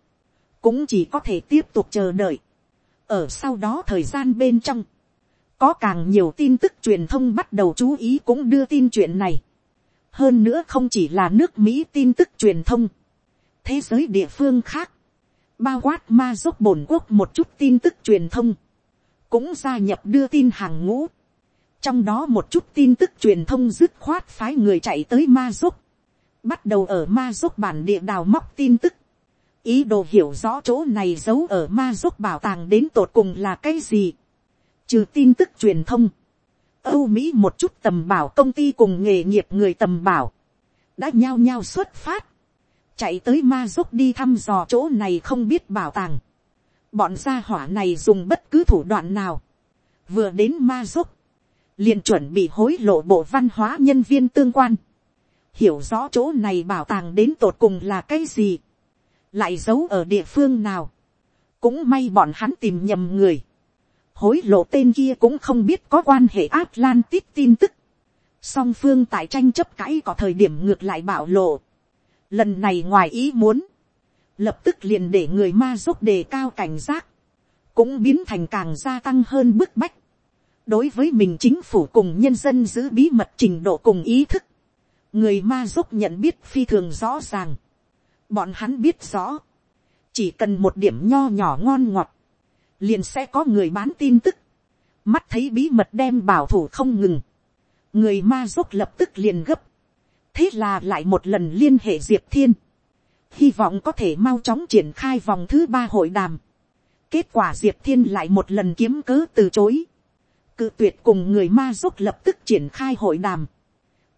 cũng chỉ có thể tiếp tục chờ đợi. ở sau đó thời gian bên trong, có càng nhiều tin tức truyền thông bắt đầu chú ý cũng đưa tin chuyện này. hơn nữa không chỉ là nước mỹ tin tức truyền thông, thế giới địa phương khác, bao quát ma giúp bổn quốc một chút tin tức truyền thông, cũng gia nhập đưa tin hàng ngũ. trong đó một chút tin tức truyền thông dứt khoát phái người chạy tới ma giúp, bắt đầu ở ma giúp bản địa đào móc tin tức, ý đồ hiểu rõ chỗ này giấu ở ma giúp bảo tàng đến tột cùng là cái gì Trừ tin tức truyền thông. Âu Mỹ một chút tầm bảo công ty cùng nghề nghiệp người tầm bảo. Đã nhao nhao xuất phát. Chạy tới ma giúp đi thăm dò chỗ này không biết bảo tàng. Bọn gia hỏa này dùng bất cứ thủ đoạn nào. Vừa đến ma giúp. liền chuẩn bị hối lộ bộ văn hóa nhân viên tương quan. Hiểu rõ chỗ này bảo tàng đến tột cùng là cái gì. Lại giấu ở địa phương nào. Cũng may bọn hắn tìm nhầm người hối lộ tên kia cũng không biết có quan hệ Atlantis tin tức. Song phương tại tranh chấp cãi có thời điểm ngược lại bảo lộ. Lần này ngoài ý muốn. Lập tức liền để người ma giúp đề cao cảnh giác. Cũng biến thành càng gia tăng hơn bức bách. Đối với mình chính phủ cùng nhân dân giữ bí mật trình độ cùng ý thức. Người ma giúp nhận biết phi thường rõ ràng. Bọn hắn biết rõ. Chỉ cần một điểm nho nhỏ ngon ngọt liền sẽ có người bán tin tức, mắt thấy bí mật đem bảo thủ không ngừng, người ma giúp lập tức liền gấp, thế là lại một lần liên hệ diệp thiên, hy vọng có thể mau chóng triển khai vòng thứ ba hội đàm, kết quả diệp thiên lại một lần kiếm cớ từ chối, cự tuyệt cùng người ma giúp lập tức triển khai hội đàm,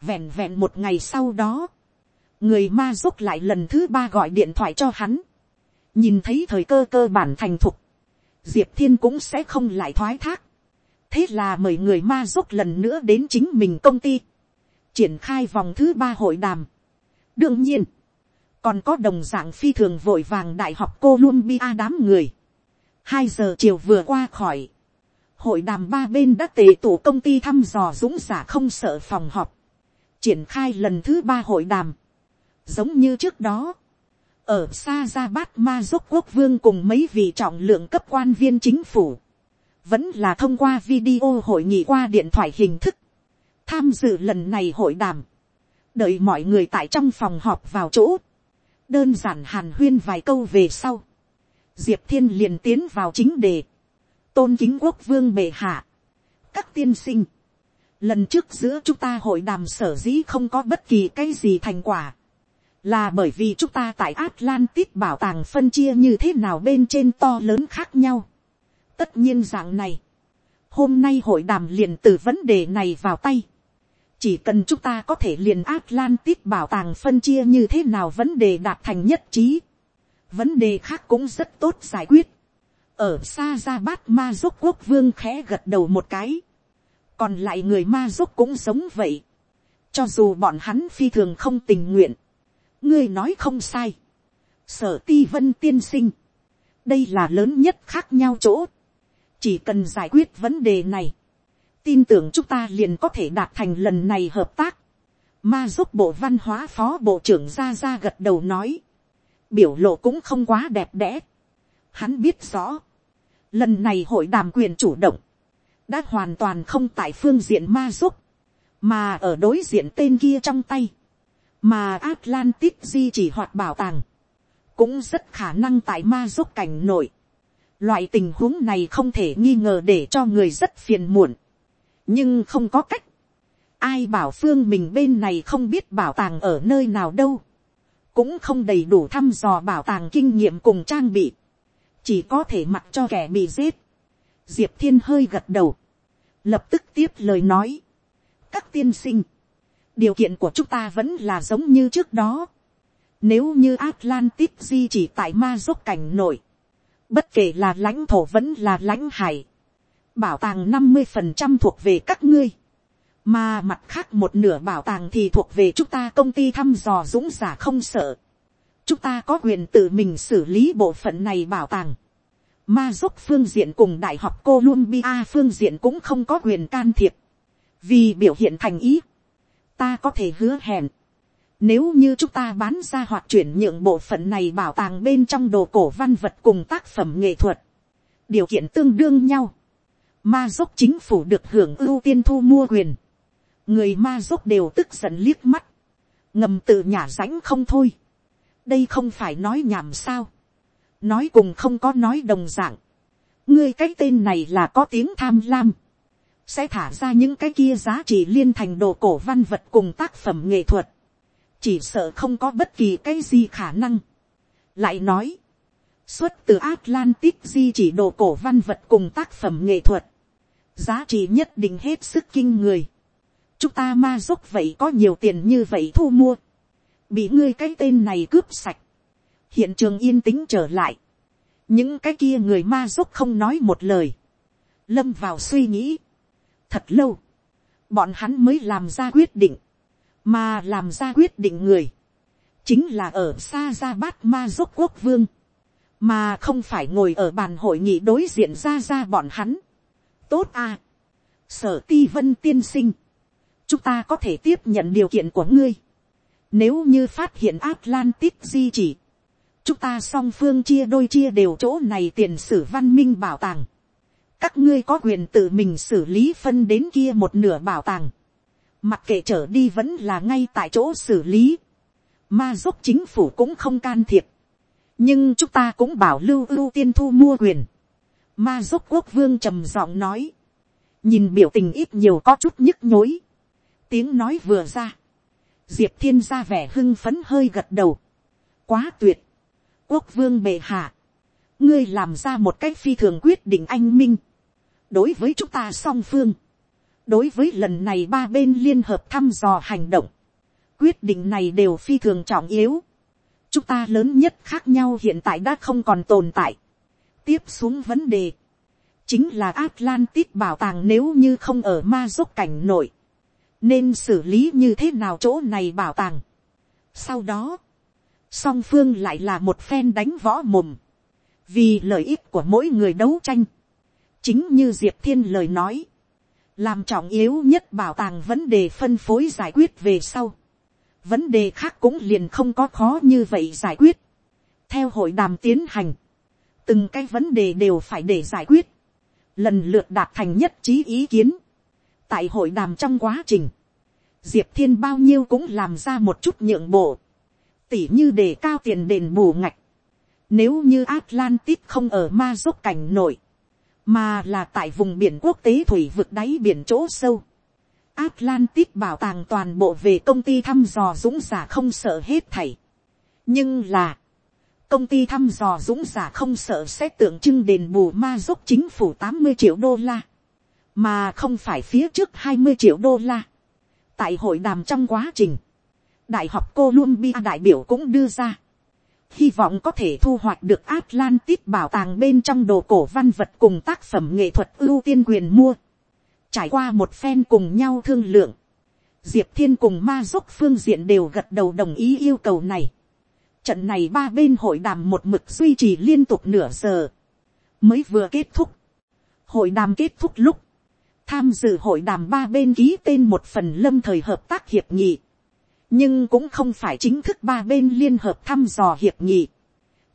vẹn vẹn một ngày sau đó, người ma giúp lại lần thứ ba gọi điện thoại cho hắn, nhìn thấy thời cơ cơ bản thành thục, diệp thiên cũng sẽ không lại thoái thác. thế là mời người ma giúp lần nữa đến chính mình công ty, triển khai vòng thứ ba hội đàm. đương nhiên, còn có đồng dạng phi thường vội vàng đại học Columbia đám người. hai giờ chiều vừa qua khỏi, hội đàm ba bên đã tề tổ công ty thăm dò dũng giả không sợ phòng họp, triển khai lần thứ ba hội đàm. giống như trước đó, ở xa ra bát ma dốc quốc vương cùng mấy vị trọng lượng cấp quan viên chính phủ, vẫn là thông qua video hội nghị qua điện thoại hình thức, tham dự lần này hội đàm, đợi mọi người tại trong phòng họp vào chỗ, đơn giản hàn huyên vài câu về sau, diệp thiên liền tiến vào chính đề, tôn kính quốc vương bệ hạ, các tiên sinh, lần trước giữa chúng ta hội đàm sở dĩ không có bất kỳ cái gì thành quả, là bởi vì chúng ta tại Atlantis bảo tàng phân chia như thế nào bên trên to lớn khác nhau. Tất nhiên dạng này, hôm nay hội đàm liền từ vấn đề này vào tay. chỉ cần chúng ta có thể liền Atlantis bảo tàng phân chia như thế nào vấn đề đạt thành nhất trí. Vấn đề khác cũng rất tốt giải quyết. Ở xa ra bát ma giúp quốc vương khẽ gật đầu một cái. Còn lại người ma giúp cũng giống vậy. Cho dù bọn hắn phi thường không tình nguyện. Ngươi nói không sai. Sở ti vân tiên sinh. Đây là lớn nhất khác nhau chỗ. Chỉ cần giải quyết vấn đề này, tin tưởng chúng ta liền có thể đạt thành lần này hợp tác. Ma giúp bộ văn hóa phó bộ trưởng ra ra gật đầu nói. Biểu lộ cũng không quá đẹp đẽ. Hắn biết rõ. Lần này hội đàm quyền chủ động. Đã hoàn toàn không tại phương diện ma giúp. Mà ở đối diện tên kia trong tay. Mà Atlantis di chỉ hoạt bảo tàng. Cũng rất khả năng tại ma giúp cảnh nội. Loại tình huống này không thể nghi ngờ để cho người rất phiền muộn nhưng không có cách, ai bảo phương mình bên này không biết bảo tàng ở nơi nào đâu, cũng không đầy đủ thăm dò bảo tàng kinh nghiệm cùng trang bị, chỉ có thể mặc cho kẻ bị giết. Diệp thiên hơi gật đầu, lập tức tiếp lời nói, các tiên sinh, điều kiện của chúng ta vẫn là giống như trước đó. Nếu như Atlantis di chỉ tại ma dốc cảnh nổi, bất kể là lãnh thổ vẫn là lãnh hải, bảo tàng năm mươi phần trăm thuộc về các ngươi, mà mặt khác một nửa bảo tàng thì thuộc về chúng ta công ty thăm dò dũng giả không sợ. chúng ta có quyền tự mình xử lý bộ phận này bảo tàng ma dốc phương diện cùng đại học Columbia phương diện cũng không có quyền can thiệp. vì biểu hiện thành ý, ta có thể hứa hẹn. Nếu như chúng ta bán ra hoặc chuyển nhượng bộ phận này bảo tàng bên trong đồ cổ văn vật cùng tác phẩm nghệ thuật, điều kiện tương đương nhau. Ma dốc chính phủ được hưởng ưu tiên thu mua quyền, người ma dốc đều tức giận liếc mắt, ngầm tự nhả rãnh không thôi, đây không phải nói nhảm sao, nói cùng không có nói đồng dạng. ngươi cái tên này là có tiếng tham lam, sẽ thả ra những cái kia giá trị liên thành đồ cổ văn vật cùng tác phẩm nghệ thuật, chỉ sợ không có bất kỳ cái gì khả năng. lại nói, xuất từ Atlantis di chỉ đồ cổ văn vật cùng tác phẩm nghệ thuật, giá trị nhất định hết sức kinh người. chúng ta ma dốc vậy có nhiều tiền như vậy thu mua, bị ngươi cái tên này cướp sạch, hiện trường yên tĩnh trở lại, những cái kia người ma giúp không nói một lời, lâm vào suy nghĩ, thật lâu, bọn hắn mới làm ra quyết định, mà làm ra quyết định người, chính là ở xa ra bát ma giúp quốc vương, mà không phải ngồi ở bàn hội nghị đối diện ra ra bọn hắn. Tốt à. sở ti vân tiên sinh, chúng ta có thể tiếp nhận điều kiện của ngươi. Nếu như phát hiện Atlantis di chỉ, chúng ta song phương chia đôi chia đều chỗ này tiền sử văn minh bảo tàng. Các ngươi có quyền tự mình xử lý phân đến kia một nửa bảo tàng. Mặc kệ trở đi vẫn là ngay tại chỗ xử lý. Ma giúp chính phủ cũng không can thiệp. Nhưng chúng ta cũng bảo lưu ưu tiên thu mua quyền ma giúp quốc vương trầm giọng nói, nhìn biểu tình ít nhiều có chút nhức nhối, tiếng nói vừa ra, diệp thiên ra vẻ hưng phấn hơi gật đầu, quá tuyệt, quốc vương bệ hạ, ngươi làm ra một cách phi thường quyết định anh minh, đối với chúng ta song phương, đối với lần này ba bên liên hợp thăm dò hành động, quyết định này đều phi thường trọng yếu, chúng ta lớn nhất khác nhau hiện tại đã không còn tồn tại, tiếp xuống vấn đề, chính là Atlantis bảo tàng nếu như không ở ma dốc cảnh nội, nên xử lý như thế nào chỗ này bảo tàng. Sau đó, song phương lại là một phen đánh võ mồm, vì lợi ích của mỗi người đấu tranh, chính như diệp thiên lời nói, làm trọng yếu nhất bảo tàng vấn đề phân phối giải quyết về sau, vấn đề khác cũng liền không có khó như vậy giải quyết. theo hội đàm tiến hành, từng cái vấn đề đều phải để giải quyết, lần lượt đạt thành nhất trí ý kiến. tại hội đàm trong quá trình, diệp thiên bao nhiêu cũng làm ra một chút nhượng bộ, tỉ như đề cao tiền đền bù ngạch. Nếu như Atlantis không ở ma dốc cảnh nổi, mà là tại vùng biển quốc tế thủy vực đáy biển chỗ sâu. Atlantis bảo tàng toàn bộ về công ty thăm dò dũng giả không sợ hết thảy. Nhưng là, công ty thăm dò dũng giả không sợ sẽ tượng trưng đền bù ma dốc chính phủ tám mươi triệu đô la, mà không phải phía trước hai mươi triệu đô la. tại hội đàm trong quá trình, đại học Columbia đại biểu cũng đưa ra, hy vọng có thể thu hoạch được Atlantis bảo tàng bên trong đồ cổ văn vật cùng tác phẩm nghệ thuật ưu tiên quyền mua. Trải qua một phen cùng nhau thương lượng, diệp thiên cùng ma dốc phương diện đều gật đầu đồng ý yêu cầu này. Trận này ba bên hội đàm một mực duy trì liên tục nửa giờ, mới vừa kết thúc. Hội đàm kết thúc lúc, tham dự hội đàm ba bên ký tên một phần lâm thời hợp tác hiệp nghị nhưng cũng không phải chính thức ba bên liên hợp thăm dò hiệp nghị.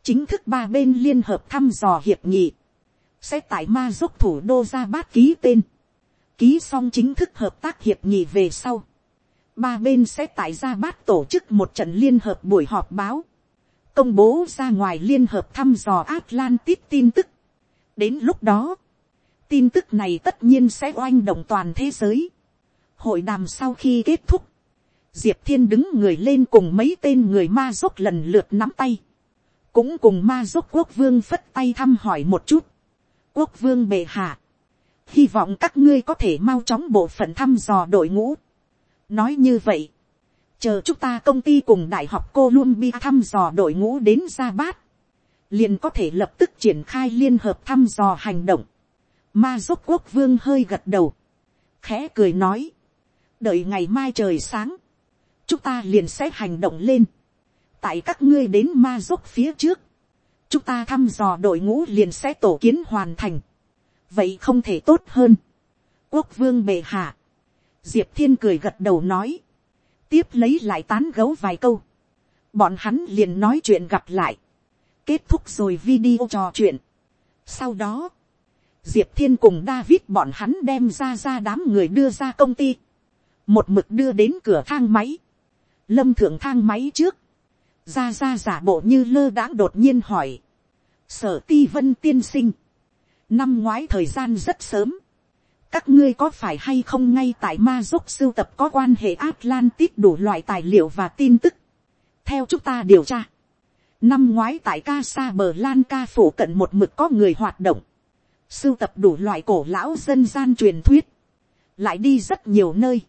chính thức ba bên liên hợp thăm dò hiệp nghị, sẽ tại ma giúp thủ đô ra bát ký tên, ký xong chính thức hợp tác hiệp nghị về sau, ba bên sẽ tại ra bát tổ chức một trận liên hợp buổi họp báo, công bố ra ngoài liên hợp thăm dò Atlantis tin tức. đến lúc đó, tin tức này tất nhiên sẽ oanh động toàn thế giới. hội đàm sau khi kết thúc, diệp thiên đứng người lên cùng mấy tên người ma dốc lần lượt nắm tay, cũng cùng ma dốc quốc vương phất tay thăm hỏi một chút. quốc vương bệ hạ, hy vọng các ngươi có thể mau chóng bộ phận thăm dò đội ngũ. nói như vậy, chờ chúng ta công ty cùng đại học Columbia thăm dò đội ngũ đến ra bát, liền có thể lập tức triển khai liên hợp thăm dò hành động. Ma giúp quốc vương hơi gật đầu, khẽ cười nói, đợi ngày mai trời sáng, chúng ta liền sẽ hành động lên. tại các ngươi đến ma dốc phía trước, chúng ta thăm dò đội ngũ liền sẽ tổ kiến hoàn thành. vậy không thể tốt hơn. quốc vương bệ hạ, diệp thiên cười gật đầu nói, tiếp lấy lại tán gấu vài câu. bọn hắn liền nói chuyện gặp lại, kết thúc rồi video trò chuyện. sau đó, diệp thiên cùng david bọn hắn đem ra ra đám người đưa ra công ty, một mực đưa đến cửa thang máy, lâm thượng thang máy trước, ra ra giả bộ như lơ đãng đột nhiên hỏi, sở ti vân tiên sinh, năm ngoái thời gian rất sớm, các ngươi có phải hay không ngay tại ma giúp sưu tập có quan hệ Atlantis đủ loại tài liệu và tin tức. theo chúng ta điều tra, năm ngoái tại ca sa bờ lan ca phủ cận một mực có người hoạt động, sưu tập đủ loại cổ lão dân gian truyền thuyết, lại đi rất nhiều nơi,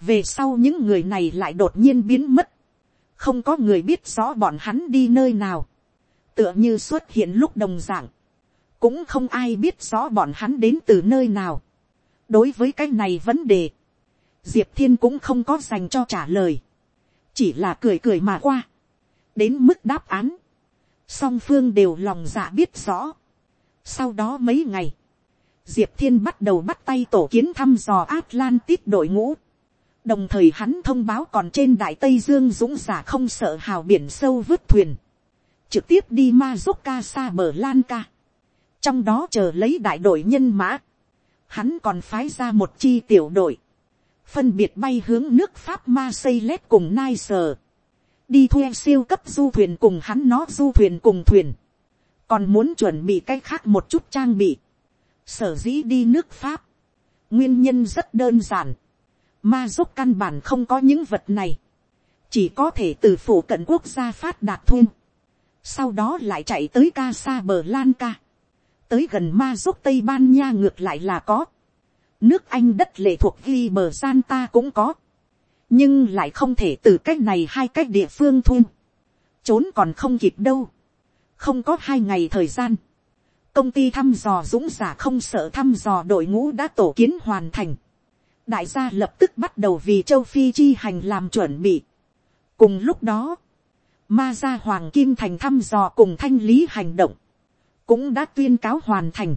về sau những người này lại đột nhiên biến mất, không có người biết rõ bọn hắn đi nơi nào, tựa như xuất hiện lúc đồng d ạ n g cũng không ai biết rõ bọn hắn đến từ nơi nào. đối với cái này vấn đề, diệp thiên cũng không có dành cho trả lời, chỉ là cười cười mà qua, đến mức đáp án, song phương đều lòng dạ biết rõ. sau đó mấy ngày, diệp thiên bắt đầu bắt tay tổ kiến thăm dò atlantis đội ngũ, đồng thời hắn thông báo còn trên đại tây dương dũng giả không sợ hào biển sâu vứt thuyền, trực tiếp đi ma giúp ca xa bờ lan ca, trong đó chờ lấy đại đội nhân mã, hắn còn phái ra một chi tiểu đội, phân biệt bay hướng nước pháp ma xây lét cùng nai sờ, đi thuê siêu cấp du thuyền cùng hắn nó du thuyền cùng thuyền, còn muốn chuẩn bị cái khác một chút trang bị, sở dĩ đi nước pháp, nguyên nhân rất đơn giản, Ma giúp căn bản không có những vật này. Chỉ có thể từ phủ cận quốc gia phát đạt thun. Sau đó lại chạy tới ca xa bờ Lan ca. Tới gần ma giúp Tây Ban Nha ngược lại là có. Nước Anh đất lệ thuộc ghi bờ gian ta cũng có. Nhưng lại không thể từ cách này hai cách địa phương thun. Trốn còn không kịp đâu. Không có hai ngày thời gian công ty thăm dò dũng giả không sợ thăm dò đội ngũ đã tổ kiến hoàn thành đại gia lập tức bắt đầu vì châu phi chi hành làm chuẩn bị. cùng lúc đó, ma gia hoàng kim thành thăm dò cùng thanh lý hành động, cũng đã tuyên cáo hoàn thành.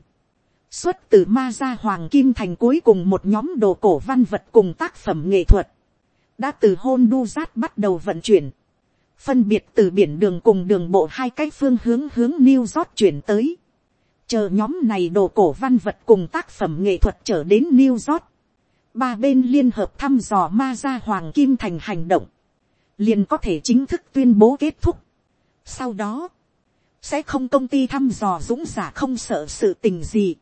xuất từ ma gia hoàng kim thành cuối cùng một nhóm đồ cổ văn vật cùng tác phẩm nghệ thuật, đã từ hôn đu giát bắt đầu vận chuyển, phân biệt từ biển đường cùng đường bộ hai cái phương hướng hướng New York chuyển tới. Chờ nhóm này đồ cổ văn vật cùng tác phẩm nghệ thuật trở đến New York ba bên liên hợp thăm dò ma gia hoàng kim thành hành động, liền có thể chính thức tuyên bố kết thúc. Sau đó, sẽ không công ty thăm dò dũng giả không sợ sự tình gì.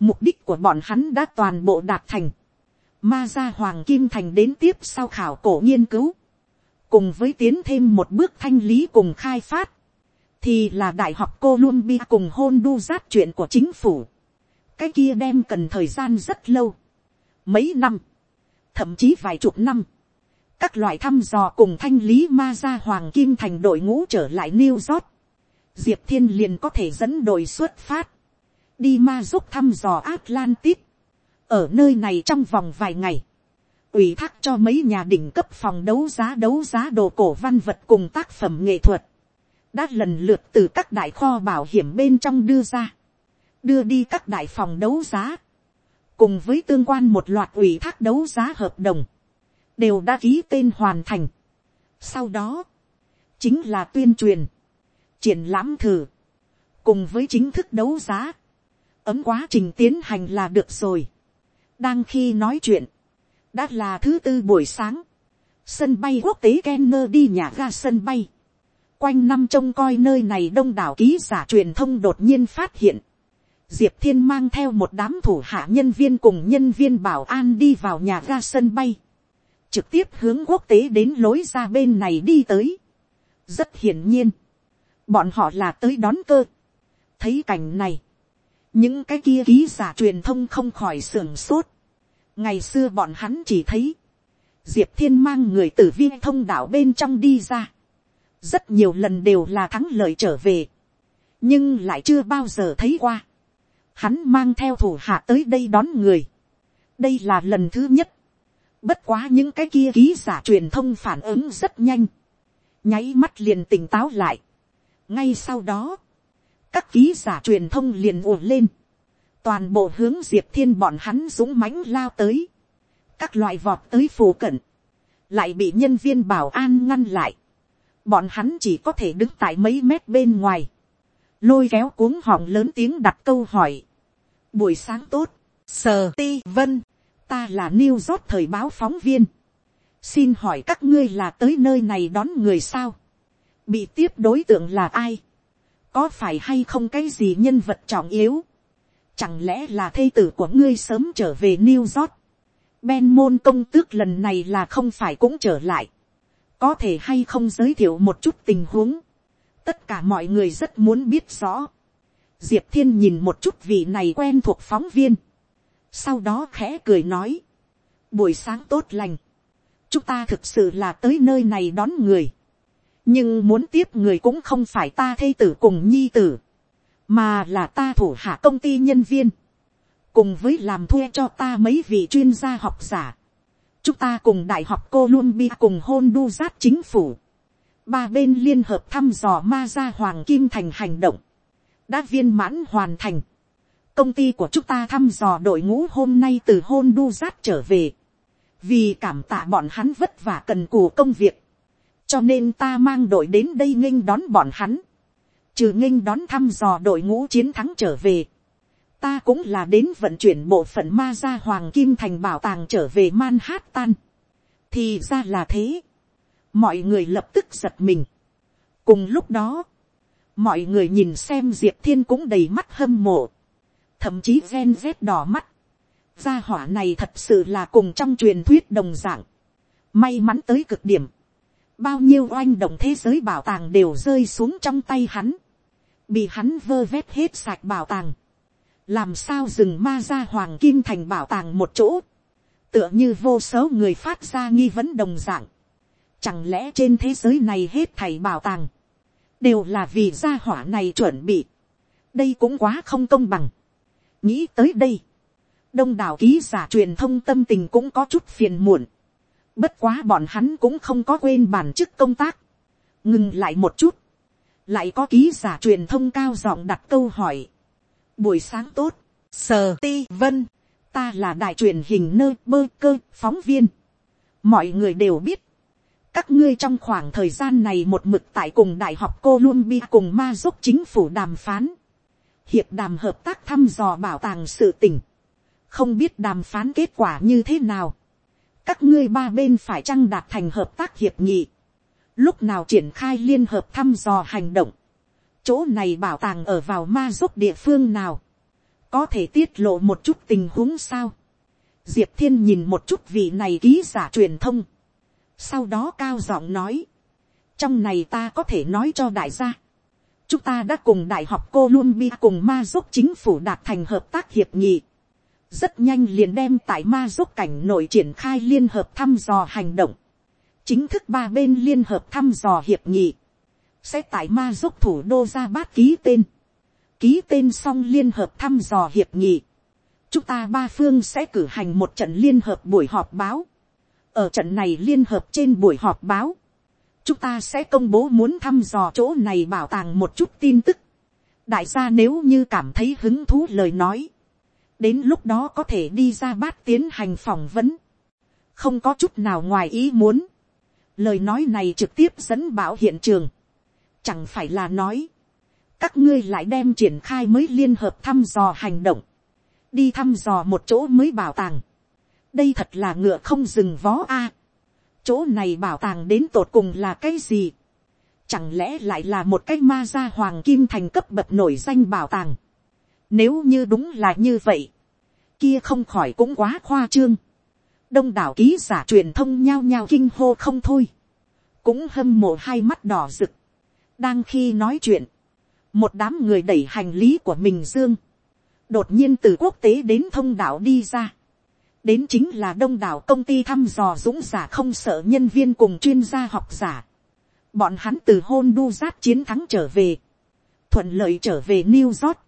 Mục đích của bọn hắn đã toàn bộ đạt thành. Ma gia hoàng kim thành đến tiếp sau khảo cổ nghiên cứu. Cùng với tiến thêm một bước thanh lý cùng khai phát. Thì là đại học Columbia cùng hôn đu giác chuyện của chính phủ. Cái kia đem cần thời gian rất lâu mấy năm, thậm chí vài chục năm, các loại thăm dò cùng thanh lý ma ra hoàng kim thành đội ngũ trở lại New York, diệp thiên liền có thể dẫn đội xuất phát, đi ma giúp thăm dò Atlantis, ở nơi này trong vòng vài ngày, ủy thác cho mấy nhà đỉnh cấp phòng đấu giá đấu giá đồ cổ văn vật cùng tác phẩm nghệ thuật, đã lần lượt từ các đại kho bảo hiểm bên trong đưa ra, đưa đi các đại phòng đấu giá, cùng với tương quan một loạt ủy thác đấu giá hợp đồng, đều đã ký tên hoàn thành. Sau đó, chính là tuyên truyền, triển lãm thử, cùng với chính thức đấu giá, ấm quá trình tiến hành là được rồi. đang khi nói chuyện, đã là thứ tư buổi sáng, sân bay quốc tế Kenner đi nhà ga sân bay. Quanh năm trông coi nơi này đông đảo ký giả truyền thông đột nhiên phát hiện. Diệp Thiên mang theo một đám thủ hạ nhân viên cùng nhân viên bảo an đi vào nhà ga sân bay. Trực tiếp hướng quốc tế đến lối ra bên này đi tới. Rất hiển nhiên. Bọn họ là tới đón cơ. Thấy cảnh này. Những cái kia ký giả truyền thông không khỏi sưởng sốt ngày xưa bọn hắn chỉ thấy, diệp thiên mang người tử viên thông đạo bên trong đi ra, rất nhiều lần đều là thắng lợi trở về, nhưng lại chưa bao giờ thấy qua, hắn mang theo thủ hạ tới đây đón người, đây là lần thứ nhất, bất quá những cái kia ký giả truyền thông phản ứng rất nhanh, nháy mắt liền tỉnh táo lại, ngay sau đó, các ký giả truyền thông liền ùa lên, toàn bộ hướng diệp thiên bọn hắn dũng mãnh lao tới, các loại vọt tới phù cận, lại bị nhân viên bảo an ngăn lại, bọn hắn chỉ có thể đứng tại mấy mét bên ngoài, lôi kéo cuống họng lớn tiếng đặt câu hỏi, buổi sáng tốt, sờ ti vân, ta là New York thời báo phóng viên, xin hỏi các ngươi là tới nơi này đón người sao, bị tiếp đối tượng là ai, có phải hay không cái gì nhân vật trọng yếu, Chẳng lẽ là thê tử của ngươi sớm trở về New York? Ben môn công tước lần này là không phải cũng trở lại. Có thể hay không giới thiệu một chút tình huống. Tất cả mọi người rất muốn biết rõ. Diệp Thiên nhìn một chút vị này quen thuộc phóng viên. Sau đó khẽ cười nói. Buổi sáng tốt lành. Chúng ta thực sự là tới nơi này đón người. Nhưng muốn tiếp người cũng không phải ta thây tử cùng nhi tử mà là ta thủ hạ công ty nhân viên, cùng với làm thuê cho ta mấy vị chuyên gia học giả. chúng ta cùng đại học Columbia cùng Honduras chính phủ, ba bên liên hợp thăm dò ma gia hoàng kim thành hành động, đã viên mãn hoàn thành. công ty của chúng ta thăm dò đội ngũ hôm nay từ hôn đu giáp trở về, vì cảm tạ bọn hắn vất vả cần cù công việc, cho nên ta mang đội đến đây nghênh đón bọn hắn trừ nghênh đón thăm dò đội ngũ chiến thắng trở về, ta cũng là đến vận chuyển bộ phận ma gia hoàng kim thành bảo tàng trở về Manhattan. thì ra là thế, mọi người lập tức giật mình. cùng lúc đó, mọi người nhìn xem diệp thiên cũng đầy mắt hâm mộ, thậm chí gen vét đỏ mắt. gia hỏa này thật sự là cùng trong truyền thuyết đồng dạng, may mắn tới cực điểm, bao nhiêu oanh động thế giới bảo tàng đều rơi xuống trong tay hắn. Bị hắn vơ vét hết sạch bảo tàng, làm sao dừng ma ra hoàng kim thành bảo tàng một chỗ, tựa như vô số người phát ra nghi vấn đồng dạng, chẳng lẽ trên thế giới này hết thầy bảo tàng, đều là vì gia hỏa này chuẩn bị, đây cũng quá không công bằng, nghĩ tới đây, đông đảo ký giả truyền thông tâm tình cũng có chút phiền muộn, bất quá bọn hắn cũng không có quên bản chức công tác, ngừng lại một chút, lại có ký giả truyền thông cao giọng đặt câu hỏi. buổi sáng tốt, sờ ti vân, ta là đại truyền hình nơi bơ cơ phóng viên. mọi người đều biết, các ngươi trong khoảng thời gian này một mực tại cùng đại học Columbia cùng ma giúp chính phủ đàm phán. Hiệp đàm hợp tác thăm dò bảo tàng sự tình. Không biết đàm phán kết quả như thế nào. Các ngươi ba bên phải chăng đạt thành hợp tác hiệp nghị lúc nào triển khai liên hợp thăm dò hành động, chỗ này bảo tàng ở vào ma giúp địa phương nào, có thể tiết lộ một chút tình huống sao. diệp thiên nhìn một chút vị này ký giả truyền thông, sau đó cao giọng nói, trong này ta có thể nói cho đại gia, chúng ta đã cùng đại học Columbia cùng ma giúp chính phủ đạt thành hợp tác hiệp nghị, rất nhanh liền đem tại ma giúp cảnh nội triển khai liên hợp thăm dò hành động, chính thức ba bên liên hợp thăm dò hiệp nghị, sẽ tại ma giúp thủ đô ra bát ký tên, ký tên xong liên hợp thăm dò hiệp nghị, chúng ta ba phương sẽ cử hành một trận liên hợp buổi họp báo, ở trận này liên hợp trên buổi họp báo, chúng ta sẽ công bố muốn thăm dò chỗ này bảo tàng một chút tin tức. đại gia nếu như cảm thấy hứng thú lời nói, đến lúc đó có thể đi ra bát tiến hành phỏng vấn, không có chút nào ngoài ý muốn. lời nói này trực tiếp dẫn bảo hiện trường, chẳng phải là nói, các ngươi lại đem triển khai mới liên hợp thăm dò hành động, đi thăm dò một chỗ mới bảo tàng đây thật là ngựa không dừng vó a chỗ này bảo tàng đến tột cùng là cái gì. Chẳng lẽ lại là một cái ma gia hoàng kim thành cấp bậc nổi danh bảo tàng. Nếu như đúng là như vậy. Kia không khỏi cũng quá khoa trương. Đông đảo ký giả truyền thông nhao nhao kinh hô không thôi. Cũng hâm mộ hai mắt đỏ rực. Đang khi nói chuyện. Một đám người đẩy hành lý của mình dương. Đột nhiên từ quốc tế đến thông đảo đi ra đến chính là đông đảo công ty thăm dò dũng giả không sợ nhân viên cùng chuyên gia học giả. Bọn hắn từ hôn đu giác chiến thắng trở về. Thuận lợi trở về New York.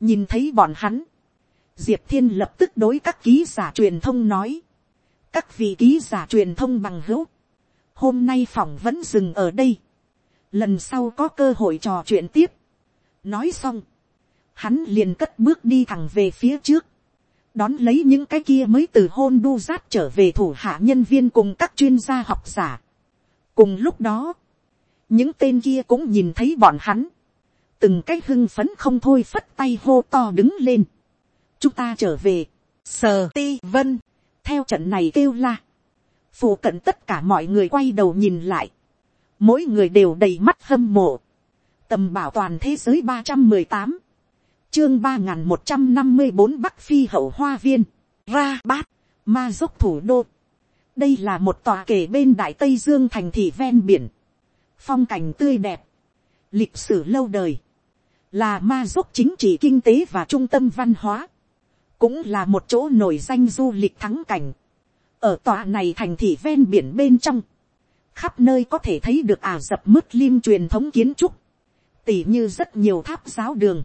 Nhìn thấy bọn hắn. Diệp Thiên lập tức đối các ký giả truyền thông nói. Các vị ký giả truyền thông bằng hữu. Hôm nay phỏng vẫn dừng ở đây. Lần sau có cơ hội trò chuyện tiếp. Nói xong. Hắn liền cất bước đi thẳng về phía trước đón lấy những cái kia mới từ hôn đu giáp trở về thủ hạ nhân viên cùng các chuyên gia học giả. cùng lúc đó, những tên kia cũng nhìn thấy bọn hắn, từng cái hưng phấn không thôi phất tay hô to đứng lên. chúng ta trở về, sờ ti vân, theo trận này kêu la, phù cận tất cả mọi người quay đầu nhìn lại, mỗi người đều đầy mắt hâm mộ, tầm bảo toàn thế giới ba trăm mười tám, chương ba n một trăm năm mươi bốn bắc phi hậu hoa viên, ra bát, ma dốc thủ đô. đây là một tòa kể bên đại tây dương thành thị ven biển, phong cảnh tươi đẹp, lịch sử lâu đời, là ma dốc chính trị kinh tế và trung tâm văn hóa, cũng là một chỗ nổi danh du lịch thắng cảnh. ở tòa này thành thị ven biển bên trong, khắp nơi có thể thấy được ả dập mứt lim truyền thống kiến trúc, tỉ như rất nhiều tháp giáo đường,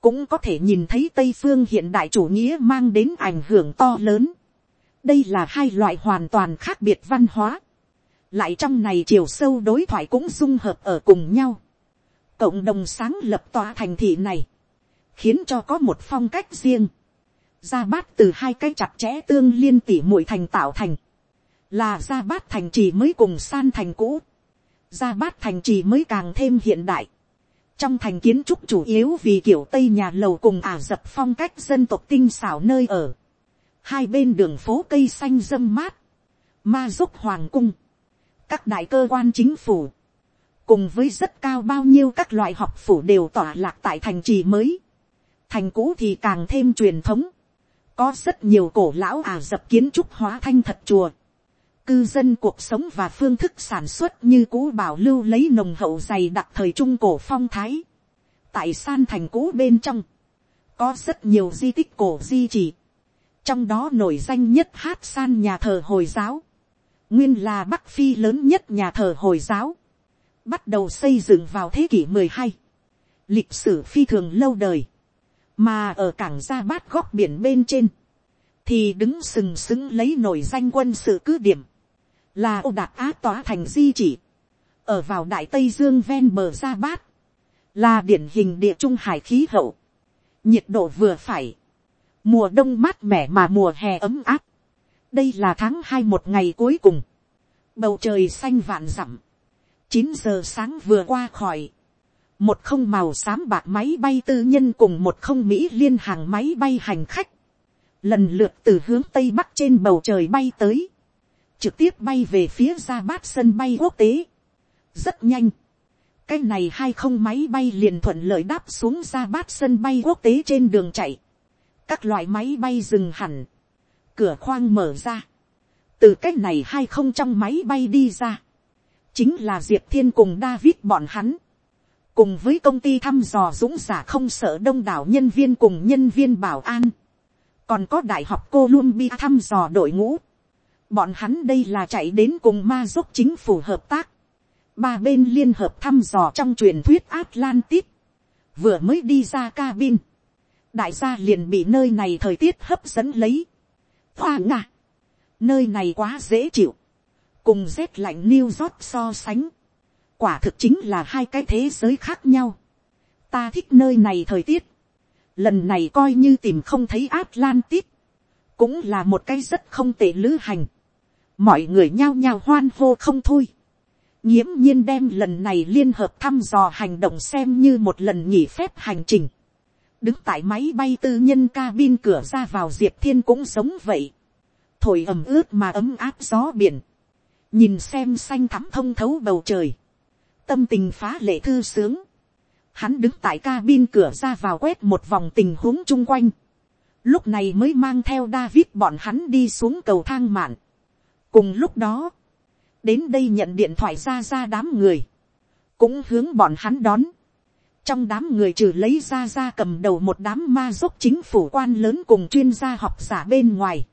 cũng có thể nhìn thấy tây phương hiện đại chủ nghĩa mang đến ảnh hưởng to lớn. đây là hai loại hoàn toàn khác biệt văn hóa. lại trong này chiều sâu đối thoại cũng dung hợp ở cùng nhau. cộng đồng sáng lập tòa thành thị này, khiến cho có một phong cách riêng. gia bát từ hai cái chặt chẽ tương liên tỉ mũi thành tạo thành, là gia bát thành trì mới cùng san thành cũ. gia bát thành trì mới càng thêm hiện đại trong thành kiến trúc chủ yếu vì kiểu tây nhà lầu cùng ả dập phong cách dân tộc tinh xảo nơi ở. hai bên đường phố cây xanh dâm mát, ma giúp hoàng cung, các đại cơ quan chính phủ, cùng với rất cao bao nhiêu các loại học phủ đều tỏa lạc tại thành trì mới. thành cũ thì càng thêm truyền thống, có rất nhiều cổ lão ả dập kiến trúc hóa thanh thật chùa cư dân cuộc sống và phương thức sản xuất như cũ bảo lưu lấy nồng hậu dày đặc thời trung cổ phong thái. tại san thành cũ bên trong, có rất nhiều di tích cổ di chỉ. Trong đó nổi danh nhất hát san nhà thờ hồi giáo, nguyên là bắc phi lớn nhất nhà thờ hồi giáo, bắt đầu xây dựng vào thế kỷ mười hai, lịch sử phi thường lâu đời, mà ở cảng gia bát góc biển bên trên, thì đứng sừng sững lấy nổi danh quân sự cứ điểm, là ô đạt á tỏa thành di chỉ, ở vào đại tây dương ven bờ gia bát, là điển hình địa trung hải khí hậu, nhiệt độ vừa phải, mùa đông mát mẻ mà mùa hè ấm áp, đây là tháng hai một ngày cuối cùng, bầu trời xanh vạn dặm, chín giờ sáng vừa qua khỏi, một không màu xám bạc máy bay tư nhân cùng một không mỹ liên hàng máy bay hành khách, lần lượt từ hướng tây bắc trên bầu trời bay tới, trực tiếp bay về phía ra bát sân bay quốc tế. rất nhanh, cái này hai không máy bay liền thuận lợi đáp xuống ra bát sân bay quốc tế trên đường chạy. các loại máy bay dừng hẳn, cửa khoang mở ra, từ cái này hai không trong máy bay đi ra, chính là diệp thiên cùng david bọn hắn, cùng với công ty thăm dò dũng giả không sợ đông đảo nhân viên cùng nhân viên bảo an, còn có đại học Columbia thăm dò đội ngũ. Bọn hắn đây là chạy đến cùng ma giúp chính phủ hợp tác. Ba bên liên hợp thăm dò trong truyền thuyết Atlantis. Vừa mới đi ra cabin. Đại gia liền bị nơi này thời tiết hấp dẫn lấy. Hoa ngạ. Nơi này quá dễ chịu. Cùng rét lạnh New York so sánh. Quả thực chính là hai cái thế giới khác nhau. Ta thích nơi này thời tiết lần này coi như tìm không thấy Atlantis, cũng là một cái rất không tệ lữ hành mọi người nhao nhao hoan hô không thôi. nghiễm nhiên đem lần này liên hợp thăm dò hành động xem như một lần nghỉ phép hành trình. đứng tại máy bay tư nhân cabin cửa ra vào diệp thiên cũng sống vậy. thổi ẩm ướt mà ấm áp gió biển. nhìn xem xanh thắm thông thấu bầu trời. tâm tình phá lệ thư sướng Hắn đứng tại cabin cửa ra vào quét một vòng tình huống chung quanh. Lúc này mới mang theo David bọn hắn đi xuống cầu thang mạn. Cùng lúc đó, đến đây nhận điện thoại ra ra đám người. Cũng hướng bọn hắn đón. Trong đám người trừ lấy ra ra cầm đầu một đám ma giúp chính phủ quan lớn cùng chuyên gia học giả bên ngoài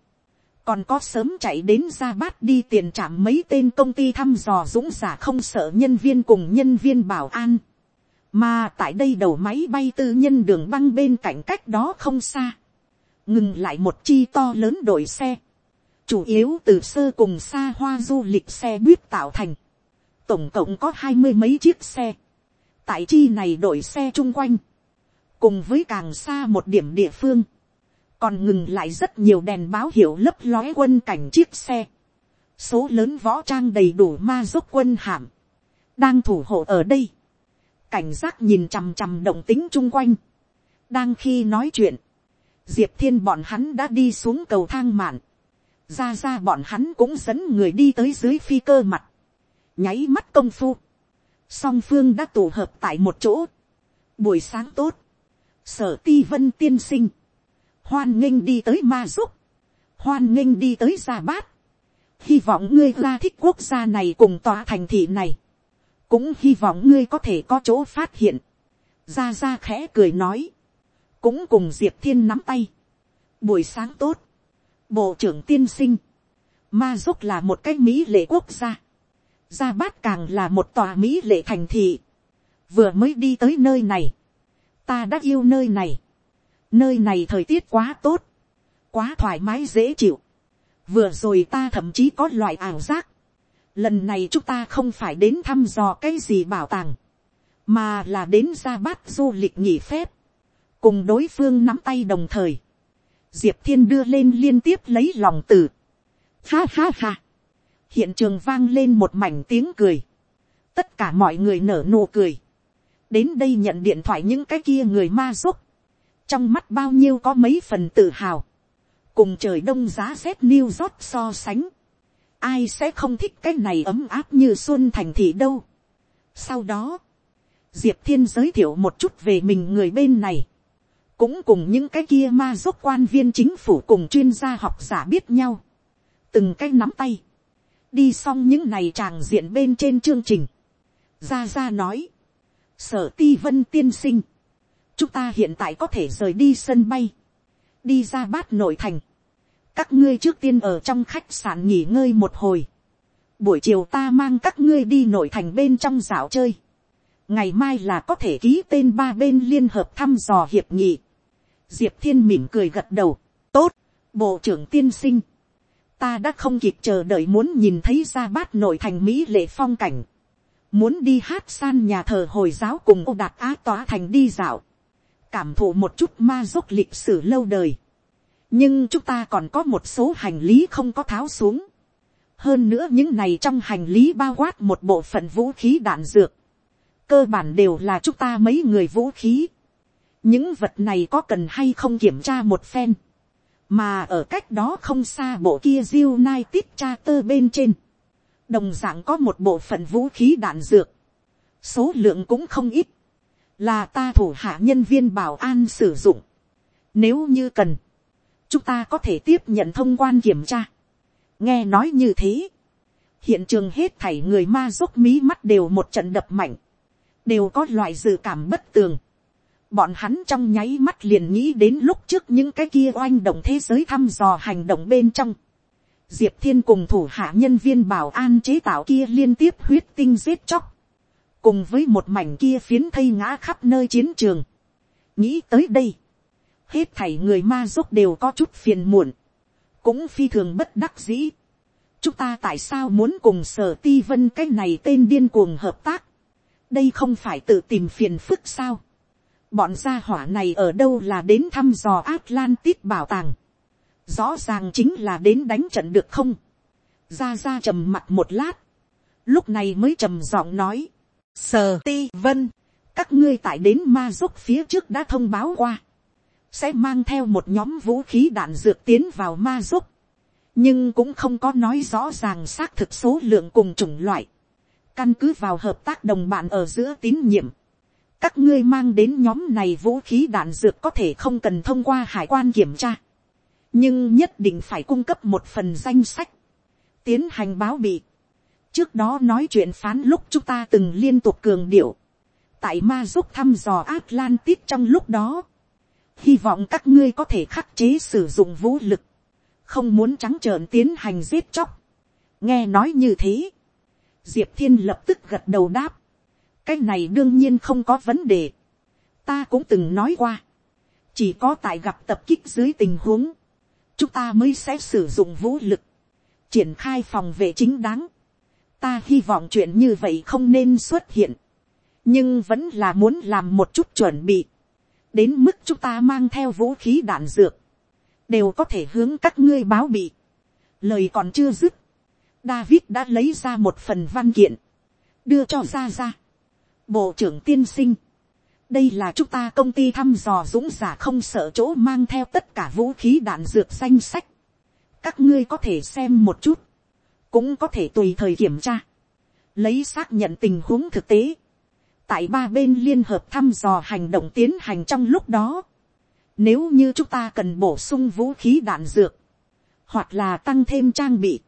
còn có sớm chạy đến ra bát đi tiền trạm mấy tên công ty thăm dò dũng giả không sợ nhân viên cùng nhân viên bảo an. Mà tại đây đầu máy bay tư nhân đường băng bên cạnh cách đó không xa. Ngừng lại một chi to lớn đội xe. Chủ yếu từ sơ cùng xa hoa du lịch xe buýt tạo thành. Tổng cộng có hai mươi mấy chiếc xe. Tại chi này đội xe chung quanh. Cùng với càng xa một điểm địa phương. Còn ngừng lại rất nhiều đèn báo hiệu lấp lói quân cảnh chiếc xe. Số lớn võ trang đầy đủ ma giúp quân hàm. Đang thủ hộ ở đây cảnh giác nhìn chằm chằm động tính chung quanh. đang khi nói chuyện, diệp thiên bọn hắn đã đi xuống cầu thang mạn, ra ra bọn hắn cũng dẫn người đi tới dưới phi cơ mặt, nháy mắt công phu, song phương đã tụ hợp tại một chỗ, buổi sáng tốt, sở ti vân tiên sinh, hoan nghênh đi tới ma giúp, hoan nghênh đi tới gia bát, hy vọng ngươi ra thích quốc gia này cùng tòa thành thị này, cũng hy vọng ngươi có thể có chỗ phát hiện. ra ra khẽ cười nói, cũng cùng diệp thiên nắm tay. buổi sáng tốt, bộ trưởng tiên sinh, ma giúp là một cái mỹ lệ quốc gia, gia bát càng là một tòa mỹ lệ thành thị, vừa mới đi tới nơi này, ta đã yêu nơi này, nơi này thời tiết quá tốt, quá thoải mái dễ chịu, vừa rồi ta thậm chí có loại ảo giác, lần này chúng ta không phải đến thăm dò cái gì bảo tàng, mà là đến ra bát du lịch nghỉ phép, cùng đối phương nắm tay đồng thời, diệp thiên đưa lên liên tiếp lấy lòng từ, ha ha ha, hiện trường vang lên một mảnh tiếng cười, tất cả mọi người nở nụ cười, đến đây nhận điện thoại những cái kia người ma giúp, trong mắt bao nhiêu có mấy phần tự hào, cùng trời đông giá rét new york so sánh, ai sẽ không thích cái này ấm áp như xuân thành thị đâu. sau đó, diệp thiên giới thiệu một chút về mình người bên này, cũng cùng những cái kia ma giúp quan viên chính phủ cùng chuyên gia học giả biết nhau, từng cái nắm tay, đi xong những này tràng diện bên trên chương trình, ra ra nói, sở ti vân tiên sinh, chúng ta hiện tại có thể rời đi sân bay, đi ra bát nội thành, các ngươi trước tiên ở trong khách sạn nghỉ ngơi một hồi. buổi chiều ta mang các ngươi đi nội thành bên trong dạo chơi. ngày mai là có thể ký tên ba bên liên hợp thăm dò hiệp nghị diệp thiên mỉm cười gật đầu. tốt, bộ trưởng tiên sinh. ta đã không kịp chờ đợi muốn nhìn thấy ra bát nội thành mỹ lệ phong cảnh. muốn đi hát san nhà thờ hồi giáo cùng ô đạt á tỏa thành đi dạo. cảm thụ một chút ma dốc lịch sử lâu đời nhưng chúng ta còn có một số hành lý không có tháo xuống. hơn nữa những này trong hành lý bao quát một bộ phận vũ khí đạn dược. cơ bản đều là chúng ta mấy người vũ khí những vật này có cần hay không kiểm tra một phen. mà ở cách đó không xa bộ kia diêu nai tít cha tơ bên trên. đồng d ạ n g có một bộ phận vũ khí đạn dược. số lượng cũng không ít. là ta thủ hạ nhân viên bảo an sử dụng. nếu như cần chúng ta có thể tiếp nhận thông quan kiểm tra. nghe nói như thế, hiện trường hết thảy người ma dốc mí mắt đều một trận đập mạnh, đều có loại dự cảm bất tường bọn hắn trong nháy mắt liền nghĩ đến lúc trước những cái kia oanh động thế giới thăm dò hành động bên trong. Diệp thiên cùng thủ hạ nhân viên bảo an chế tạo kia liên tiếp huyết tinh giết chóc. cùng với một mảnh kia phiến thây ngã khắp nơi chiến trường. nghĩ tới đây, hết thảy người ma giúp đều có chút phiền muộn, cũng phi thường bất đắc dĩ. chúng ta tại sao muốn cùng sở ti vân cái này tên điên cuồng hợp tác, đây không phải tự tìm phiền phức sao Bọn gia hỏa này ở đâu là đến thăm dò Atlantis bảo tàng. Rõ ràng chính là đến đánh trận được không? Ra ra trầm mặt một lát. Lúc này mới trầm giọng nói. Sờ ti vân. Các ngươi tại đến ma giúp phía trước đã thông báo qua. Sẽ mang theo một nhóm vũ khí đạn dược tiến vào ma giúp. Nhưng cũng không có nói rõ ràng xác thực số lượng cùng chủng loại. Căn cứ vào hợp tác đồng bạn ở giữa tín nhiệm các ngươi mang đến nhóm này vũ khí đạn dược có thể không cần thông qua hải quan kiểm tra, nhưng nhất định phải cung cấp một phần danh sách, tiến hành báo bị. trước đó nói chuyện phán lúc chúng ta từng liên tục cường điệu, tại ma giúp thăm dò Atlantis trong lúc đó, hy vọng các ngươi có thể khắc chế sử dụng vũ lực, không muốn trắng trợn tiến hành giết chóc. nghe nói như thế, diệp thiên lập tức gật đầu đáp, cái này đương nhiên không có vấn đề. ta cũng từng nói qua. chỉ có tại gặp tập kích dưới tình huống, chúng ta mới sẽ sử dụng vũ lực, triển khai phòng vệ chính đáng. ta hy vọng chuyện như vậy không nên xuất hiện, nhưng vẫn là muốn làm một chút chuẩn bị, đến mức chúng ta mang theo vũ khí đạn dược, đều có thể hướng các ngươi báo bị. lời còn chưa dứt, David đã lấy ra một phần văn kiện, đưa cho ra ra bộ trưởng tiên sinh, đây là chúng ta công ty thăm dò dũng giả không sợ chỗ mang theo tất cả vũ khí đạn dược danh sách. các ngươi có thể xem một chút, cũng có thể tùy thời kiểm tra, lấy xác nhận tình huống thực tế. tại ba bên liên hợp thăm dò hành động tiến hành trong lúc đó, nếu như chúng ta cần bổ sung vũ khí đạn dược, hoặc là tăng thêm trang bị,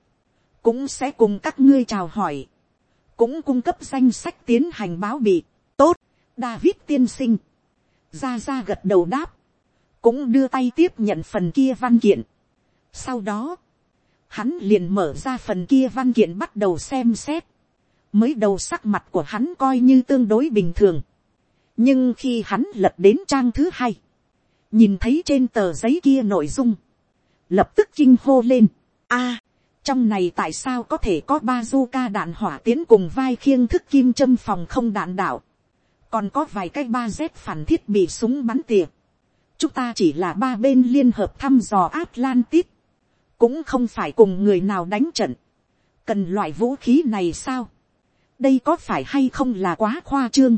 cũng sẽ cùng các ngươi chào hỏi cũng cung cấp danh sách tiến hành báo bị. Tốt, David tiên sinh. Ra ra gật đầu đáp. Cũng đưa tay tiếp nhận phần kia văn kiện. Sau đó, hắn liền mở ra phần kia văn kiện bắt đầu xem xét. Mới đầu sắc mặt của hắn coi như tương đối bình thường. Nhưng khi hắn lật đến trang thứ hai, nhìn thấy trên tờ giấy kia nội dung, lập tức kinh hô lên. a trong này tại sao có thể có ba du ca đạn hỏa tiến cùng vai khiêng thức kim châm phòng không đạn đạo, còn có vài cái ba z phản thiết bị súng bắn tỉa. chúng ta chỉ là ba bên liên hợp thăm dò atlantis, cũng không phải cùng người nào đánh trận, cần loại vũ khí này sao, đây có phải hay không là quá khoa trương,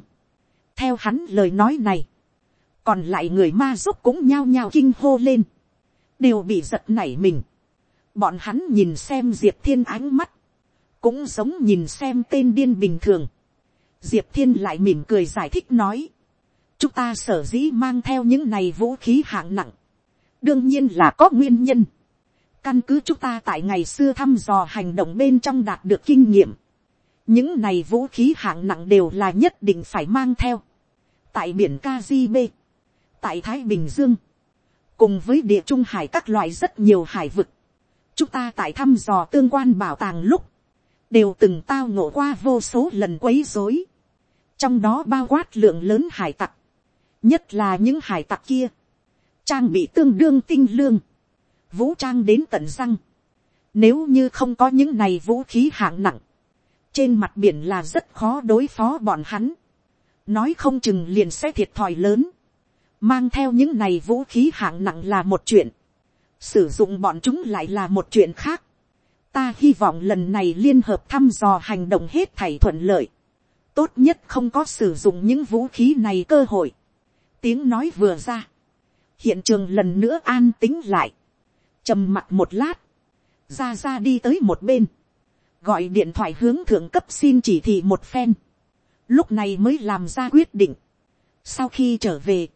theo hắn lời nói này, còn lại người ma giúp cũng nhao nhao kinh hô lên, đều bị giật nảy mình, Bọn hắn nhìn xem Diệp Thiên ánh mắt. Cũng giống nhìn xem tên điên bình thường. Diệp Thiên lại mỉm cười giải thích nói. Chúng ta sở dĩ mang theo những này vũ khí hạng nặng. Đương nhiên là có nguyên nhân. Căn cứ chúng ta tại ngày xưa thăm dò hành động bên trong đạt được kinh nghiệm. Những này vũ khí hạng nặng đều là nhất định phải mang theo. Tại biển Kazib. Tại Thái Bình Dương. Cùng với địa trung hải các loại rất nhiều hải vực chúng ta tại thăm dò tương quan bảo tàng lúc, đều từng tao ngộ qua vô số lần quấy rối, trong đó bao quát lượng lớn hải tặc, nhất là những hải tặc kia, trang bị tương đương tinh lương, vũ trang đến tận răng, nếu như không có những này vũ khí hạng nặng, trên mặt biển là rất khó đối phó bọn hắn, nói không chừng liền sẽ thiệt thòi lớn, mang theo những này vũ khí hạng nặng là một chuyện, sử dụng bọn chúng lại là một chuyện khác. ta hy vọng lần này liên hợp thăm dò hành động hết thảy thuận lợi. tốt nhất không có sử dụng những vũ khí này cơ hội. tiếng nói vừa ra. hiện trường lần nữa an tính lại. trầm mặt một lát. ra ra đi tới một bên. gọi điện thoại hướng thượng cấp xin chỉ thị một phen. lúc này mới làm ra quyết định. sau khi trở về,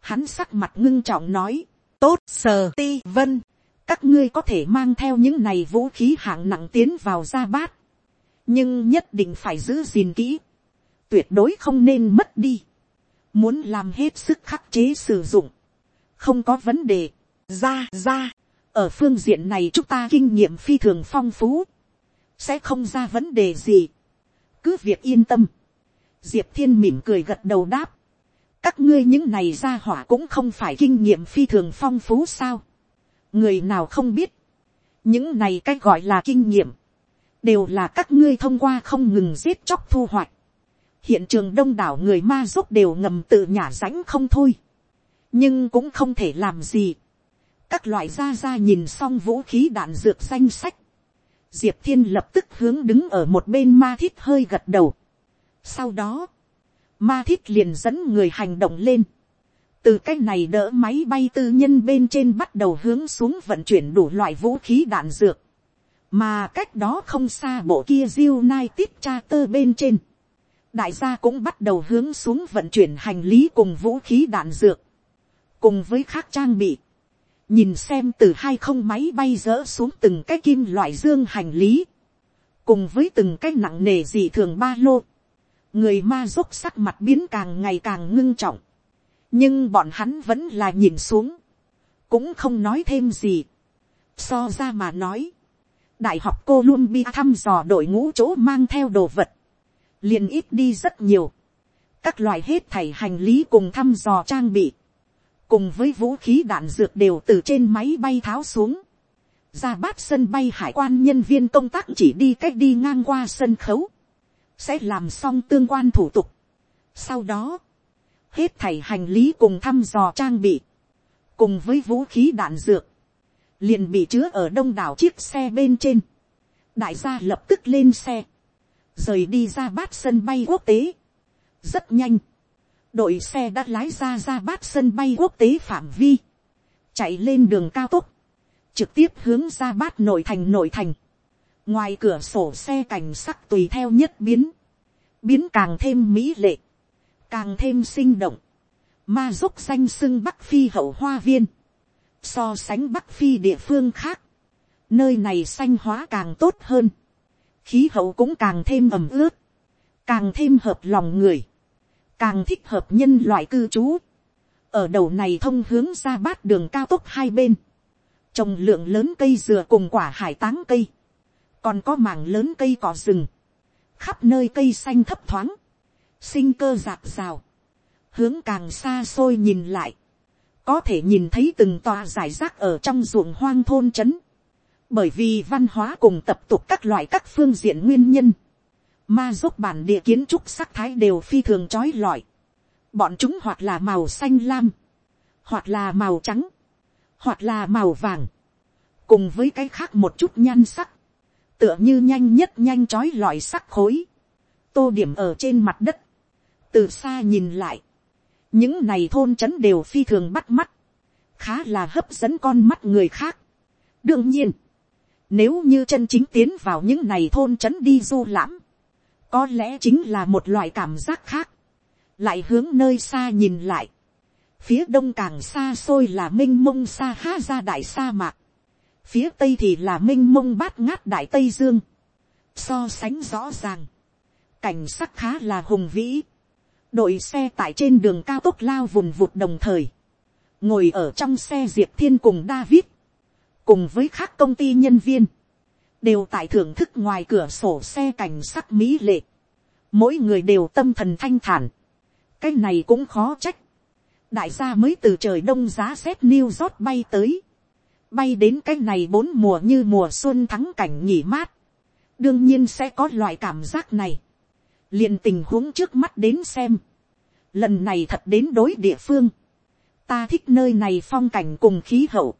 hắn sắc mặt ngưng trọng nói tốt sờ ti vân. Các ngươi có thể mang theo những này vũ khí hạng nặng tiến vào ra bát. Nhưng nhất định phải giữ gìn kỹ. Tuyệt đối không nên mất đi. muốn làm hết sức khắc chế sử dụng, không có vấn đề, ra ra, ở phương diện này chúng ta kinh nghiệm phi thường phong phú, sẽ không ra vấn đề gì, cứ việc yên tâm, diệp thiên mỉm cười gật đầu đáp, các ngươi những này ra hỏa cũng không phải kinh nghiệm phi thường phong phú sao, người nào không biết, những này c á c gọi là kinh nghiệm, đều là các ngươi thông qua không ngừng giết chóc thu hoạch. hiện trường đông đảo người ma dốc đều ngầm tự nhả rãnh không thôi. nhưng cũng không thể làm gì. các loại gia gia nhìn xong vũ khí đạn dược danh sách. diệp thiên lập tức hướng đứng ở một bên ma thít hơi gật đầu. sau đó, ma thiết liền dẫn người hành động lên. từ cái này đỡ máy bay tư nhân bên trên bắt đầu hướng xuống vận chuyển đủ loại vũ khí đạn dược. Mà cách đó không xa bộ kia diêu nai tít cha tơ bên trên, đại gia cũng bắt đầu hướng xuống vận chuyển hành lý cùng vũ khí đạn dược, cùng với khác trang bị, nhìn xem từ hai không máy bay dỡ xuống từng cái kim loại dương hành lý, cùng với từng cái nặng nề gì thường ba lô, người ma dốc sắc mặt biến càng ngày càng ngưng trọng, nhưng bọn hắn vẫn là nhìn xuống, cũng không nói thêm gì, so ra mà nói, đại học cô luôn bi thăm dò đội ngũ chỗ mang theo đồ vật, liền ít đi rất nhiều, các loại hết thảy hành lý cùng thăm dò trang bị, cùng với vũ khí đạn dược đều từ trên máy bay tháo xuống, ra bát sân bay hải quan nhân viên công tác chỉ đi cách đi ngang qua sân khấu, sẽ làm xong tương quan thủ tục. Sau đó, hết thảy hành lý cùng thăm dò trang bị, cùng với vũ khí đạn dược, liền bị chứa ở đông đảo chiếc xe bên trên. đại gia lập tức lên xe, rời đi ra bát sân bay quốc tế. rất nhanh, đội xe đã lái ra ra bát sân bay quốc tế phạm vi, chạy lên đường cao tốc, trực tiếp hướng ra bát nội thành nội thành ngoài cửa sổ xe cảnh sắc tùy theo nhất biến, biến càng thêm mỹ lệ, càng thêm sinh động, ma dốc danh sưng bắc phi hậu hoa viên, So sánh Bắc Phi địa phương khác. Nơi này xanh hóa càng tốt hơn. Khí hậu cũng càng thêm ẩm ướt. Càng thêm hợp lòng người. Càng thích hợp nhân loại cư trú. Ở đầu này thông hướng ra bát đường cao tốc hai bên. Trồng lượng lớn cây dừa cùng quả hải táng cây. Còn có mảng lớn cây cỏ rừng. Khắp nơi cây xanh thấp thoáng. Sinh cơ dạt rào hướng càng xa xôi nhìn lại, có thể nhìn thấy từng tòa giải rác ở trong ruộng hoang thôn trấn, bởi vì văn hóa cùng tập tục các loại các phương diện nguyên nhân, ma giúp bản địa kiến trúc sắc thái đều phi thường trói lọi, bọn chúng hoặc là màu xanh lam, hoặc là màu trắng, hoặc là màu vàng, cùng với cái khác một chút nhan sắc, tựa như nhanh nhất nhanh trói lọi sắc khối, tô điểm ở trên mặt đất, từ xa nhìn lại, những này thôn trấn đều phi thường bắt mắt, khá là hấp dẫn con mắt người khác. đương nhiên, nếu như chân chính tiến vào những này thôn trấn đi du lãm, có lẽ chính là một loại cảm giác khác, lại hướng nơi xa nhìn lại, phía đông càng xa xôi là m i n h mông xa há ra đại sa mạc, phía tây thì là m i n h mông bát ngát đại tây dương, so sánh rõ ràng, cảnh sắc khá là hùng vĩ, đội xe tại trên đường cao tốc lao vùn vụt đồng thời, ngồi ở trong xe diệp thiên cùng david, cùng với các công ty nhân viên, đều tại thưởng thức ngoài cửa sổ xe cảnh sắc mỹ lệ, mỗi người đều tâm thần thanh thản, cái này cũng khó trách, đại gia mới từ trời đông giá xét new rót bay tới, bay đến cái này bốn mùa như mùa xuân thắng cảnh nghỉ mát, đương nhiên sẽ có loại cảm giác này, liền tình huống trước mắt đến xem. Lần này thật đến đối địa phương. Ta thích nơi này phong cảnh cùng khí hậu.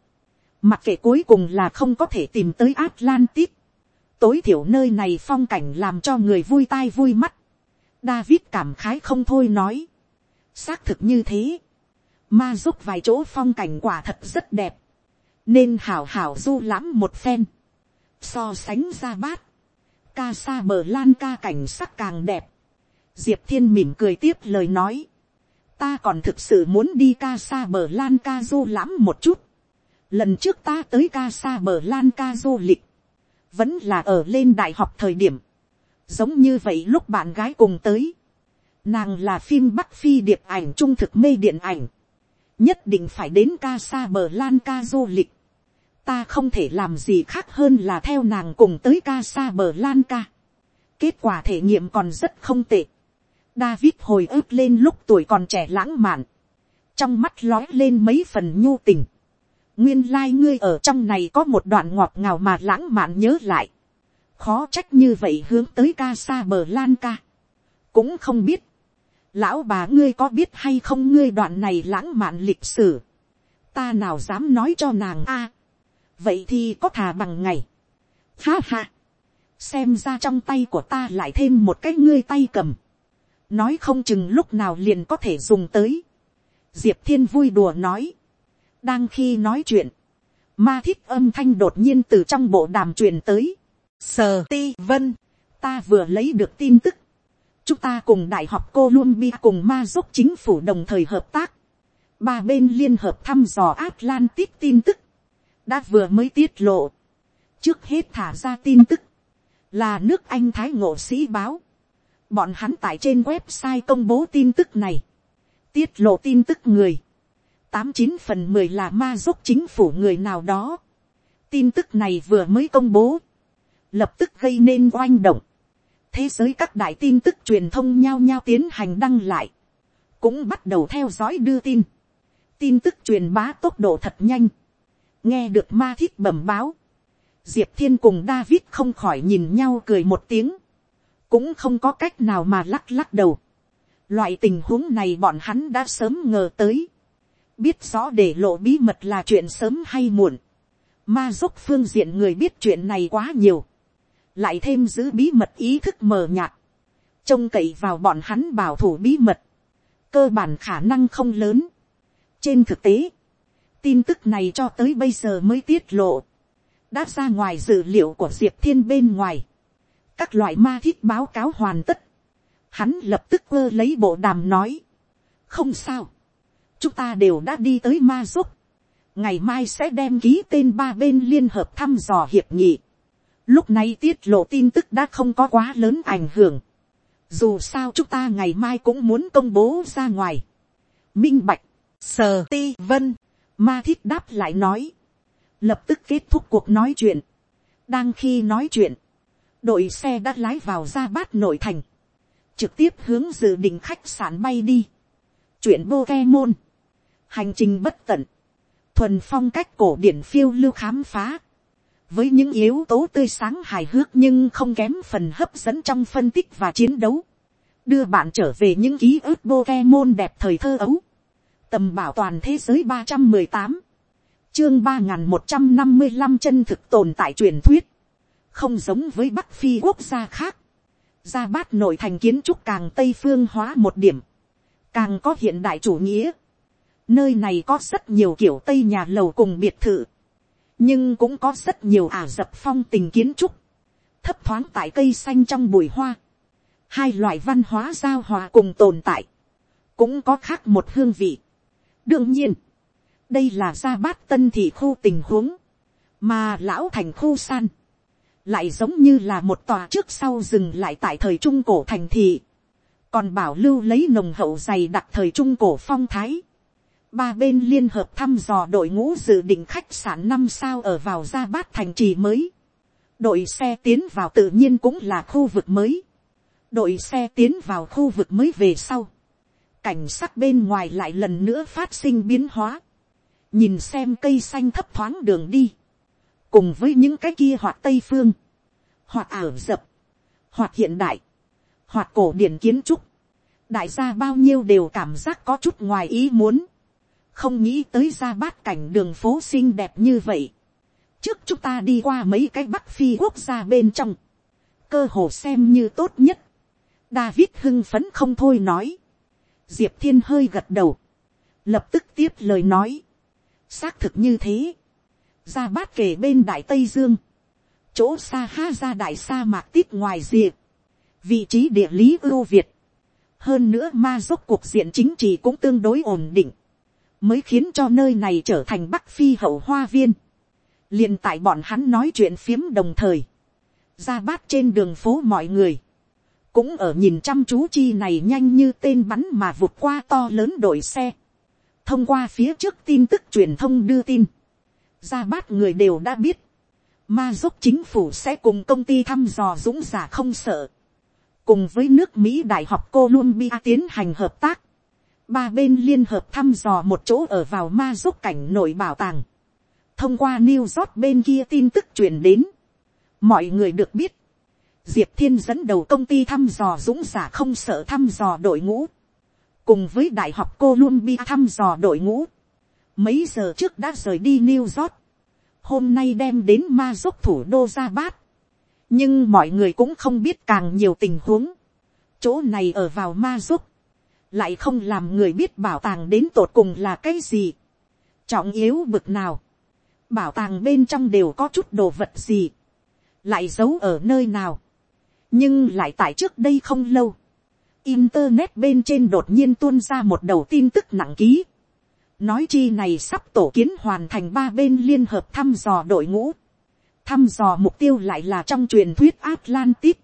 Mặc kệ cuối cùng là không có thể tìm tới Atlantis. Tối thiểu nơi này phong cảnh làm cho người vui tai vui mắt. David cảm khái không thôi nói. Xác thực như thế. Ma giúp vài chỗ phong cảnh quả thật rất đẹp. Nên hảo hảo du lãm một phen. So sánh ra bát. Ca sa bờ lan ca cảnh sắc càng đẹp diệp thiên mỉm cười tiếp lời nói, ta còn thực sự muốn đi ca sa bờ lan ca du lãm một chút. lần trước ta tới ca sa bờ lan ca du lịch, vẫn là ở lên đại học thời điểm, giống như vậy lúc bạn gái cùng tới, Nàng là phim Bắc Phi điệp ảnh trung thực mê điện ảnh. Nhất định phải đến ca sa bờ lan ca du lịch. Ta không thể làm gì khác hơn là theo nàng cùng tới ca sa bờ lan ca. Kết quả thể nghiệm còn rất không tệ. David hồi ức lên lúc tuổi còn trẻ lãng mạn. Trong mắt lói lên mấy phần nhu tình. Nguyên lai like ngươi ở trong này có một đoạn ngọt ngào mà lãng mạn nhớ lại. Khó trách như vậy hướng tới ca sa bờ lan ca. Cũng không biết lão bà ngươi có biết hay không ngươi đoạn này lãng mạn lịch sử, ta nào dám nói cho nàng a, vậy thì có thà bằng ngày, ha ha, xem ra trong tay của ta lại thêm một cái ngươi tay cầm, nói không chừng lúc nào liền có thể dùng tới, diệp thiên vui đùa nói, đang khi nói chuyện, ma thích âm thanh đột nhiên từ trong bộ đàm truyền tới, sờ ti vân, ta vừa lấy được tin tức, chúng ta cùng đại học Columbia cùng ma giúp chính phủ đồng thời hợp tác. Ba bên liên hợp thăm dò Atlantic tin tức. Đã vừa mới tiết lộ. Trước hết thả ra tin tức. Là nước Anh Thái Ngộ Sĩ Báo. Bọn hắn tại trên website công bố tin tức này. Tiết lộ tin tức người. Tám chín phần mười là ma giúp chính phủ người nào đó. Tin tức này vừa mới công bố. Lập tức gây nên oanh động thế giới các đại tin tức truyền thông nhao nhao tiến hành đăng lại, cũng bắt đầu theo dõi đưa tin, tin tức truyền bá tốc độ thật nhanh, nghe được ma thiết bẩm báo, diệp thiên cùng david không khỏi nhìn nhau cười một tiếng, cũng không có cách nào mà lắc lắc đầu, loại tình huống này bọn hắn đã sớm ngờ tới, biết rõ để lộ bí mật là chuyện sớm hay muộn, ma giúp phương diện người biết chuyện này quá nhiều, lại thêm giữ bí mật ý thức mờ nhạt, trông cậy vào bọn hắn bảo thủ bí mật, cơ bản khả năng không lớn. trên thực tế, tin tức này cho tới bây giờ mới tiết lộ, đã ra ngoài dữ liệu của diệp thiên bên ngoài, các loại ma thiết báo cáo hoàn tất, hắn lập tức ơ lấy bộ đàm nói, không sao, chúng ta đều đã đi tới ma giúp, ngày mai sẽ đem ký tên ba bên liên hợp thăm dò hiệp nghị, Lúc này tiết lộ tin tức đã không có quá lớn ảnh hưởng. Dù sao chúng ta ngày mai cũng muốn công bố ra ngoài. Minh Bạch, Sờ Ti Vân, Ma Thiết đáp lại nói. Lập tức kết thúc cuộc nói chuyện. Đang khi nói chuyện, đội xe đã lái vào ra bát nội thành. Trực tiếp hướng dự định khách sạn bay đi. Chuyện vô ke môn. Hành trình bất tận. Thuần phong cách cổ điển phiêu lưu khám phá với những yếu tố tươi sáng hài hước nhưng không kém phần hấp dẫn trong phân tích và chiến đấu, đưa bạn trở về những ký ức Pokemon đẹp thời thơ ấu, tầm bảo toàn thế giới ba trăm mười tám, chương ba n một trăm năm mươi năm chân thực tồn tại truyền thuyết, không giống với bắc phi quốc gia khác, gia bát nội thành kiến trúc càng tây phương hóa một điểm, càng có hiện đại chủ nghĩa, nơi này có rất nhiều kiểu tây nhà lầu cùng biệt thự, nhưng cũng có rất nhiều ả dập phong tình kiến trúc, thấp thoáng tại cây xanh trong bụi hoa, hai loại văn hóa giao hòa cùng tồn tại, cũng có khác một hương vị. đương nhiên, đây là gia bát tân thị khu tình huống, mà lão thành khu san, lại giống như là một tòa trước sau dừng lại tại thời trung cổ thành thị, còn bảo lưu lấy nồng hậu dày đặc thời trung cổ phong thái, ba bên liên hợp thăm dò đội ngũ dự định khách sạn năm sao ở vào gia bát thành trì mới. đội xe tiến vào tự nhiên cũng là khu vực mới. đội xe tiến vào khu vực mới về sau. cảnh sắc bên ngoài lại lần nữa phát sinh biến hóa. nhìn xem cây xanh thấp thoáng đường đi. cùng với những cái kia hoặc tây phương, hoặc ảo dập, hoặc hiện đại, hoặc cổ điển kiến trúc. đại gia bao nhiêu đều cảm giác có chút ngoài ý muốn không nghĩ tới ra bát cảnh đường phố xinh đẹp như vậy. trước chúng ta đi qua mấy cái bắc phi quốc gia bên trong, cơ hồ xem như tốt nhất. David hưng phấn không thôi nói. diệp thiên hơi gật đầu, lập tức tiếp lời nói. xác thực như thế. ra bát kể bên đại tây dương, chỗ xa ha ra đại sa mạc tít ngoài rìa, vị trí địa lý ưu việt. hơn nữa ma dốc cuộc diện chính trị cũng tương đối ổn định mới khiến cho nơi này trở thành bắc phi hậu hoa viên. liền tại bọn hắn nói chuyện phiếm đồng thời, ra bát trên đường phố mọi người, cũng ở nhìn chăm chú chi này nhanh như tên bắn mà vụt qua to lớn đội xe. thông qua phía trước tin tức truyền thông đưa tin, ra bát người đều đã biết, ma giúp chính phủ sẽ cùng công ty thăm dò dũng giả không sợ, cùng với nước mỹ đại học columbia tiến hành hợp tác, ba bên liên hợp thăm dò một chỗ ở vào ma giúp cảnh nội bảo tàng, thông qua New York bên kia tin tức truyền đến, mọi người được biết, diệp thiên dẫn đầu công ty thăm dò dũng giả không sợ thăm dò đội ngũ, cùng với đại học Columbia thăm dò đội ngũ, mấy giờ trước đã rời đi New York, hôm nay đem đến ma giúp thủ đô ra bát, nhưng mọi người cũng không biết càng nhiều tình huống, chỗ này ở vào ma giúp, lại không làm người biết bảo tàng đến tột cùng là cái gì, trọng yếu bực nào, bảo tàng bên trong đều có chút đồ vật gì, lại giấu ở nơi nào, nhưng lại tại trước đây không lâu, internet bên trên đột nhiên tuôn ra một đầu tin tức nặng ký, nói chi này sắp tổ kiến hoàn thành ba bên liên hợp thăm dò đội ngũ, thăm dò mục tiêu lại là trong truyền thuyết Atlantis,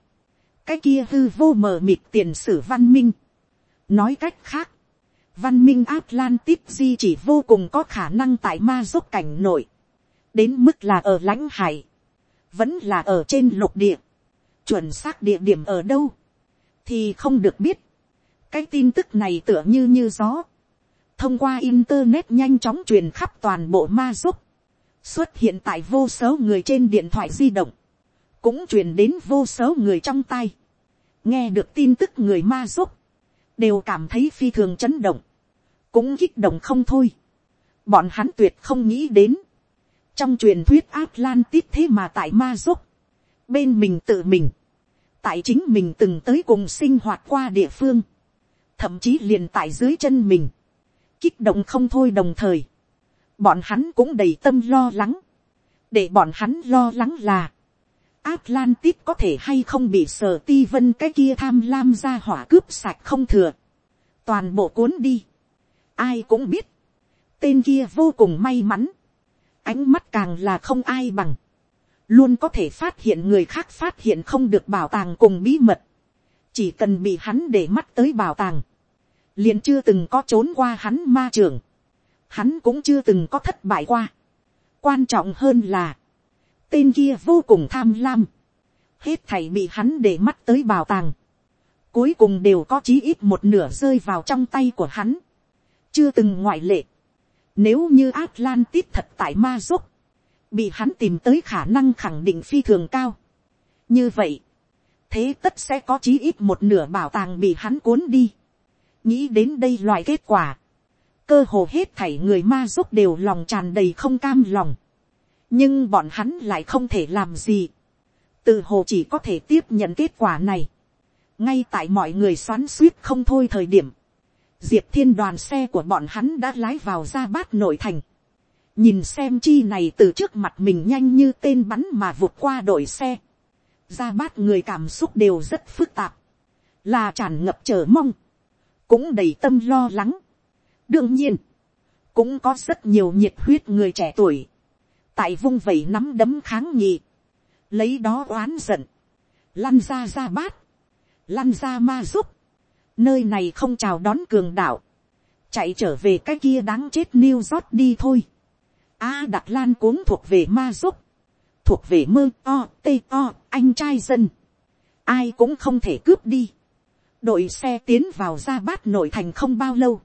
cái kia hư vô mờ mịt tiền sử văn minh nói cách khác, văn minh Atlantis di chỉ vô cùng có khả năng tại ma giúp cảnh nội, đến mức là ở lãnh hải, vẫn là ở trên lục địa, chuẩn xác địa điểm ở đâu, thì không được biết. cái tin tức này tựa như như gió, thông qua internet nhanh chóng truyền khắp toàn bộ ma giúp, xuất hiện tại vô số người trên điện thoại di động, cũng truyền đến vô số người trong tay, nghe được tin tức người ma giúp, đều cảm thấy phi thường chấn động, cũng kích động không thôi. Bọn hắn tuyệt không nghĩ đến, trong truyền thuyết Atlantis thế mà tại ma giúp, bên mình tự mình, tại chính mình từng tới cùng sinh hoạt qua địa phương, thậm chí liền tại dưới chân mình, kích động không thôi đồng thời, bọn hắn cũng đầy tâm lo lắng, để bọn hắn lo lắng là, Atlantis có thể hay không bị sở ti vân cái kia tham lam ra hỏa cướp sạch không thừa, toàn bộ cuốn đi, ai cũng biết, tên kia vô cùng may mắn, ánh mắt càng là không ai bằng, luôn có thể phát hiện người khác phát hiện không được bảo tàng cùng bí mật, chỉ cần bị hắn để mắt tới bảo tàng, liền chưa từng có trốn qua hắn ma trường, hắn cũng chưa từng có thất bại qua. quan trọng hơn là, tên kia vô cùng tham lam, hết thảy bị hắn để mắt tới bảo tàng, cuối cùng đều có chí ít một nửa rơi vào trong tay của hắn, chưa từng ngoại lệ. Nếu như Atlantis thật tại ma dốc, bị hắn tìm tới khả năng khẳng định phi thường cao. như vậy, thế tất sẽ có chí ít một nửa bảo tàng bị hắn cuốn đi. Nghĩ đến đây loại kết quả, cơ hồ hết thảy người ma giúp đều lòng tràn đầy không cam lòng, nhưng bọn hắn lại không thể làm gì, từ hồ chỉ có thể tiếp nhận kết quả này, ngay tại mọi người xoắn suýt không thôi thời điểm, diệp thiên đoàn xe của bọn hắn đã lái vào ra bát nội thành, nhìn xem chi này từ trước mặt mình nhanh như tên bắn mà vụt qua đội xe, ra bát người cảm xúc đều rất phức tạp, là tràn ngập chờ mong, cũng đầy tâm lo lắng. đương nhiên, cũng có rất nhiều nhiệt huyết người trẻ tuổi, tại vung vẩy nắm đấm kháng nhị lấy đó oán giận, lăn ra ra bát, lăn ra ma giúp, nơi này không chào đón cường đạo, chạy trở về cái kia đáng chết New York đi thôi. A à, Lan cuống thuộc về ma giúp, thuộc về mơ o, tê o, anh trai dân. Ai cũng không thể cướp đi. Đội xe tiến vào ra bát nội thành không bao lâu,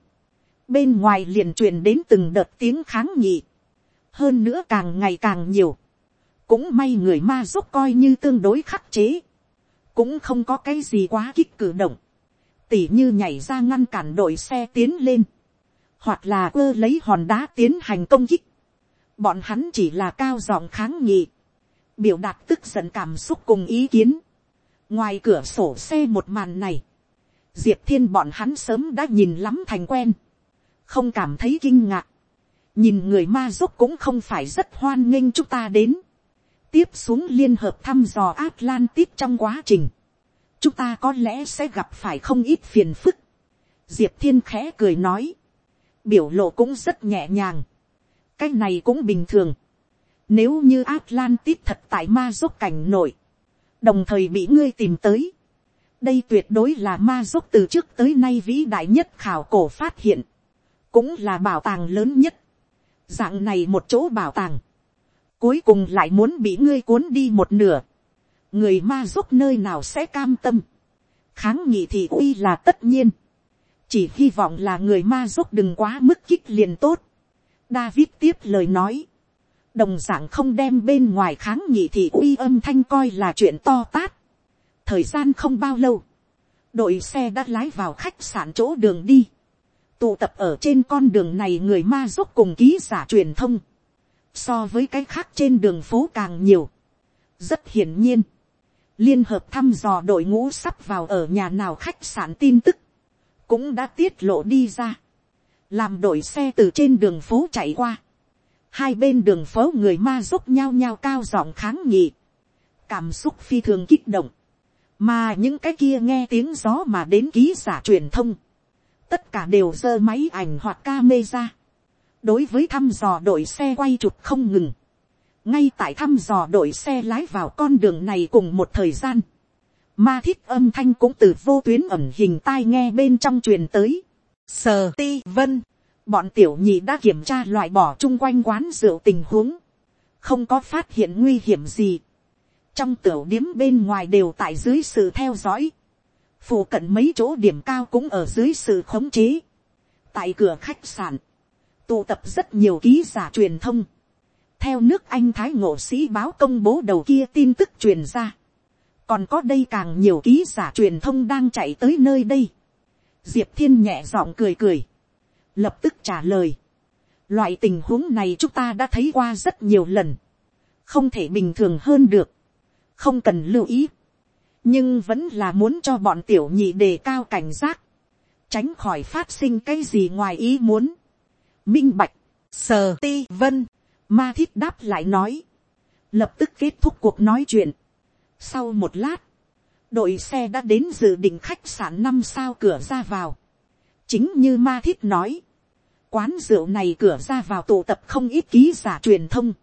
bên ngoài liền truyền đến từng đợt tiếng kháng nhị hơn nữa càng ngày càng nhiều, cũng may người ma giúp coi như tương đối khắc chế, cũng không có cái gì quá kích cử động, tỉ như nhảy ra ngăn cản đội xe tiến lên, hoặc là ơ lấy hòn đá tiến hành công kích, bọn hắn chỉ là cao giọng kháng nghị, biểu đạt tức giận cảm xúc cùng ý kiến, ngoài cửa sổ xe một màn này, diệp thiên bọn hắn sớm đã nhìn lắm thành quen, không cảm thấy kinh ngạc, nhìn người ma dốc cũng không phải rất hoan nghênh chúng ta đến, tiếp xuống liên hợp thăm dò Atlantis trong quá trình, chúng ta có lẽ sẽ gặp phải không ít phiền phức. Diệp thiên khẽ cười nói, biểu lộ cũng rất nhẹ nhàng, cái này cũng bình thường. Nếu như Atlantis thật tại ma dốc cảnh nổi, đồng thời bị ngươi tìm tới, đây tuyệt đối là ma dốc từ trước tới nay vĩ đại nhất khảo cổ phát hiện, cũng là bảo tàng lớn nhất, dạng này một chỗ bảo tàng, cuối cùng lại muốn bị ngươi cuốn đi một nửa, người ma giúp nơi nào sẽ cam tâm, kháng nghị thì uy là tất nhiên, chỉ hy vọng là người ma giúp đừng quá mức kích liền tốt. David tiếp lời nói, đồng d ạ n g không đem bên ngoài kháng nghị thì uy âm thanh coi là chuyện to tát. thời gian không bao lâu, đội xe đã lái vào khách sạn chỗ đường đi, tụ tập ở trên con đường này người ma dốc cùng ký giả truyền thông, so với cái khác trên đường phố càng nhiều. rất hiển nhiên, liên hợp thăm dò đội ngũ sắp vào ở nhà nào khách sạn tin tức, cũng đã tiết lộ đi ra, làm đội xe từ trên đường phố chạy qua, hai bên đường phố người ma giúp nhau nhau cao giọng kháng nghị, cảm xúc phi thường kích động, mà những cái kia nghe tiếng gió mà đến ký giả truyền thông, tất cả đều giơ máy ảnh hoặc ca mê ra, đối với thăm dò đội xe quay chụp không ngừng, ngay tại thăm dò đội xe lái vào con đường này cùng một thời gian, ma thiết âm thanh cũng từ vô tuyến ẩm hình tai nghe bên trong truyền tới. Sờ ti vân, bọn tiểu nhị đã kiểm tra loại bỏ chung quanh quán rượu tình huống, không có phát hiện nguy hiểm gì. trong tiểu điếm bên ngoài đều tại dưới sự theo dõi, phủ cận mấy chỗ điểm cao cũng ở dưới sự khống chế. tại cửa khách sạn, tụ tập rất nhiều ký giả truyền thông. theo nước anh thái ngộ sĩ báo công bố đầu kia tin tức truyền ra còn có đây càng nhiều ký giả truyền thông đang chạy tới nơi đây. diệp thiên nhẹ giọng cười cười, lập tức trả lời. loại tình huống này chúng ta đã thấy qua rất nhiều lần, không thể bình thường hơn được, không cần lưu ý, nhưng vẫn là muốn cho bọn tiểu nhị đề cao cảnh giác, tránh khỏi phát sinh cái gì ngoài ý muốn. minh bạch, sờ ti vân, ma thiết đáp lại nói, lập tức kết thúc cuộc nói chuyện, sau một lát, đội xe đã đến dự định khách sạn năm sao cửa ra vào. Chính như ma thiết nói, quán rượu này cửa ra vào tụ tập không ít ký giả truyền thông.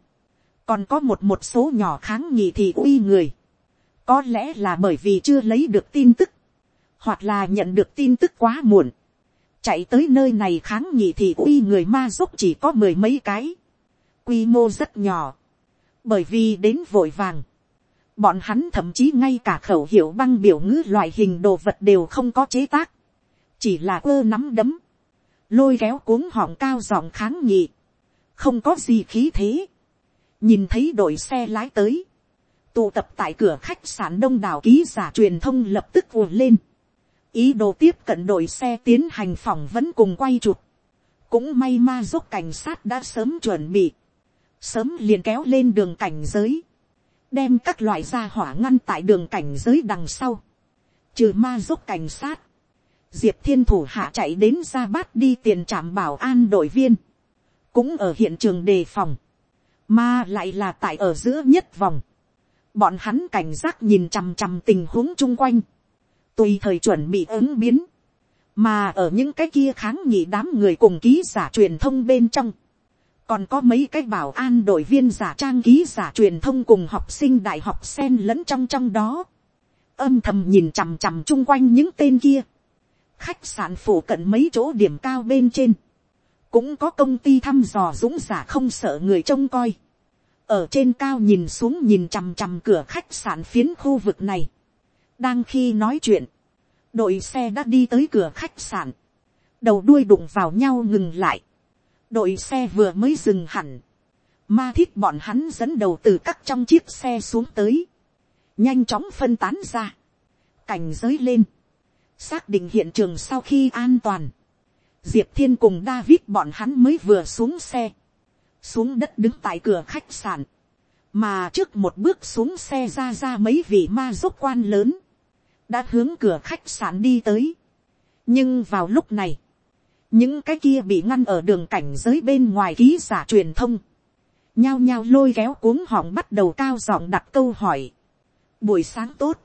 Còn có một một số nhỏ kháng nghị thì uy người. Có lẽ là bởi vì chưa lấy được tin tức. Hoặc là nhận được tin tức quá muộn. Chạy tới nơi này kháng nghị thì uy người ma giúp chỉ có mười mấy cái. Quy mô rất nhỏ. Bởi vì đến vội vàng Bọn hắn thậm chí ngay cả khẩu hiệu băng biểu ngữ loại hình đồ vật đều không có chế tác. Chỉ là ơ nắm đấm. Lôi kéo cuống họng cao giọng kháng nghị. Không có gì khí thế. Nhìn thấy đội xe lái tới. Tụ tập tại cửa khách sạn đông đảo ký giả truyền thông lập tức ùa lên. Ý đồ tiếp cận đội xe tiến hành phỏng vấn cùng quay chụp. Cũng may ma giúp cảnh sát đã sớm chuẩn bị. Sớm liền kéo lên đường cảnh giới đem các loại gia hỏa ngăn tại đường cảnh giới đằng sau, trừ ma giúp cảnh sát, diệp thiên thủ hạ chạy đến ra bát đi tiền trạm bảo an đội viên, cũng ở hiện trường đề phòng, mà lại là tại ở giữa nhất vòng, bọn hắn cảnh giác nhìn chằm chằm tình huống chung quanh, tùy thời chuẩn bị ứng biến, mà ở những cái kia kháng nghị đám người cùng ký giả truyền thông bên trong, còn có mấy cái bảo an đội viên giả trang ký giả truyền thông cùng học sinh đại học sen lẫn trong trong đó, âm thầm nhìn chằm chằm chung quanh những tên kia, khách sạn phủ cận mấy chỗ điểm cao bên trên, cũng có công ty thăm dò dũng giả không sợ người trông coi, ở trên cao nhìn xuống nhìn chằm chằm cửa khách sạn phiến khu vực này, đang khi nói chuyện, đội xe đã đi tới cửa khách sạn, đầu đuôi đụng vào nhau ngừng lại, đội xe vừa mới dừng hẳn, ma thiết bọn hắn dẫn đầu từ các trong chiếc xe xuống tới, nhanh chóng phân tán ra, cảnh giới lên, xác định hiện trường sau khi an toàn, diệp thiên cùng david bọn hắn mới vừa xuống xe, xuống đất đứng tại cửa khách sạn, mà trước một bước xuống xe ra ra mấy vị ma dốc quan lớn, đã hướng cửa khách sạn đi tới. nhưng vào lúc này, những cái kia bị ngăn ở đường cảnh giới bên ngoài ký giả truyền thông, nhao nhao lôi kéo cuống họng bắt đầu cao giọng đặt câu hỏi. buổi sáng tốt,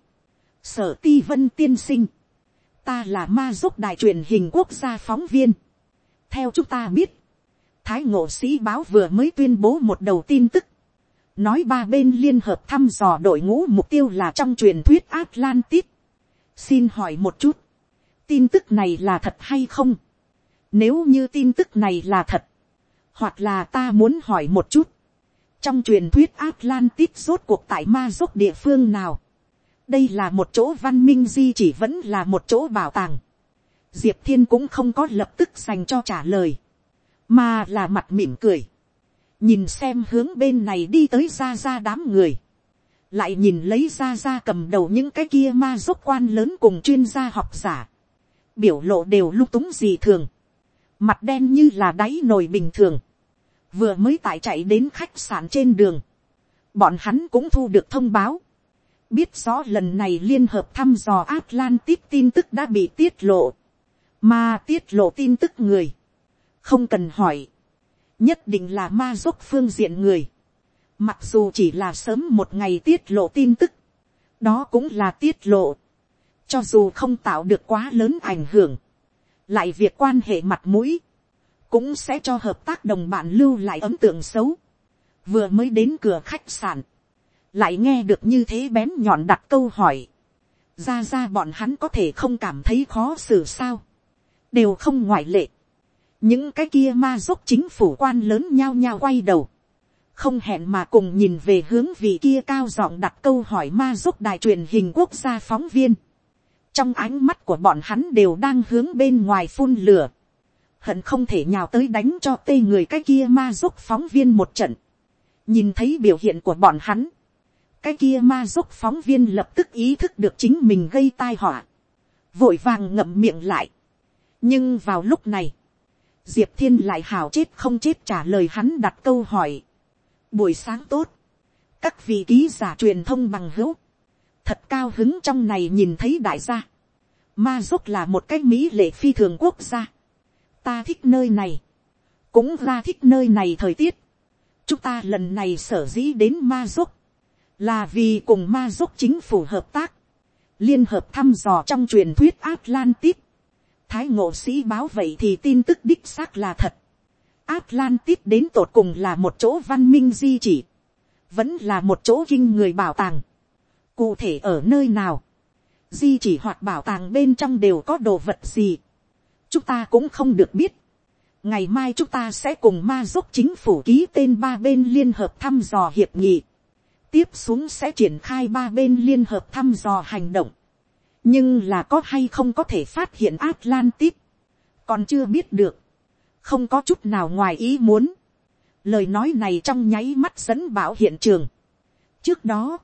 sở ti vân tiên sinh, ta là ma giúp đài truyền hình quốc gia phóng viên. theo chúng ta biết, thái ngộ sĩ báo vừa mới tuyên bố một đầu tin tức, nói ba bên liên hợp thăm dò đội ngũ mục tiêu là trong truyền thuyết Atlantis. xin hỏi một chút, tin tức này là thật hay không, nếu như tin tức này là thật, hoặc là ta muốn hỏi một chút, trong truyền thuyết Atlantis rốt cuộc tại ma rốt địa phương nào, đây là một chỗ văn minh di chỉ vẫn là một chỗ bảo tàng, diệp thiên cũng không có lập tức dành cho trả lời, mà là mặt mỉm cười, nhìn xem hướng bên này đi tới ra ra đám người, lại nhìn lấy ra ra cầm đầu những cái kia ma dốc quan lớn cùng chuyên gia học giả, biểu lộ đều lung túng gì thường, mặt đen như là đáy nồi bình thường, vừa mới tại chạy đến khách sạn trên đường, bọn hắn cũng thu được thông báo, biết rõ lần này liên hợp thăm dò Atlantis tin tức đã bị tiết lộ, mà tiết lộ tin tức người, không cần hỏi, nhất định là ma dốc phương diện người, mặc dù chỉ là sớm một ngày tiết lộ tin tức, đó cũng là tiết lộ, cho dù không tạo được quá lớn ảnh hưởng, lại việc quan hệ mặt mũi, cũng sẽ cho hợp tác đồng bạn lưu lại ấn tượng xấu. vừa mới đến cửa khách sạn, lại nghe được như thế bén nhọn đặt câu hỏi, ra ra bọn hắn có thể không cảm thấy khó xử sao, đều không ngoại lệ những cái kia ma dốc chính phủ quan lớn nhao nhao quay đầu, không hẹn mà cùng nhìn về hướng vị kia cao giọng đặt câu hỏi ma dốc đài truyền hình quốc gia phóng viên. trong ánh mắt của bọn hắn đều đang hướng bên ngoài phun lửa hận không thể nhào tới đánh cho tê người cái kia ma dốc phóng viên một trận. nhìn thấy biểu hiện của bọn hắn, cái kia ma dốc phóng viên lập tức ý thức được chính mình gây tai họa, vội vàng ngậm miệng lại. nhưng vào lúc này, diệp thiên lại hào chết không chết trả lời hắn đặt câu hỏi. buổi sáng tốt, các vị ký giả truyền thông bằng hữu, thật cao hứng trong này nhìn thấy đại gia. Ma giúp là một cái mỹ lệ phi thường quốc gia ta thích nơi này, cũng ra thích nơi này thời tiết. chúng ta lần này sở dĩ đến ma dốc, là vì cùng ma dốc chính phủ hợp tác, liên hợp thăm dò trong truyền thuyết Atlantis. Thái ngộ sĩ báo vậy thì tin tức đích xác là thật. Atlantis đến tột cùng là một chỗ văn minh di chỉ, vẫn là một chỗ kinh người bảo tàng. Cụ thể ở nơi nào, di chỉ hoặc bảo tàng bên trong đều có đồ vật gì chúng ta cũng không được biết. ngày mai chúng ta sẽ cùng ma giúp chính phủ ký tên ba bên liên hợp thăm dò hiệp nghị. tiếp xuống sẽ triển khai ba bên liên hợp thăm dò hành động nhưng là có hay không có thể phát hiện atlantis. còn chưa biết được. không có chút nào ngoài ý muốn. lời nói này trong nháy mắt dẫn bảo hiện trường. trước đó,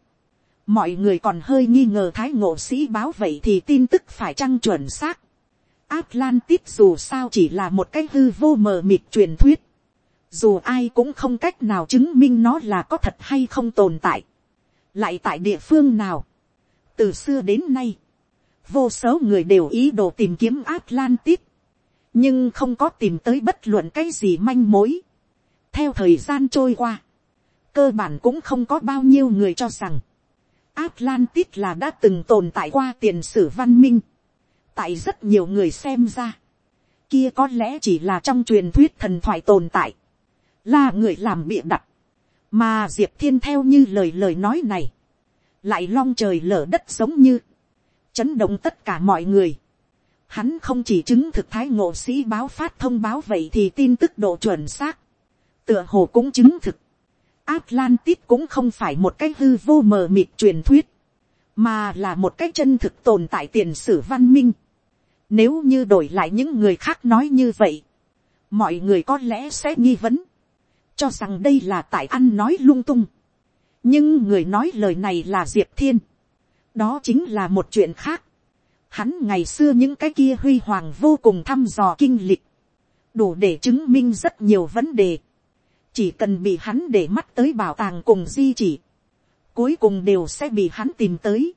mọi người còn hơi nghi ngờ thái ngộ sĩ báo vậy thì tin tức phải chăng chuẩn xác Atlantis dù sao chỉ là một cái hư vô mờ mịt truyền thuyết. Dù ai cũng không cách nào chứng minh nó là có thật hay không tồn tại. Lại tại địa phương nào. Từ xưa đến nay. Vô số người đều ý đồ tìm kiếm Atlantis. Nhưng không có tìm tới bất luận cái gì manh mối. Theo thời gian trôi qua. Cơ bản cũng không có bao nhiêu người cho rằng. Atlantis là đã từng tồn tại qua tiền sử văn minh tại rất nhiều người xem ra, kia có lẽ chỉ là trong truyền thuyết thần thoại tồn tại, là người làm bịa đặt, mà diệp thiên theo như lời lời nói này, lại long trời lở đất giống như, chấn động tất cả mọi người. Hắn không chỉ chứng thực thái ngộ sĩ báo phát thông báo vậy thì tin tức độ chuẩn xác, tựa hồ cũng chứng thực, Atlantis cũng không phải một cái hư vô mờ mịt truyền thuyết, mà là một cái chân thực tồn tại tiền sử văn minh. Nếu như đổi lại những người khác nói như vậy, mọi người có lẽ sẽ nghi vấn, cho rằng đây là tại ăn nói lung tung. nhưng người nói lời này là diệp thiên, đó chính là một chuyện khác. Hắn ngày xưa những cái kia huy hoàng vô cùng thăm dò kinh lịch, đủ để chứng minh rất nhiều vấn đề. chỉ cần bị hắn để mắt tới bảo tàng cùng di chỉ, cuối cùng đều sẽ bị hắn tìm tới.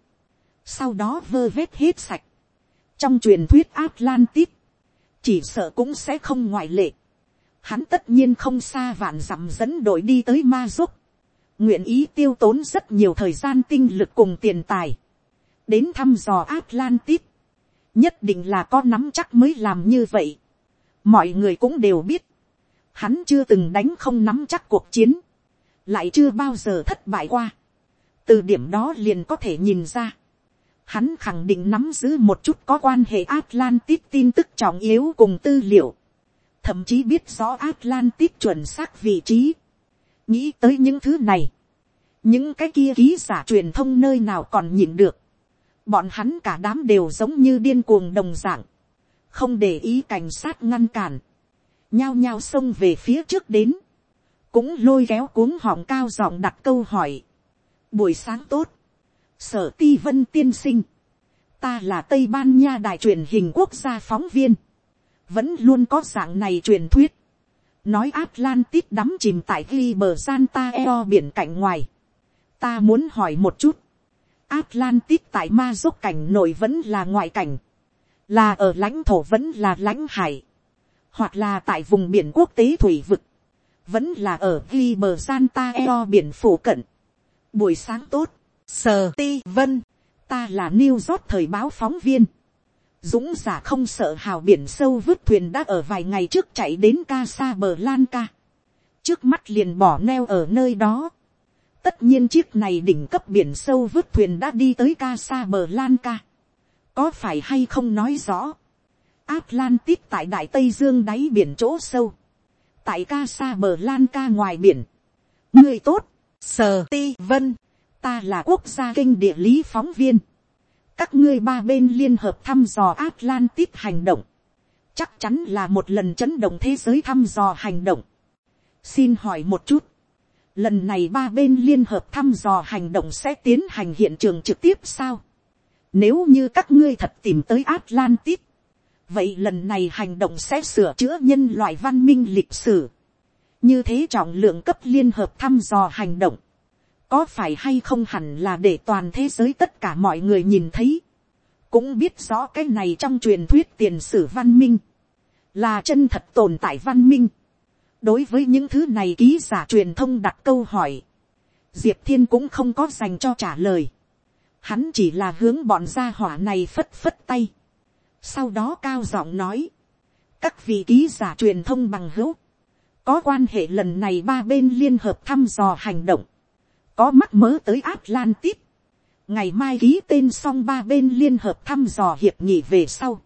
sau đó vơ vét hết sạch trong truyền thuyết Atlantis, chỉ sợ cũng sẽ không ngoại lệ. Hắn tất nhiên không xa vạn dặm dẫn đội đi tới ma giúp, nguyện ý tiêu tốn rất nhiều thời gian tinh lực cùng tiền tài, đến thăm dò Atlantis, nhất định là có nắm chắc mới làm như vậy. Mọi người cũng đều biết, hắn chưa từng đánh không nắm chắc cuộc chiến, lại chưa bao giờ thất bại qua. từ điểm đó liền có thể nhìn ra, hắn khẳng định nắm giữ một chút có quan hệ Atlantis tin tức trọng yếu cùng tư liệu, thậm chí biết rõ Atlantis chuẩn xác vị trí. nghĩ tới những thứ này, những cái kia ký giả truyền thông nơi nào còn nhịn được, bọn hắn cả đám đều giống như điên cuồng đồng dạng, không để ý cảnh sát ngăn cản, nhao nhao xông về phía trước đến, cũng lôi kéo cuống họng cao giọng đặt câu hỏi. buổi sáng tốt, sở ti vân tiên sinh, ta là tây ban nha đài truyền hình quốc gia phóng viên, vẫn luôn có dạng này truyền thuyết, nói Atlantis đắm chìm tại ghi bờ Santa Eo biển cạnh ngoài. Ta muốn hỏi một chút, Atlantis tại ma giúp cảnh nội vẫn là ngoại cảnh, là ở lãnh thổ vẫn là lãnh hải, hoặc là tại vùng biển quốc tế thủy vực, vẫn là ở ghi bờ Santa Eo biển phủ cận. Buổi sáng tốt, sờ ti vân, ta là New York thời báo phóng viên. Dũng giả không sợ hào biển sâu vứt thuyền đã ở vài ngày trước chạy đến ca xa bờ Lan ca. Trước mắt liền bỏ neo ở nơi đó. Tất nhiên chiếc này đỉnh cấp biển sâu vứt thuyền đã đi tới ca xa bờ Lan ca. Có phải hay không nói rõ. Atlantis tại đại Tây Dương đáy biển chỗ sâu. Tại ca xa bờ Lan ca ngoài biển. Người tốt, sờ ti vân. Ta là quốc gia kinh địa lý phóng viên các ngươi ba bên liên hợp thăm dò Atlantis hành động, chắc chắn là một lần chấn động thế giới thăm dò hành động. xin hỏi một chút, lần này ba bên liên hợp thăm dò hành động sẽ tiến hành hiện trường trực tiếp sao. nếu như các ngươi thật tìm tới Atlantis, vậy lần này hành động sẽ sửa chữa nhân loại văn minh lịch sử. như thế trọng lượng cấp liên hợp thăm dò hành động, có phải hay không hẳn là để toàn thế giới tất cả mọi người nhìn thấy, cũng biết rõ cái này trong truyền thuyết tiền sử văn minh, là chân thật tồn tại văn minh đối với những thứ này ký giả truyền thông đặt câu hỏi, diệp thiên cũng không có dành cho trả lời, hắn chỉ là hướng bọn gia hỏa này phất phất tay, sau đó cao giọng nói, các vị ký giả truyền thông bằng hữu, có quan hệ lần này ba bên liên hợp thăm dò hành động, có mắt mớ tới Atlantis. ngày mai ký tên xong ba bên liên hợp thăm dò hiệp nghị về sau.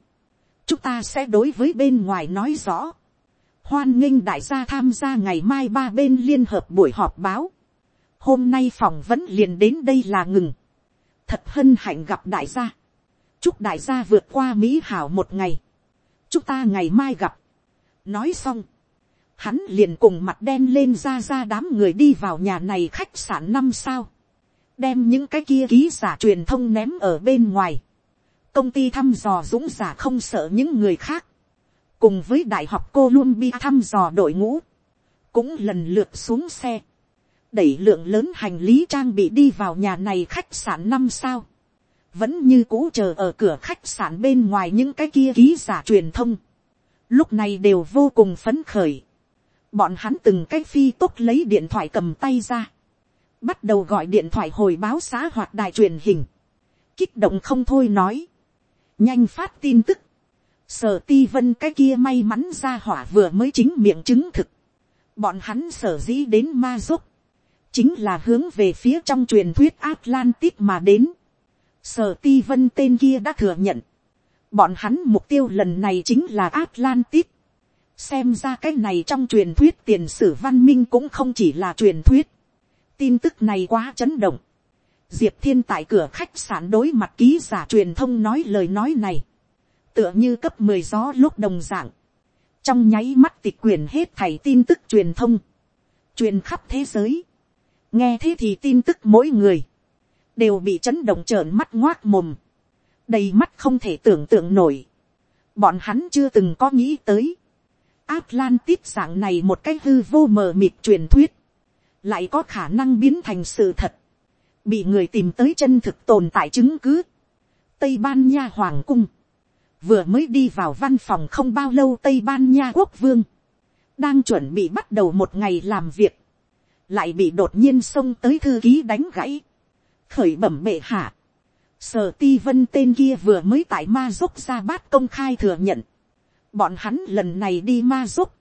chúng ta sẽ đối với bên ngoài nói rõ hoan nghênh đại gia tham gia ngày mai ba bên liên hợp buổi họp báo. hôm nay phỏng vấn liền đến đây là ngừng. thật hân hạnh gặp đại gia. chúc đại gia vượt qua mỹ hảo một ngày. chúng ta ngày mai gặp. nói xong hắn liền cùng mặt đen lên ra ra đám người đi vào nhà này khách sạn năm sao, đem những cái kia ký giả truyền thông ném ở bên ngoài, công ty thăm dò dũng giả không sợ những người khác, cùng với đại học Columbia thăm dò đội ngũ, cũng lần lượt xuống xe, đẩy lượng lớn hành lý trang bị đi vào nhà này khách sạn năm sao, vẫn như cũ chờ ở cửa khách sạn bên ngoài những cái kia ký giả truyền thông, lúc này đều vô cùng phấn khởi, bọn hắn từng cái phi tốt lấy điện thoại cầm tay ra, bắt đầu gọi điện thoại hồi báo xã hoạt đài truyền hình, kích động không thôi nói, nhanh phát tin tức, sở ti vân cái kia may mắn ra hỏa vừa mới chính miệng chứng thực, bọn hắn sở dĩ đến ma giúp, chính là hướng về phía trong truyền thuyết Atlantis mà đến. Sở ti vân tên kia đã thừa nhận, bọn hắn mục tiêu lần này chính là Atlantis xem ra cái này trong truyền thuyết tiền sử văn minh cũng không chỉ là truyền thuyết. tin tức này quá chấn động. diệp thiên tại cửa khách sạn đối mặt ký giả truyền thông nói lời nói này tựa như cấp mười gió lúc đồng dạng. trong nháy mắt tịch quyền hết thảy tin tức truyền thông. truyền khắp thế giới. nghe thế thì tin tức mỗi người. đều bị chấn động trợn mắt ngoác mồm. đầy mắt không thể tưởng tượng nổi. bọn hắn chưa từng có nghĩ tới Atlantis dạng này một cái hư vô mờ mịt truyền thuyết, lại có khả năng biến thành sự thật, bị người tìm tới chân thực tồn tại chứng cứ. Tây Ban Nha Hoàng cung, vừa mới đi vào văn phòng không bao lâu Tây Ban Nha quốc vương, đang chuẩn bị bắt đầu một ngày làm việc, lại bị đột nhiên xông tới thư ký đánh gãy, khởi bẩm bệ hạ. Sở ti vân tên kia vừa mới tại ma dốc ra bát công khai thừa nhận, Bọn hắn lần này đi ma giúp.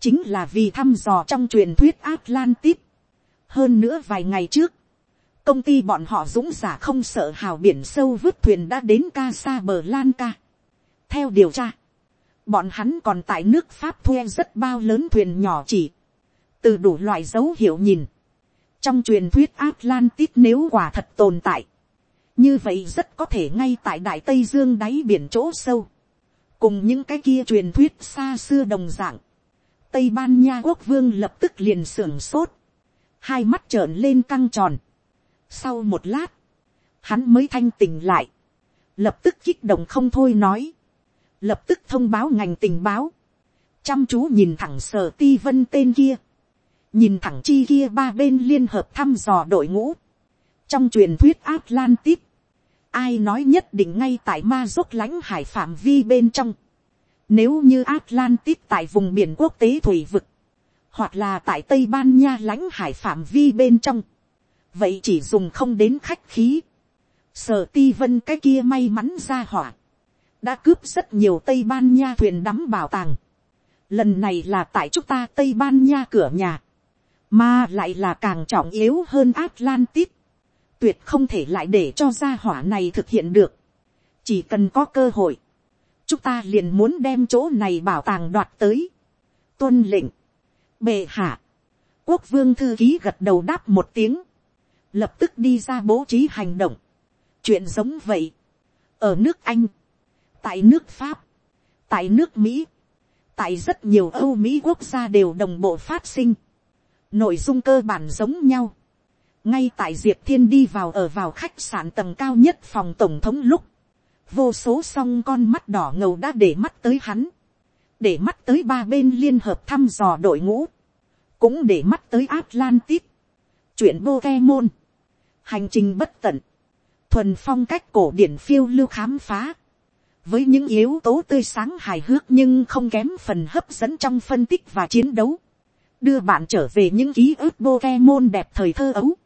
Chính là vì thăm dò trong truyền thuyết Atlantis. Hơn nữa vài ngày trước. công ty bọn họ dũng giả không sợ hào biển sâu vứt thuyền đã đến ca xa bờ lan ca theo điều tra, bọn hắn còn tại nước pháp thuê rất bao lớn thuyền nhỏ chỉ, từ đủ loại dấu hiệu nhìn, trong truyền thuyết Atlantis nếu quả thật tồn tại, như vậy rất có thể ngay tại đại tây dương đáy biển chỗ sâu, cùng những cái kia truyền thuyết xa xưa đồng dạng, tây ban nha quốc vương lập tức liền sưởng sốt, hai mắt trợn lên căng tròn. sau một lát, hắn mới thanh tỉnh lại, lập tức kích động không thôi nói, lập tức thông báo ngành tình báo, chăm chú nhìn thẳng sở ti vân tên kia, nhìn thẳng chi kia ba bên liên hợp thăm dò đội ngũ, trong truyền thuyết Atlantis, ai nói nhất định ngay tại ma dốc lãnh hải phạm vi bên trong, nếu như Atlantis tại vùng biển quốc tế thủy vực, hoặc là tại Tây Ban Nha lãnh hải phạm vi bên trong, vậy chỉ dùng không đến khách khí. Sở ti vân cái kia may mắn ra hỏa, đã cướp rất nhiều Tây Ban Nha thuyền đắm bảo tàng. Lần này là tại chúng ta Tây Ban Nha cửa nhà, mà lại là càng trọng yếu hơn Atlantis. Tuyệt không thể lại để cho gia hỏa này thực hiện được. Chỉ cần có cơ hội, chúng ta liền muốn đem chỗ này bảo tàng đoạt tới. Tuân lệnh, bệ hạ, quốc vương thư ký gật đầu đáp một tiếng, lập tức đi ra bố trí hành động. chuyện giống vậy, ở nước anh, tại nước pháp, tại nước mỹ, tại rất nhiều âu mỹ quốc gia đều đồng bộ phát sinh, nội dung cơ bản giống nhau, ngay tại diệp thiên đi vào ở vào khách sạn tầng cao nhất phòng tổng thống lúc, vô số song con mắt đỏ ngầu đã để mắt tới hắn, để mắt tới ba bên liên hợp thăm dò đội ngũ, cũng để mắt tới Atlantis, chuyện vô ke môn, hành trình bất tận, thuần phong cách cổ điển phiêu lưu khám phá, với những yếu tố tươi sáng hài hước nhưng không kém phần hấp dẫn trong phân tích và chiến đấu, đưa bạn trở về những ký ức bô ke môn đẹp thời thơ ấu.